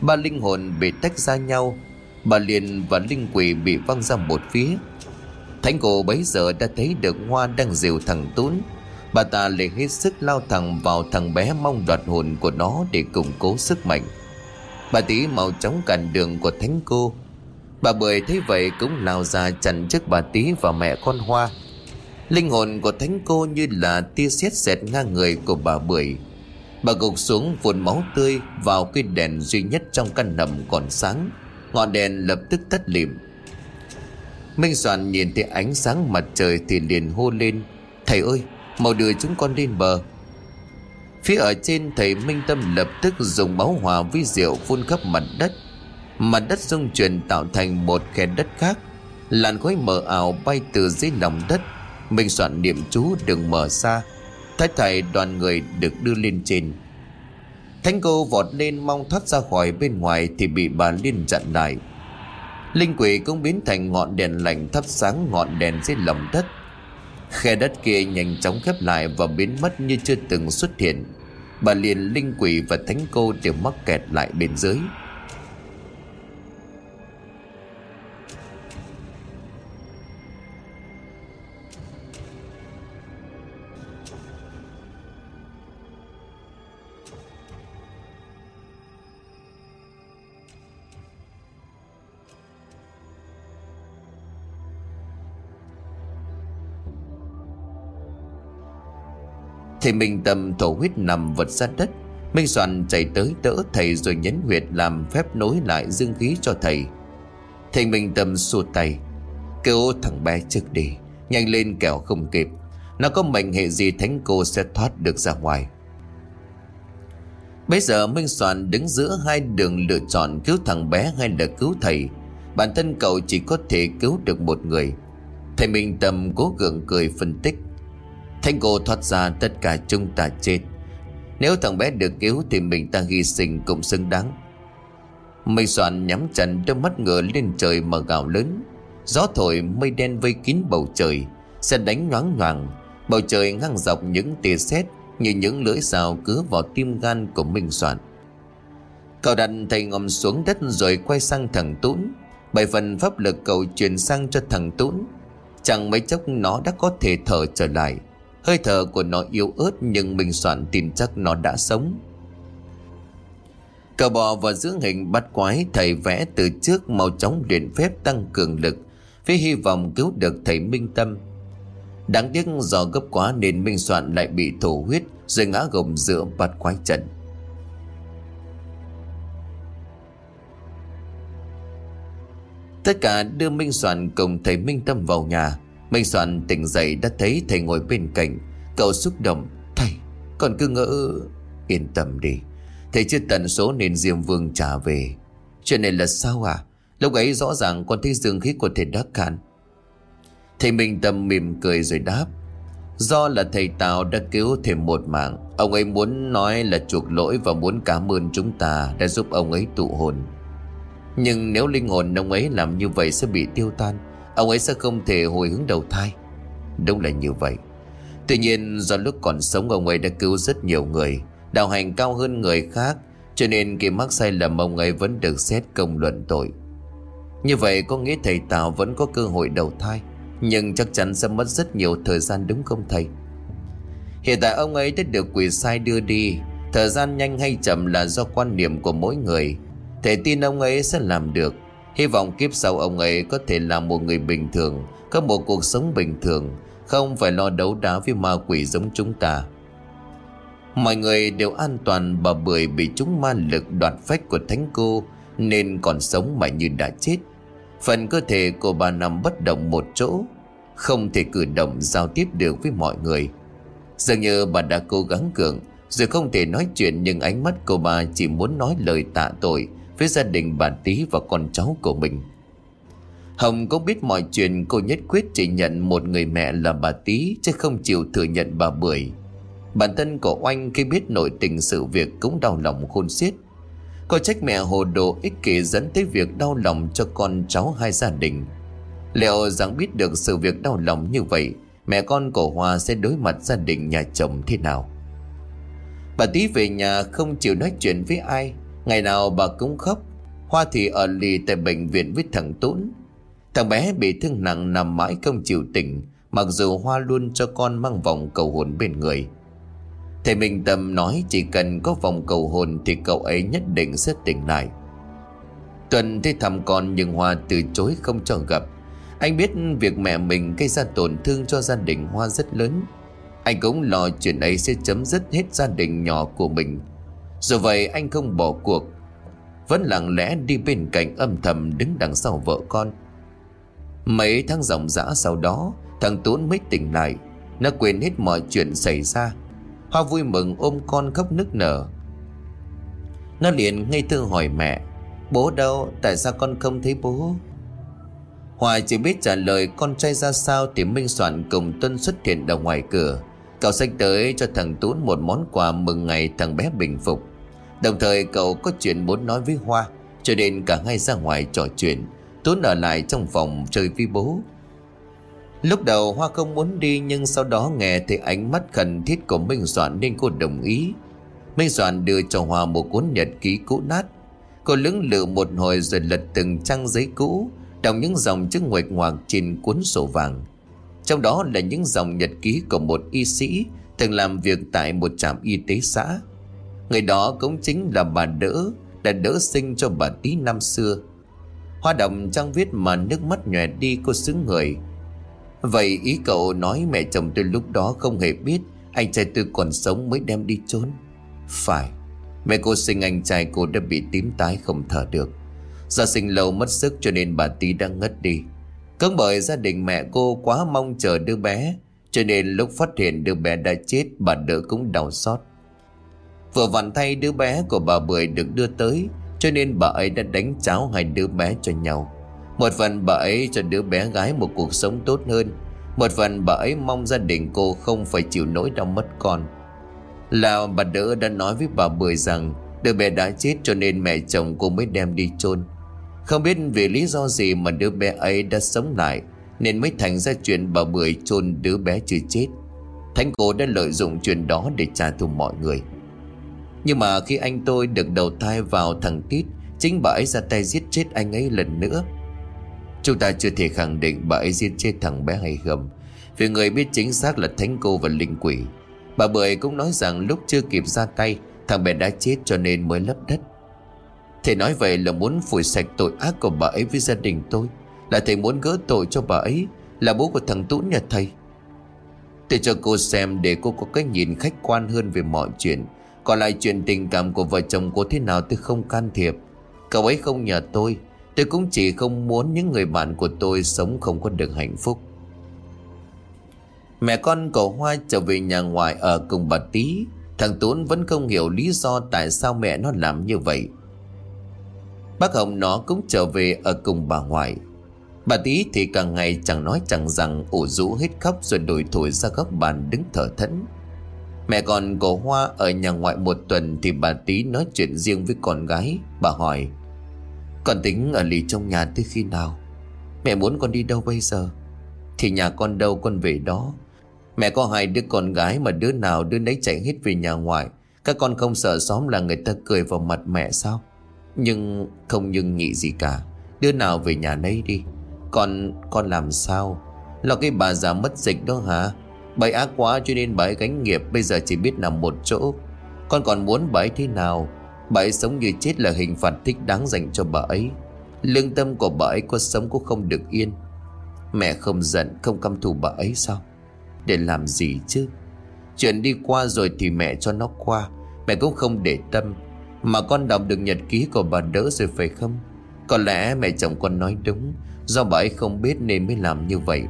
A: Ba linh hồn bị tách ra nhau. Bà liền và linh quỷ bị văng ra một phía. Thánh cổ bấy giờ đã thấy được Hoa đang dìu thằng Tún. Bà ta liền hết sức lao thẳng vào thằng bé mong đoạt hồn của nó để củng cố sức mạnh. Bà tí mau chóng cản đường của thánh cô. Bà Bưởi thấy vậy cũng lao ra chặn trước bà tí và mẹ con Hoa. Linh hồn của thánh cô như là tia sét xẹt ngang người của bà Bưởi. Bà gục xuống vùn máu tươi vào cái đèn duy nhất trong căn nầm còn sáng. Ngọn đèn lập tức tắt lịm. Minh Soạn nhìn thấy ánh sáng mặt trời thì liền hô lên, Thầy ơi, mau đưa chúng con lên bờ. Phía ở trên, thầy Minh Tâm lập tức dùng máu hòa với rượu phun khắp mặt đất. Mặt đất rung chuyển tạo thành một khe đất khác, Làn khói mờ ảo bay từ dưới lòng đất. Minh soạn niệm chú đừng mở xa. Thái thầy đoàn người được đưa lên trên. Thánh cô vọt lên mong thoát ra khỏi bên ngoài Thì bị bà Liên chặn lại. Linh quỷ cũng biến thành ngọn đèn lạnh thắp sáng ngọn đèn dưới lòng đất. Khe đất kia nhanh chóng khép lại và biến mất như chưa từng xuất hiện. Bà liền linh quỷ và thánh cô đều mắc kẹt lại bên dưới. Thầy Minh Tâm thổ huyết nằm vật ra đất. Minh Soạn chạy tới đỡ thầy rồi nhấn huyệt làm phép nối lại dương khí cho thầy. Thầy Minh Tâm xua tay. Kêu thằng bé trước đi, Nhanh lên kẻo không kịp. Nó có mệnh hệ gì thánh cô sẽ thoát được ra ngoài. Bây giờ Minh Soạn đứng giữa hai đường lựa chọn cứu thằng bé hay là cứu thầy. Bản thân cậu chỉ có thể cứu được một người. Thầy Minh Tâm cố gượng cười phân tích. Thanh cô thoát ra tất cả chúng ta chết. Nếu thằng bé được cứu Thì mình ta hy sinh cũng xứng đáng. Mây soạn nhắm chặt đôi mắt ngựa lên trời mà gào lớn. Gió thổi mây đen vây kín bầu trời, Sẽ đánh nhoáng nhoàng. Bầu trời ngang dọc những tia sét Như những lưỡi dao cứ vào tim gan của Minh Soạn. Cậu đặt thầy ngầm xuống đất rồi quay sang thằng Tún. Bảy phần pháp lực cậu truyền sang cho thằng Tún. Chẳng mấy chốc nó đã có thể thở trở lại. Hơi thở của nó yếu ớt nhưng Minh Soạn tin chắc nó đã sống Cờ bò và dưỡng hình bắt quái thầy vẽ từ trước mau chóng luyện phép tăng cường lực, với hy vọng cứu được thầy Minh Tâm. Đáng tiếc do gấp quá nên Minh Soạn lại bị thổ huyết rồi ngã gồng giữa bắt quái trận. Tất cả đưa Minh Soạn cùng thầy Minh Tâm vào nhà Minh Soạn tỉnh dậy đã thấy thầy ngồi bên cạnh. Cậu xúc động, Thầy còn cứ ngỡ, Yên tâm đi. Thầy chưa tận số nên Diêm Vương trả về. Chuyện này là sao à? Lúc ấy rõ ràng con thấy dương khí của thầy đã cạn. Thầy Minh Tâm mỉm cười rồi đáp, Do là thầy Tào đã cứu thêm một mạng, Ông ấy muốn nói là chuộc lỗi Và muốn cảm ơn chúng ta Đã giúp ông ấy tụ hồn. Nhưng nếu linh hồn ông ấy làm như vậy Sẽ bị tiêu tan. Ông ấy sẽ không thể hồi hướng đầu thai. Đúng là như vậy. Tuy nhiên, do lúc còn sống, ông ấy đã cứu rất nhiều người, Đạo hành cao hơn người khác, Cho nên khi mắc sai lầm, ông ấy vẫn được xét công luận tội. Như vậy, có nghĩa thầy Tào vẫn có cơ hội đầu thai, Nhưng chắc chắn sẽ mất rất nhiều thời gian, đúng không thầy? Hiện tại ông ấy đã được quỷ sai đưa đi. Thời gian nhanh hay chậm là do quan niệm của mỗi người. Thầy tin ông ấy sẽ làm được. Hy vọng kiếp sau ông ấy có thể là một người bình thường, Có một cuộc sống bình thường, Không phải lo đấu đá với ma quỷ giống chúng ta. Mọi người đều an toàn bà Bưởi bị chúng ma lực đoạt phách của thánh cô, Nên còn sống mà như đã chết. Phần cơ thể của bà nằm bất động một chỗ, Không thể cử động giao tiếp được với mọi người. Dường như bà đã cố gắng cường, Rồi không thể nói chuyện Nhưng ánh mắt của bà chỉ muốn nói lời tạ tội với gia đình bà Tý và con cháu của mình. Hồng cũng biết mọi chuyện cô nhất quyết chỉ nhận một người mẹ là bà Tý chứ không chịu thừa nhận bà Bưởi. Bản thân của Oanh khi biết nội tình sự việc cũng đau lòng khôn xiết. Cô trách mẹ hồ đồ ích kỷ dẫn tới việc đau lòng cho con cháu hai gia đình. Liệu rằng biết được sự việc đau lòng như vậy, mẹ con của Hoa sẽ đối mặt gia đình nhà chồng thế nào? Bà Tý về nhà không chịu nói chuyện với ai Ngày nào bà cũng khóc, Hoa thì ở lì tại bệnh viện với thằng Tốn. Thằng bé bị thương nặng nằm mãi không chịu tỉnh, Mặc dù Hoa luôn cho con mang vòng cầu hồn bên người. Thầy Minh Tâm nói chỉ cần có vòng cầu hồn Thì cậu ấy nhất định sẽ tỉnh lại. Tuần thấy thăm con nhưng Hoa từ chối không cho gặp. Anh biết việc mẹ mình gây ra tổn thương cho gia đình Hoa rất lớn. Anh cũng lo chuyện ấy sẽ chấm dứt hết gia đình nhỏ của mình dù vậy anh không bỏ cuộc. Vẫn lặng lẽ đi bên cạnh âm thầm đứng đằng sau vợ con. Mấy tháng dòng dã sau đó, Thằng Tốn mới tỉnh lại. Nó quên hết mọi chuyện xảy ra. Hoa vui mừng ôm con khóc nức nở. Nó liền ngây thơ hỏi mẹ, Bố đâu? Tại sao con không thấy bố? Hoài chỉ biết trả lời, con trai ra sao Thì Minh Soạn cùng Tuân xuất hiện ở ngoài cửa. Cậu xách tới cho thằng tún một món quà mừng ngày thằng bé bình phục. Đồng thời cậu có chuyện muốn nói với Hoa, Cho nên cả hai ra ngoài trò chuyện. Tuấn ở lại trong phòng chơi với bố. Lúc đầu Hoa không muốn đi, Nhưng sau đó nghe thấy ánh mắt khẩn thiết của Minh Soạn Nên cô đồng ý. Minh Soạn đưa cho Hoa một cuốn nhật ký cũ nát. Cô lưỡng lự một hồi rồi lật từng trang giấy cũ, Đọc những dòng chữ nguệch ngoạc trên cuốn sổ vàng. Trong đó là những dòng nhật ký của một y sĩ Từng làm việc tại một trạm y tế xã. Người đó cũng chính là bà Đỡ, Đã đỡ sinh cho bà Tí năm xưa. Hoa đồng trang viết mà nước mắt nhòe đi cô xứng người. Vậy ý cậu nói mẹ chồng tôi lúc đó không hề biết Anh trai tôi còn sống mới đem đi trốn Phải, Mẹ cô sinh anh trai cô đã bị tím tái không thở được. Do sinh lâu mất sức cho nên bà tí đã ngất đi. Cũng bởi gia đình mẹ cô quá mong chờ đứa bé, Cho nên lúc phát hiện đứa bé đã chết, Bà đỡ cũng đau xót. Vừa vặn thay đứa bé của bà Bưởi được đưa tới, Cho nên bà ấy đã đánh cháo hai đứa bé cho nhau. Một phần bà ấy cho đứa bé gái một cuộc sống tốt hơn, Một phần bà ấy mong gia đình cô không phải chịu nỗi đau mất con. Là bà đỡ đã nói với bà Bưởi rằng Đứa bé đã chết cho nên mẹ chồng cô mới đem đi chôn. Không biết vì lý do gì mà đứa bé ấy đã sống lại, Nên mới thành ra chuyện bà Bưởi chôn đứa bé chưa chết. Thánh cô đã lợi dụng chuyện đó để trả thù mọi người nhưng mà khi anh tôi được đầu thai vào thằng Tít, Chính bà ấy ra tay giết chết anh ấy lần nữa. Chúng ta chưa thể khẳng định bà ấy giết chết thằng bé hay không. Vì người biết chính xác là Thánh Cô và Linh Quỷ. Bà Bưởi cũng nói rằng lúc chưa kịp ra tay, Thằng bé đã chết cho nên mới lấp đất. Thầy nói vậy là muốn phủi sạch tội ác của bà ấy với gia đình tôi. Là thầy muốn gỡ tội cho bà ấy, Là bố của thằng Tún nhà thầy. Thầy cho cô xem để cô có cái nhìn khách quan hơn về mọi chuyện còn lại chuyện tình cảm của vợ chồng cô thế nào tôi không can thiệp. Cậu ấy không nhờ tôi Tôi cũng chỉ không muốn những người bạn của tôi sống không có được hạnh phúc. Mẹ con cậu Hoa trở về nhà ngoại ở cùng bà Tí Thằng Tuấn vẫn không hiểu lý do tại sao mẹ nó làm như vậy. Bác Hồng nó cũng trở về ở cùng bà ngoại. Bà Tí thì càng ngày chẳng nói chẳng rằng ủ rũ hết khóc rồi đổi thổi ra góc bàn đứng thở thẫn. Mẹ con của Hoa ở nhà ngoại một tuần Thì bà Tí nói chuyện riêng với con gái. Bà hỏi, Con tính ở lì trong nhà tới khi nào? Mẹ muốn con đi đâu bây giờ? Thì nhà con đâu con về đó? Mẹ có hai đứa con gái mà đứa nào đứa nấy chạy hết về nhà ngoại. Các con không sợ xóm là người ta cười vào mặt mẹ sao? Nhưng không nhưng nghĩ gì cả. Đứa nào về nhà nấy đi. Con con làm sao? Là cái bà già mất dịch đó hả? Bà ấy ác quá cho nên bà ấy gánh nghiệp, Bây giờ chỉ biết nằm một chỗ. Con còn muốn bà ấy thế nào? Bà ấy sống như chết là hình phạt thích đáng dành cho bà ấy. Lương tâm của bà ấy có sống cũng không được yên. Mẹ không giận, Không căm thù bà ấy sao? Để làm gì chứ? Chuyện đi qua rồi thì mẹ cho nó qua. Mẹ cũng không để tâm. Mà con đọc được nhật ký của bà đỡ rồi phải không? Có lẽ mẹ chồng con nói đúng. Do bà ấy không biết nên mới làm như vậy.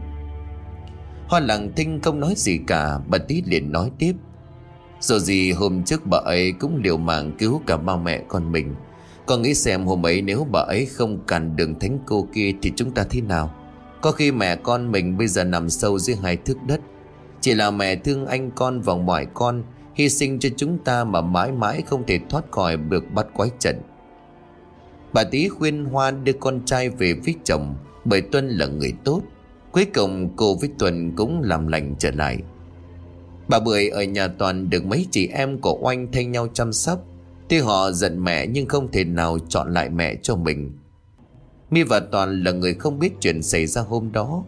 A: Hoa làng thinh không nói gì cả, Bà tí liền nói tiếp. Dù gì hôm trước bà ấy cũng liều mạng cứu cả ba mẹ con mình. Con nghĩ xem hôm ấy nếu bà ấy không cản đường thánh cô kia Thì chúng ta thế nào? Có khi mẹ con mình bây giờ nằm sâu dưới hai thước đất. Chỉ là mẹ thương anh con và mọi con, Hy sinh cho chúng ta mà mãi mãi không thể thoát khỏi được bắt quái trận. Bà tí khuyên Hoa đưa con trai về với chồng, Bởi Tuân là người tốt. Cuối cùng cô với Tuần cũng làm lành trở lại. Bà Bưởi ở nhà Toàn được mấy chị em của Oanh thay nhau chăm sóc. Tuy họ giận mẹ nhưng không thể nào chọn lại mẹ cho mình. Mi và Toàn là người không biết chuyện xảy ra hôm đó.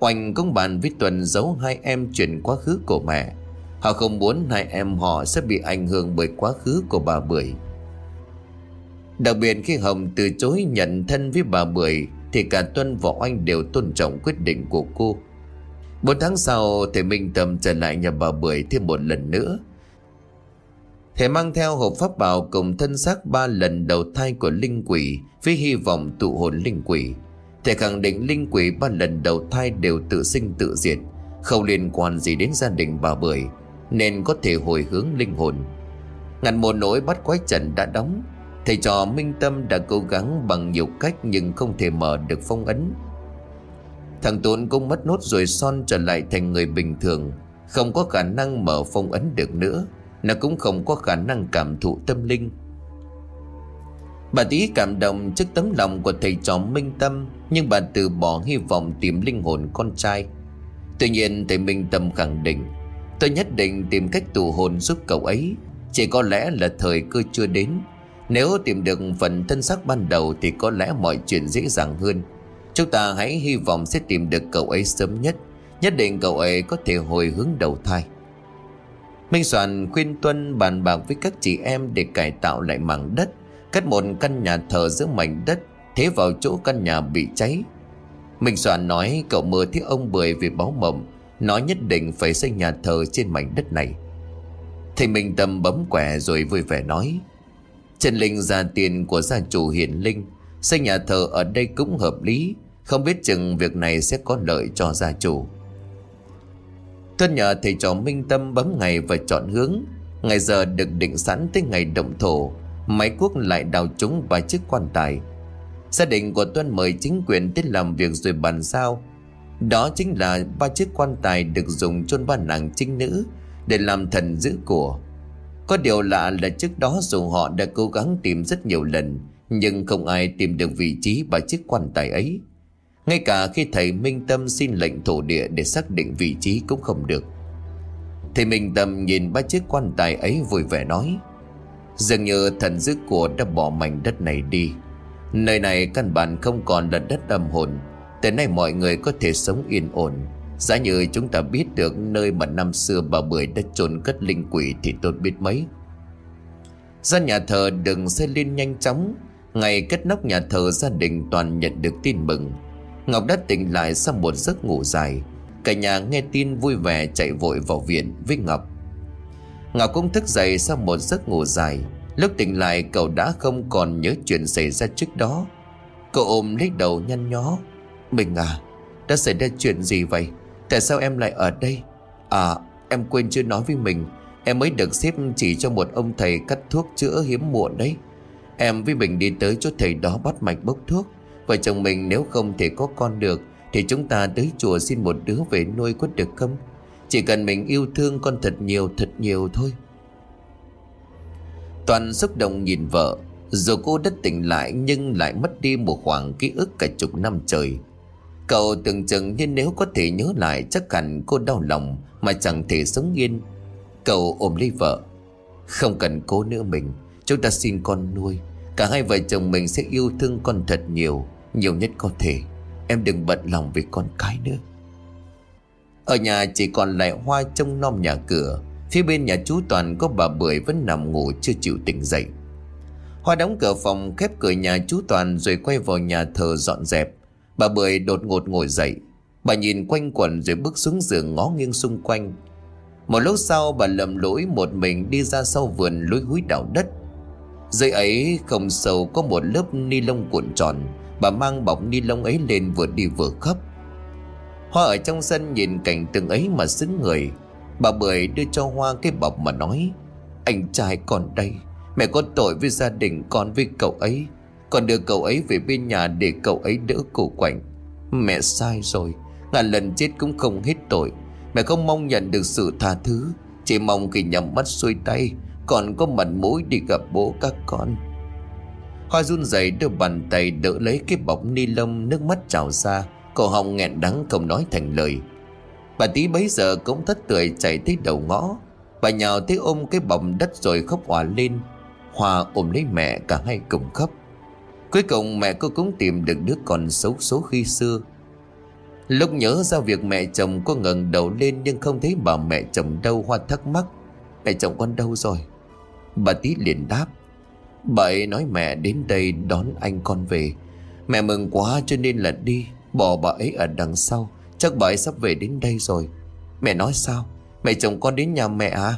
A: Oanh cũng bàn với Tuần giấu hai em chuyện quá khứ của mẹ. Họ không muốn hai em họ sẽ bị ảnh hưởng bởi quá khứ của bà Bưởi. Đặc biệt khi Hồng từ chối nhận thân với bà Bưởi thì cả Tuân và Oanh đều tôn trọng quyết định của cô. Một tháng sau Thầy Minh Tâm trở lại nhà bà Bưởi thêm một lần nữa. Thầy mang theo hộp pháp bảo cùng thân xác ba lần đầu thai của linh quỷ, Với hy vọng tụ hồn linh quỷ. Thầy khẳng định linh quỷ ba lần đầu thai đều tự sinh tự diệt, Không liên quan gì đến gia đình bà Bưởi, Nên có thể hồi hướng linh hồn. Ngàn một nỗi bắt quái trận đã đóng Thầy trò Minh Tâm đã cố gắng bằng nhiều cách Nhưng không thể mở được phong ấn. Thằng Tuấn cũng mất nốt rồi son trở lại thành người bình thường, Không có khả năng mở phong ấn được nữa. Nó cũng không có khả năng cảm thụ tâm linh. Bà tí cảm động trước tấm lòng của thầy trò Minh Tâm, Nhưng bà từ bỏ hy vọng tìm linh hồn con trai. Tuy nhiên, thầy Minh Tâm khẳng định, Tôi nhất định tìm cách tù hồn giúp cậu ấy, Chỉ có lẽ là thời cơ chưa đến. Nếu tìm được phần thân xác ban đầu Thì có lẽ mọi chuyện dễ dàng hơn. Chúng ta hãy hy vọng sẽ tìm được cậu ấy sớm nhất. Nhất định cậu ấy có thể hồi hướng đầu thai. Minh Soạn khuyên Tuân bàn bạc với các chị em Để cải tạo lại mảng đất, cắt một căn nhà thờ giữa mảnh đất, Thế vào chỗ căn nhà bị cháy. Minh Soạn nói cậu mơ thấy ông Bưởi về báo mộng, Nói nhất định phải xây nhà thờ trên mảnh đất này. Thầy Minh Tâm bấm quẻ rồi vui vẻ nói Trần Linh ra tiền của gia chủ Hiền linh, Xây nhà thờ ở đây cũng hợp lý. Không biết chừng việc này sẽ có lợi cho gia chủ. Tuân nhờ thầy trò Minh Tâm bấm ngày và chọn hướng. Ngày giờ được định sẵn tới ngày động thổ. Máy cuốc lại đào trúng vài chiếc quan tài. Gia đình của Tuân mời chính quyền tới làm việc rồi bàn giao. Đó chính là ba chiếc quan tài được dùng chôn ba nàng trinh nữ Để làm thần giữ của. Có điều lạ là trước đó dù họ đã cố gắng tìm rất nhiều lần, Nhưng không ai tìm được vị trí ba chiếc quan tài ấy. Ngay cả khi thầy Minh Tâm xin lệnh thổ địa để xác định vị trí cũng không được. Thầy Minh Tâm nhìn ba chiếc quan tài ấy vui vẻ nói, Dường như thần dữ của đã bỏ mảnh đất này đi. Nơi này căn bản không còn là đất âm hồn. Từ nay mọi người có thể sống yên ổn. Giá như chúng ta biết được nơi mà năm xưa bà Bưởi đã chôn cất linh quỷ thì tốt biết mấy. Ra nhà thờ đừng xây lên nhanh chóng. Ngày kết nóc nhà thờ, gia đình toàn nhận được tin mừng. Ngọc đã tỉnh lại sau một giấc ngủ dài. Cả nhà nghe tin vui vẻ chạy vội vào viện với Ngọc. Ngọc cũng thức dậy sau một giấc ngủ dài. Lúc tỉnh lại, cậu đã không còn nhớ chuyện xảy ra trước đó. Cậu ôm lấy đầu nhăn nhó. Mình à Đã xảy ra chuyện gì vậy? Tại sao em lại ở đây? À em quên chưa nói với mình. Em mới được xếp chỉ cho một ông thầy cắt thuốc chữa hiếm muộn đấy. Em với mình đi tới chỗ thầy đó bắt mạch bốc thuốc. Vợ chồng mình nếu không thể có con được, Thì chúng ta tới chùa xin một đứa về nuôi có được không? Chỉ cần mình yêu thương con thật nhiều thật nhiều thôi. Toàn xúc động nhìn vợ. Dù cô đã tỉnh lại, nhưng lại mất đi một khoảng ký ức cả chục năm trời. Cậu tưởng chừng như nếu có thể nhớ lại, chắc hẳn cô đau lòng mà chẳng thể sống yên. Cậu ôm lấy vợ. Không cần cô nữa mình, Chúng ta xin con nuôi. Cả hai vợ chồng mình sẽ yêu thương con thật nhiều Nhiều nhất có thể. Em đừng bận lòng vì con cái nữa. Ở nhà chỉ còn lại hoa trông nom nhà cửa. Phía bên nhà chú Toàn có bà Bưởi vẫn nằm ngủ chưa chịu tỉnh dậy. Hoa đóng cửa phòng, khép cửa nhà chú Toàn rồi quay vào nhà thờ dọn dẹp. Bà Bưởi đột ngột ngồi dậy. Bà nhìn quanh quẩn rồi bước xuống giường ngó nghiêng xung quanh. Một lúc sau, bà lầm lỗi một mình đi ra sau vườn lối húi đảo đất. Dưới ấy, không sâu có một lớp ni lông cuộn tròn. Bà mang bọc ni lông ấy lên vừa đi vừa khóc. Hoa ở trong sân nhìn cảnh tượng ấy mà xứng người. Bà Bưởi đưa cho Hoa cái bọc mà nói, Anh trai còn đây, Mẹ có tội với gia đình con với cậu ấy. Còn đưa cậu ấy về bên nhà để cậu ấy đỡ cổ quạnh. Mẹ sai rồi, Ngàn lần chết cũng không hết tội. Mẹ không mong nhận được sự tha thứ, Chỉ mong khi nhắm mắt xuôi tay, Còn có mặt mũi đi gặp bố các con. Hoa run rẩy đưa bàn tay đỡ lấy cái bọc ni lông, Nước mắt trào ra, Cổ họng nghẹn đắng không nói thành lời. Bà tí bấy giờ cũng thất tưởi chạy tới đầu ngõ. Bà nhào tới ôm cái bọc đất rồi khóc òa lên. Hoa ôm lấy mẹ cả hai cùng khóc. Cuối cùng mẹ cô cũng tìm được đứa con xấu số khi xưa. Lúc nhớ ra việc mẹ chồng có ngẩng đầu lên Nhưng không thấy bà mẹ chồng đâu Hoa thắc mắc. Mẹ chồng con đâu rồi. Bà tí liền đáp. Bà ấy nói mẹ đến đây đón anh con về. Mẹ mừng quá cho nên là đi. Bỏ bà ấy ở đằng sau. Chắc bà ấy sắp về đến đây rồi. Mẹ nói sao? Mẹ chồng con đến nhà mẹ à?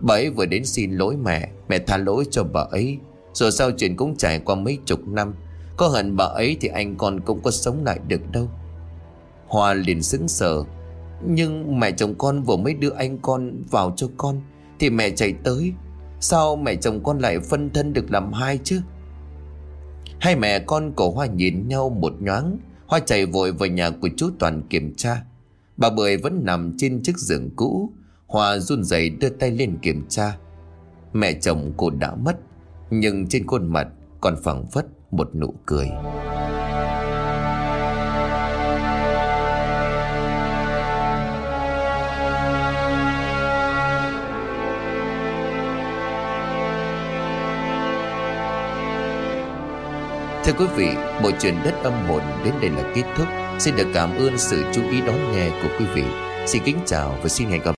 A: Bà ấy vừa đến xin lỗi mẹ. Mẹ tha lỗi cho bà ấy. Rồi sau chuyện cũng trải qua mấy chục năm, Có hận bà ấy thì anh con cũng có sống lại được đâu. Hoa liền sững sờ. Nhưng mẹ chồng con vừa mới đưa anh con vào cho con, Thì mẹ chạy tới. Sao mẹ chồng con lại phân thân được làm hai chứ? Hai mẹ con cổ Hoa nhìn nhau một nhoáng. Hoa chạy vội vào nhà của chú Toàn kiểm tra. Bà Bưởi vẫn nằm trên chiếc giường cũ. Hoa run rẩy đưa tay lên kiểm tra. Mẹ chồng cô đã mất. Nhưng trên khuôn mặt còn phẳng phất một nụ cười Thưa quý vị, bộ truyền đất âm hồn đến đây là kết thúc. Xin được cảm ơn sự chú ý đón nghe của quý vị. Xin kính chào và xin hẹn gặp